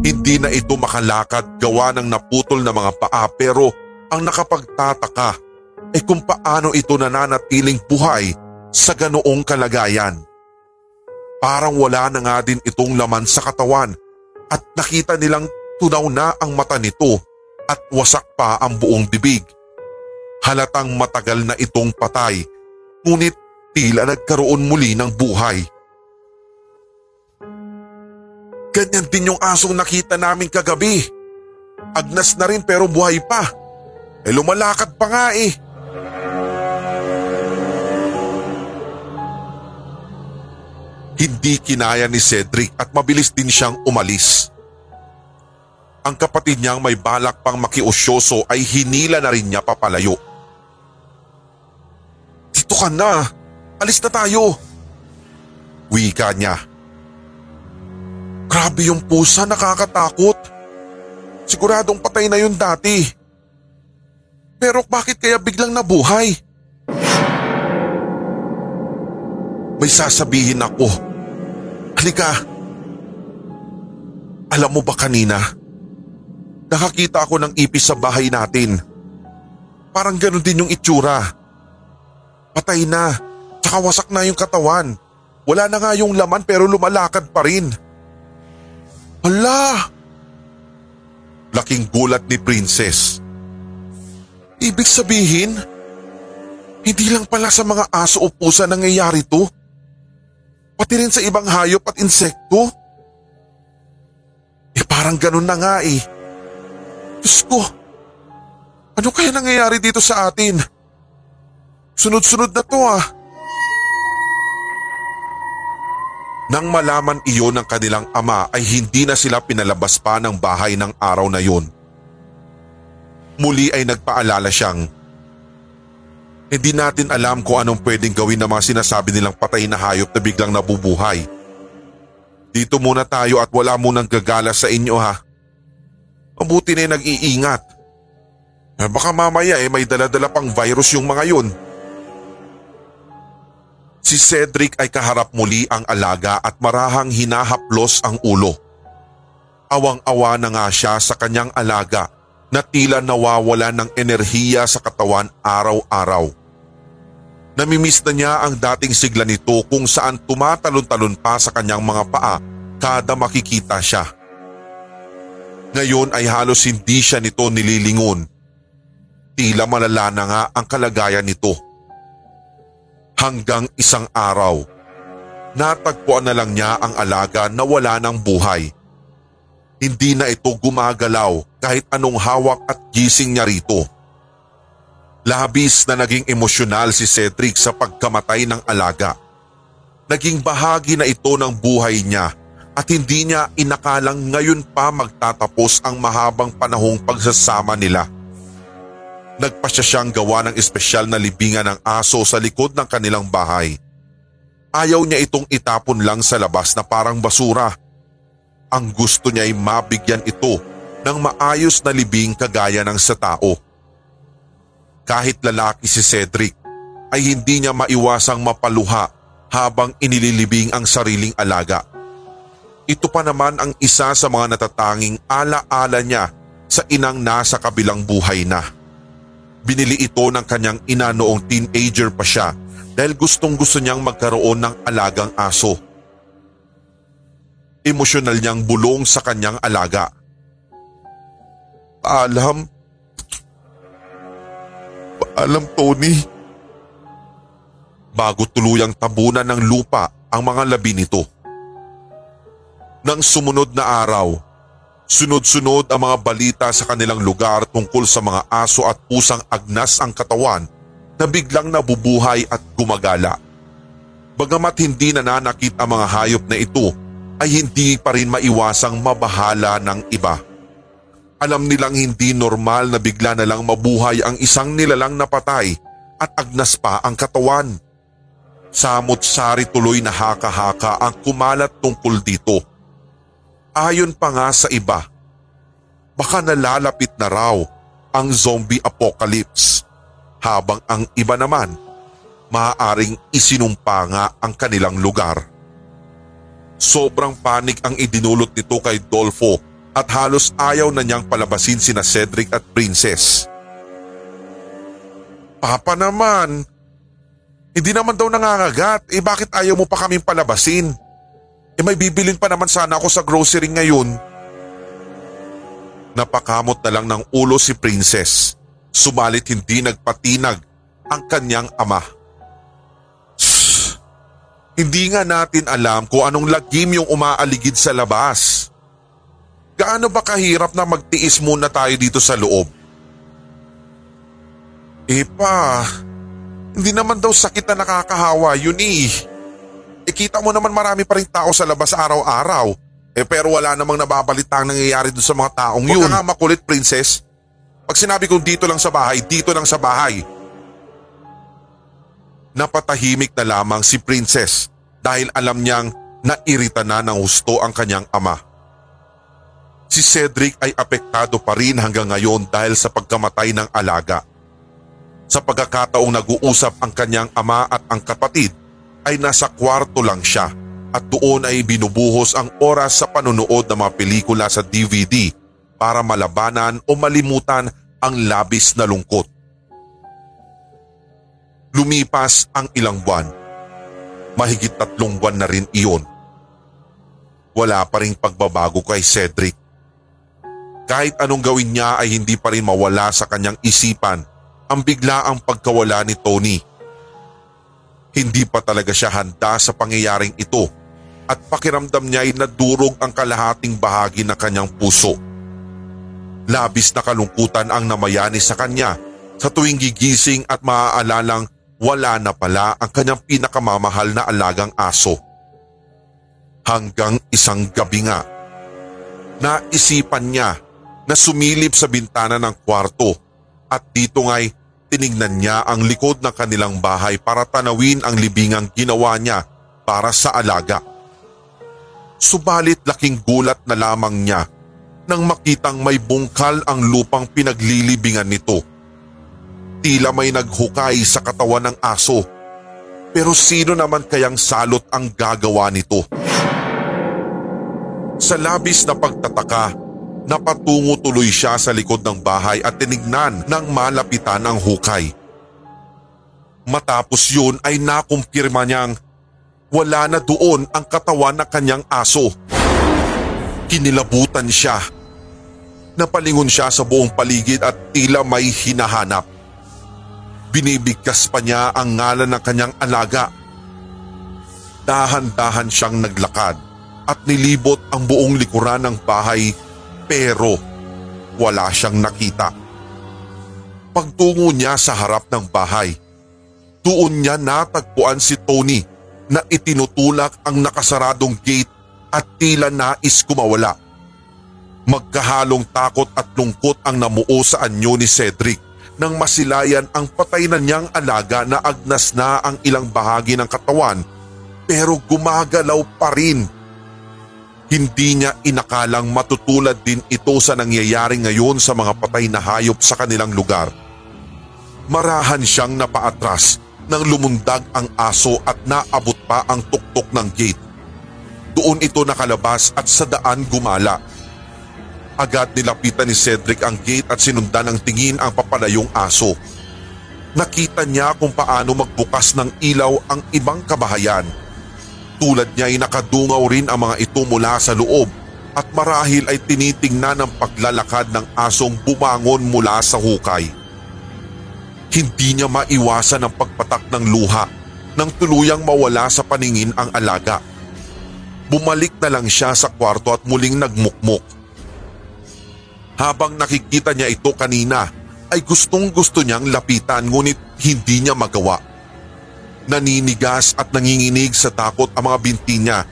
Hindi na ito makalakad gawa ng naputol na mga paa pero ang nakapagtataka ay kung paano ito nananatiling buhay sa ganoong kalagayan. Parang wala na nga din itong laman sa katawan at nakita nilang tunaw na ang mata nito at wasak pa ang buong bibig. Halatang matagal na itong patay ngunit tila nagkaroon muli ng buhay. Ganyan din yung asong nakita namin kagabi. Agnas na rin pero buhay pa. Eh lumalakad pa nga eh. Hindi kinaya ni Cedric at mabilis din siyang umalis. Ang kapatid niyang may balak pang makiusyoso ay hinila na rin niya papalayo. Dito ka na! Alis na tayo! Wika niya. Grabe yung pusa, nakakatakot. Siguradong patay na yun dati. Pero bakit kaya biglang nabuhay? May sasabihin ako. Halika. Alam mo ba kanina? Nakakita ako ng ipis sa bahay natin. Parang ganun din yung itsura. Patay na. Tsaka na yung katawan. Wala na nga yung laman pero lumalakad pa rin. Hala! Laking gulat ni Princess. Ibig sabihin, hindi lang pala sa mga aso o pusa nangyayari to. Pati rin sa ibang hayop at insekto. Eh parang ganun na nga eh. Diyos ko, ano kaya nangyayari dito sa atin? Sunod-sunod na to ah. Nang malaman iyon ng kanilang ama ay hindi na sila pinalabas pa ng bahay ng araw na yun. Muli ay nagpaalala siyang, Hindi natin alam kung anong pwedeng gawin ng mga sinasabi nilang patay na hayop na biglang nabubuhay. Dito muna tayo at wala munang gagala sa inyo ha. Mabuti na nag-iingat. Eh, baka mamaya eh may daladala pang virus yung mga yun. Si Cedric ay kaharap muli ang alaga at marahang hinahaplos ang ulo. Awang-awa na nga siya sa kanyang alaga na tila nawawala ng enerhiya sa katawan araw-araw. Namimiss na niya ang dating sigla nito kung saan tumatalon-talon pa sa kanyang mga paa kada makikita siya. Ngayon ay halos hindi siya nito nililingon. Tila malala na nga ang kalagayan nito hanggang isang araw. Natagpuan na lang niya ang alaga na wala ng buhay. Hindi na ito gumagalaw kahit anong hawak at gising niya rito. Labis na naging emosyonal si Cedric sa pagkamatay ng alaga. Naging bahagi na ito ng buhay niya at hindi niya inakalang ngayon pa magtatapos ang mahabang panahong pagsasama nila. Nagpasya siyang gawa ng espesyal na libingan ng aso sa likod ng kanilang bahay. Ayaw niya itong itapon lang sa labas na parang basura. Ang gusto niya ay mabigyan ito ng maayos na libing kagaya ng sa tao. Kahit lalaki si Cedric ay hindi niya maiwasang mapaluha habang inililibing ang sariling alaga. Ito pa naman ang isa sa mga natatanging ala-ala niya sa inang nasa kabilang buhay na. Binili ito ng kanyang ina noong teenager pa siya dahil gustong gusto niyang magkaroon ng alagang aso. Emosyonal niyang bulong sa kanyang alaga. Paalam. Paalam Tony. Bago tuluyang tabunan ng lupa ang mga labi nito. Nang sumunod na araw, Sunod-sunod ang mga balita sa kanilang lugar tungkol sa mga aso at pusang agnas ang katawan na biglang nabubuhay at gumagala. Bagamat hindi nananakit ang mga hayop na ito ay hindi pa rin maiwasang mabahala ng iba. Alam nilang hindi normal na bigla na lang mabuhay ang isang nilalang napatay at agnas pa ang katawan. Samot-sari tuloy na haka-haka ang kumalat tungkol dito. Ayon pa nga sa iba, baka nalalapit na raw ang zombie apocalypse habang ang iba naman maaaring isinumpa nga ang kanilang lugar. Sobrang panik ang idinulot nito kay Dolfo at halos ayaw na niyang palabasin sina Cedric at Princess. Papa naman, hindi naman daw nangangagat, eh bakit ayaw mo pa kaming palabasin? Eh may bibilin pa naman sana ako sa grocery ngayon. Napakamot na lang ng ulo si Princess, sumalit hindi nagpatinag ang kanyang ama. Shh! Hindi nga natin alam kung anong lagim yung umaaligid sa labas. Gaano ba kahirap na magtiis muna tayo dito sa loob? Eh pa, hindi naman daw sakit na nakakahawa yun eh. Eh kita mo naman marami pa rin tao sa labas araw-araw. Eh pero wala namang nababalita ang nangyayari dun sa mga taong yun. Huwag ka nga makulit princess. Pag sinabi kong dito lang sa bahay, dito lang sa bahay. Napatahimik na lamang si princess dahil alam niyang nairita na ng husto ang kanyang ama. Si Cedric ay apektado pa rin hanggang ngayon dahil sa pagkamatay ng alaga. Sa pagkakataong nag-uusap ang kanyang ama at ang kapatid ay nasa kwarto lang siya at doon ay binubuhos ang oras sa panunood ng mga pelikula sa DVD para malabanan o malimutan ang labis na lungkot. Lumipas ang ilang buwan. Mahigit tatlong buwan na rin iyon. Wala pa rin pagbabago kay Cedric. Kahit anong gawin niya ay hindi pa rin mawala sa kanyang isipan ang biglaang pagkawala ni Tony. Hindi pa talaga siya handa sa pangyayaring ito at pakiramdam niya ay nadurog ang kalahating bahagi ng kanyang puso. Labis na kalungkutan ang namayani sa kanya sa tuwing gigising at maaalalang wala na pala ang kanyang pinakamamahal na alagang aso. Hanggang isang gabi nga, naisipan niya na sumilip sa bintana ng kwarto at dito nga'y tinignan niya ang likod ng kanilang bahay para tanawin ang libingang ginawa niya para sa alaga. Subalit laking gulat na lamang niya nang makitang may bungkal ang lupang pinaglilibingan nito. Tila may naghukay sa katawan ng aso. Pero sino naman kayang salot ang gagawa nito? Sa labis na pagtataka, napatungo tuloy siya sa likod ng bahay at tinignan ng malapitan ang hukay. Matapos yun ay nakumpirma niyang wala na doon ang katawan ng kanyang aso. Kinilabutan siya. Napalingon siya sa buong paligid at tila may hinahanap. Binibigkas pa niya ang ngalan ng kanyang alaga. Dahan-dahan siyang naglakad at nilibot ang buong likuran ng bahay pero wala siyang nakita. Pagtungo niya sa harap ng bahay, doon niya natagpuan si Tony na itinutulak ang nakasaradong gate at tila nais kumawala. Magkahalong takot at lungkot ang namuo sa anyo ni Cedric nang masilayan ang patay na niyang alaga na agnas na ang ilang bahagi ng katawan pero gumagalaw pa rin. Hindi niya inakalang matutulad din ito sa nangyayari ngayon sa mga patay na hayop sa kanilang lugar. Marahan siyang napaatras nang lumundag ang aso at naabot pa ang tuktok ng gate. Doon ito nakalabas at sa daan gumala. Agad nilapitan ni Cedric ang gate at sinundan ng tingin ang papalayong aso. Nakita niya kung paano magbukas ng ilaw ang ibang kabahayan. Tulad niya ay nakadungaw rin ang mga ito mula sa loob at marahil ay tinitingnan ang paglalakad ng asong bumangon mula sa hukay. Hindi niya maiwasan ang pagpatak ng luha nang tuluyang mawala sa paningin ang alaga. Bumalik na lang siya sa kwarto at muling nagmukmok. Habang nakikita niya ito kanina ay gustong gusto niyang lapitan ngunit hindi niya magawa. Naninigas at nanginginig sa takot ang mga binti niya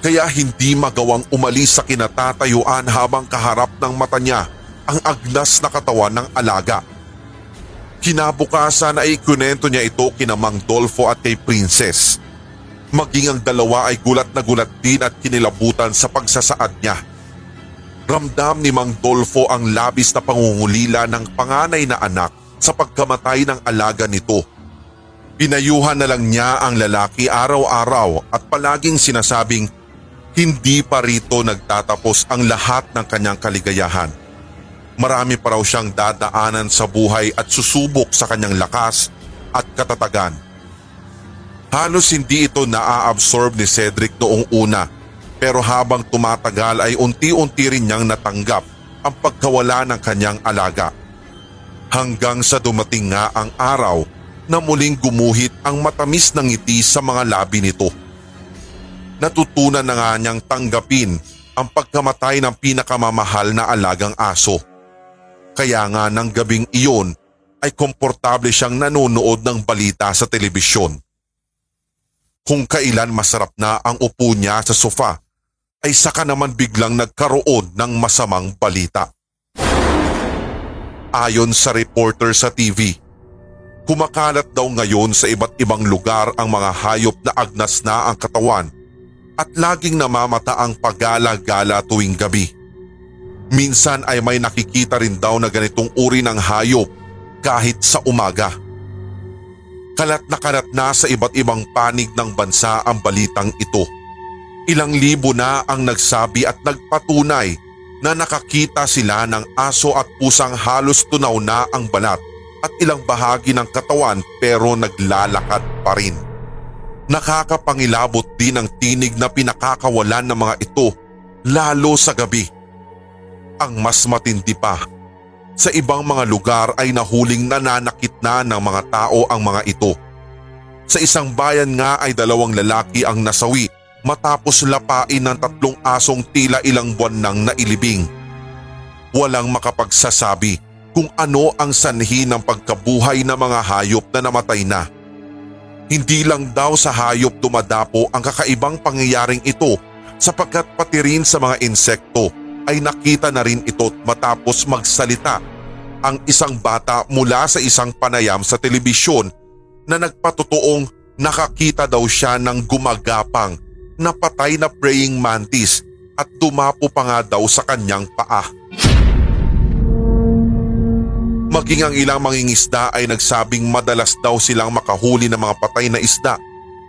kaya hindi magawang umalis sa kinatatayuan habang kaharap ng mata niya ang agnas na katawan ng alaga. Kinabukasan ay ikunento niya ito kina Mang Dolfo at kay Princess. Maging ang dalawa ay gulat na gulat din at kinilabutan sa pagsasaad niya. Ramdam ni Mang Dolfo ang labis na pangungulila ng panganay na anak sa pagkamatay ng alaga nito. Pinayuhan na lang niya ang lalaki araw-araw at palaging sinasabing hindi pa rito nagtatapos ang lahat ng kanyang kaligayahan. Marami pa raw siyang dadaanan sa buhay at susubok sa kanyang lakas at katatagan. Halos hindi ito naa-absorb ni Cedric noong una pero habang tumatagal ay unti-unti rin niyang natanggap ang pagkawala ng kanyang alaga. Hanggang sa dumating nga ang araw na muling gumuhit ang matamis ng ngiti sa mga labi nito. Natutunan na nga niyang tanggapin ang pagkamatay ng pinakamamahal na alagang aso. Kaya nga ng gabing iyon ay komportable siyang nanonood ng balita sa telebisyon. Kung kailan masarap na ang upo niya sa sofa, ay saka naman biglang nagkaroon ng masamang balita. Ayon sa reporter sa TV, kumakalat daw ngayon sa iba't ibang lugar ang mga hayop na agnas na ang katawan at laging namamata ang pagala-gala tuwing gabi. Minsan ay may nakikita rin daw na ganitong uri ng hayop kahit sa umaga. Kalat na kalat na sa iba't ibang panig ng bansa ang balitang ito. Ilang libo na ang nagsabi at nagpatunay na nakakita sila ng aso at pusang halos tunaw na ang balat at ilang bahagi ng katawan pero naglalakad pa rin. Nakakapangilabot din ang tinig na pinakakawalan ng mga ito lalo sa gabi ang mas matindi pa. Sa ibang mga lugar ay nahuling nananakit na ng mga tao ang mga ito. Sa isang bayan nga ay dalawang lalaki ang nasawi matapos lapain ng tatlong asong tila ilang buwan nang nailibing. Walang makapagsasabi kung ano ang sanhi ng pagkabuhay ng mga hayop na namatay na. Hindi lang daw sa hayop dumadapo ang kakaibang pangyayaring ito sapagkat pati rin sa mga insekto ay nakita na rin ito matapos magsalita ang isang bata mula sa isang panayam sa telebisyon na nagpatotoong nakakita daw siya ng gumagapang na patay na praying mantis at dumapo pa nga daw sa kanyang paa. Maging ang ilang mangingisda ay nagsabing madalas daw silang makahuli ng mga patay na isda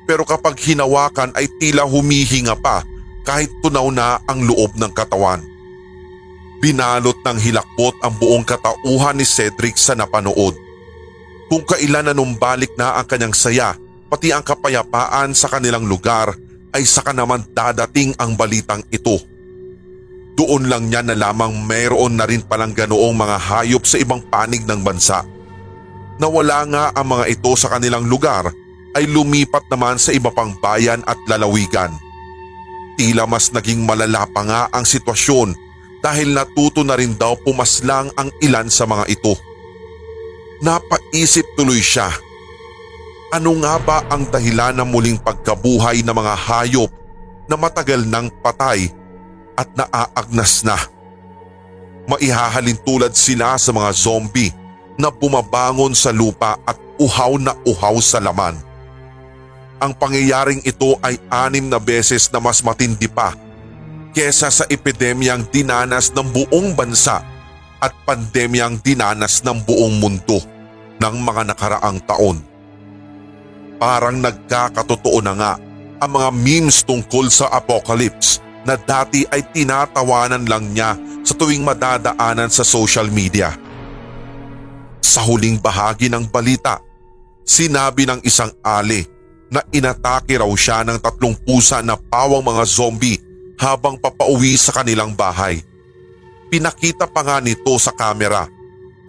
pero kapag hinawakan ay tila humihinga pa kahit tunaw na ang loob ng katawan. Binalot ng hilakbot ang buong katauhan ni Cedric sa napanood. Kung kailan nanumbalik na ang kanyang saya, pati ang kapayapaan sa kanilang lugar ay saka naman dadating ang balitang ito. Doon lang niya na lamang mayroon na rin palang ganoong mga hayop sa ibang panig ng bansa. Nawala nga ang mga ito sa kanilang lugar ay lumipat naman sa iba pang bayan at lalawigan. Tila mas naging malala pa nga ang sitwasyon dahil natuto na rin daw pumaslang ang ilan sa mga ito. Napaisip tuloy siya. Ano nga ba ang dahilan ng muling pagkabuhay ng mga hayop na matagal nang patay at naaagnas na? Maihahalin tulad sila sa mga zombie na bumabangon sa lupa at uhaw na uhaw sa laman. Ang pangyayaring ito ay anim na beses na mas matindi pa kesa sa epidemyang dinanas ng buong bansa at pandemyang dinanas ng buong mundo ng mga nakaraang taon. Parang nagkakatotoo na nga ang mga memes tungkol sa apocalypse na dati ay tinatawanan lang niya sa tuwing madadaanan sa social media. Sa huling bahagi ng balita, sinabi ng isang ali na inatake raw siya ng tatlong pusa na pawang mga zombie habang papauwi sa kanilang bahay. Pinakita pa nga nito sa kamera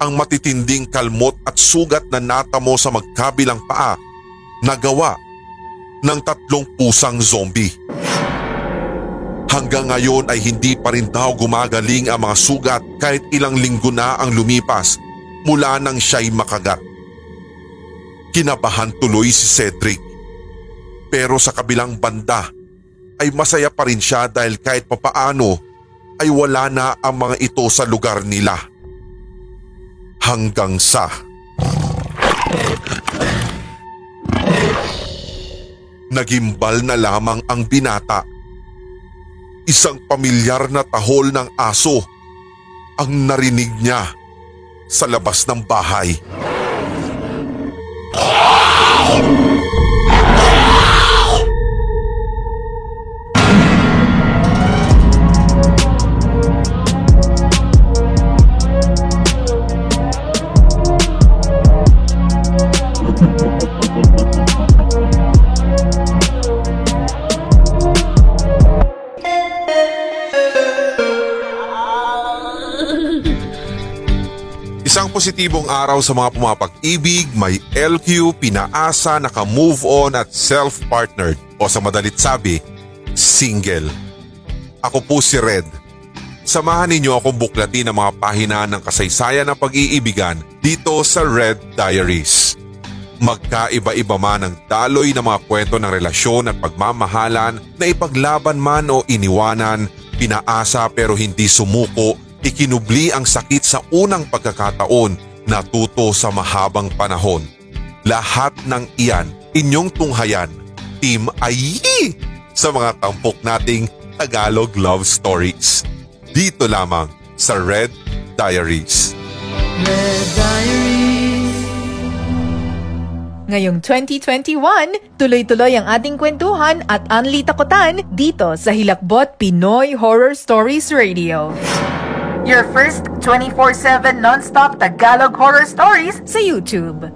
ang matitinding kalmot at sugat na natamo sa magkabilang paa na gawa ng tatlong pusang zombie. Hanggang ngayon ay hindi pa rin daw gumagaling ang mga sugat kahit ilang linggo na ang lumipas mula nang siya'y makagat. Kinabahan tuloy si Cedric. Pero sa kabilang banda ay masaya pa rin siya dahil kahit papaano ay wala na ang mga ito sa lugar nila. Hanggang sa... Nagimbal na lamang ang binata. Isang pamilyar na tahol ng aso ang narinig niya sa labas ng bahay. Isang positibong araw sa mga pumapag-ibig, may LQ, pinaasa, naka-move on at self-partnered o sa madalit sabi, single. Ako po si Red. Samahan ninyo akong buklatin ang mga pahina ng kasaysayan ng pag-iibigan dito sa Red Diaries. Magkaiba-iba man ang daloy ng mga kwento ng relasyon at pagmamahalan na ipaglaban man o iniwanan, pinaasa pero hindi sumuko, ikinubli ang sakit sa unang pagkakataon, natuto sa mahabang panahon. Lahat ng iyan, inyong tunghayan, Team Ayi! Sa mga tampok nating Tagalog Love Stories. Dito lamang sa Red Diaries. Ngayong 2021, tuloy-tuloy ang ating kwentuhan at unli takutan dito sa Hilakbot Pinoy Horror Stories Radio. Your first 24-7 non-stop Tagalog horror stories sa YouTube.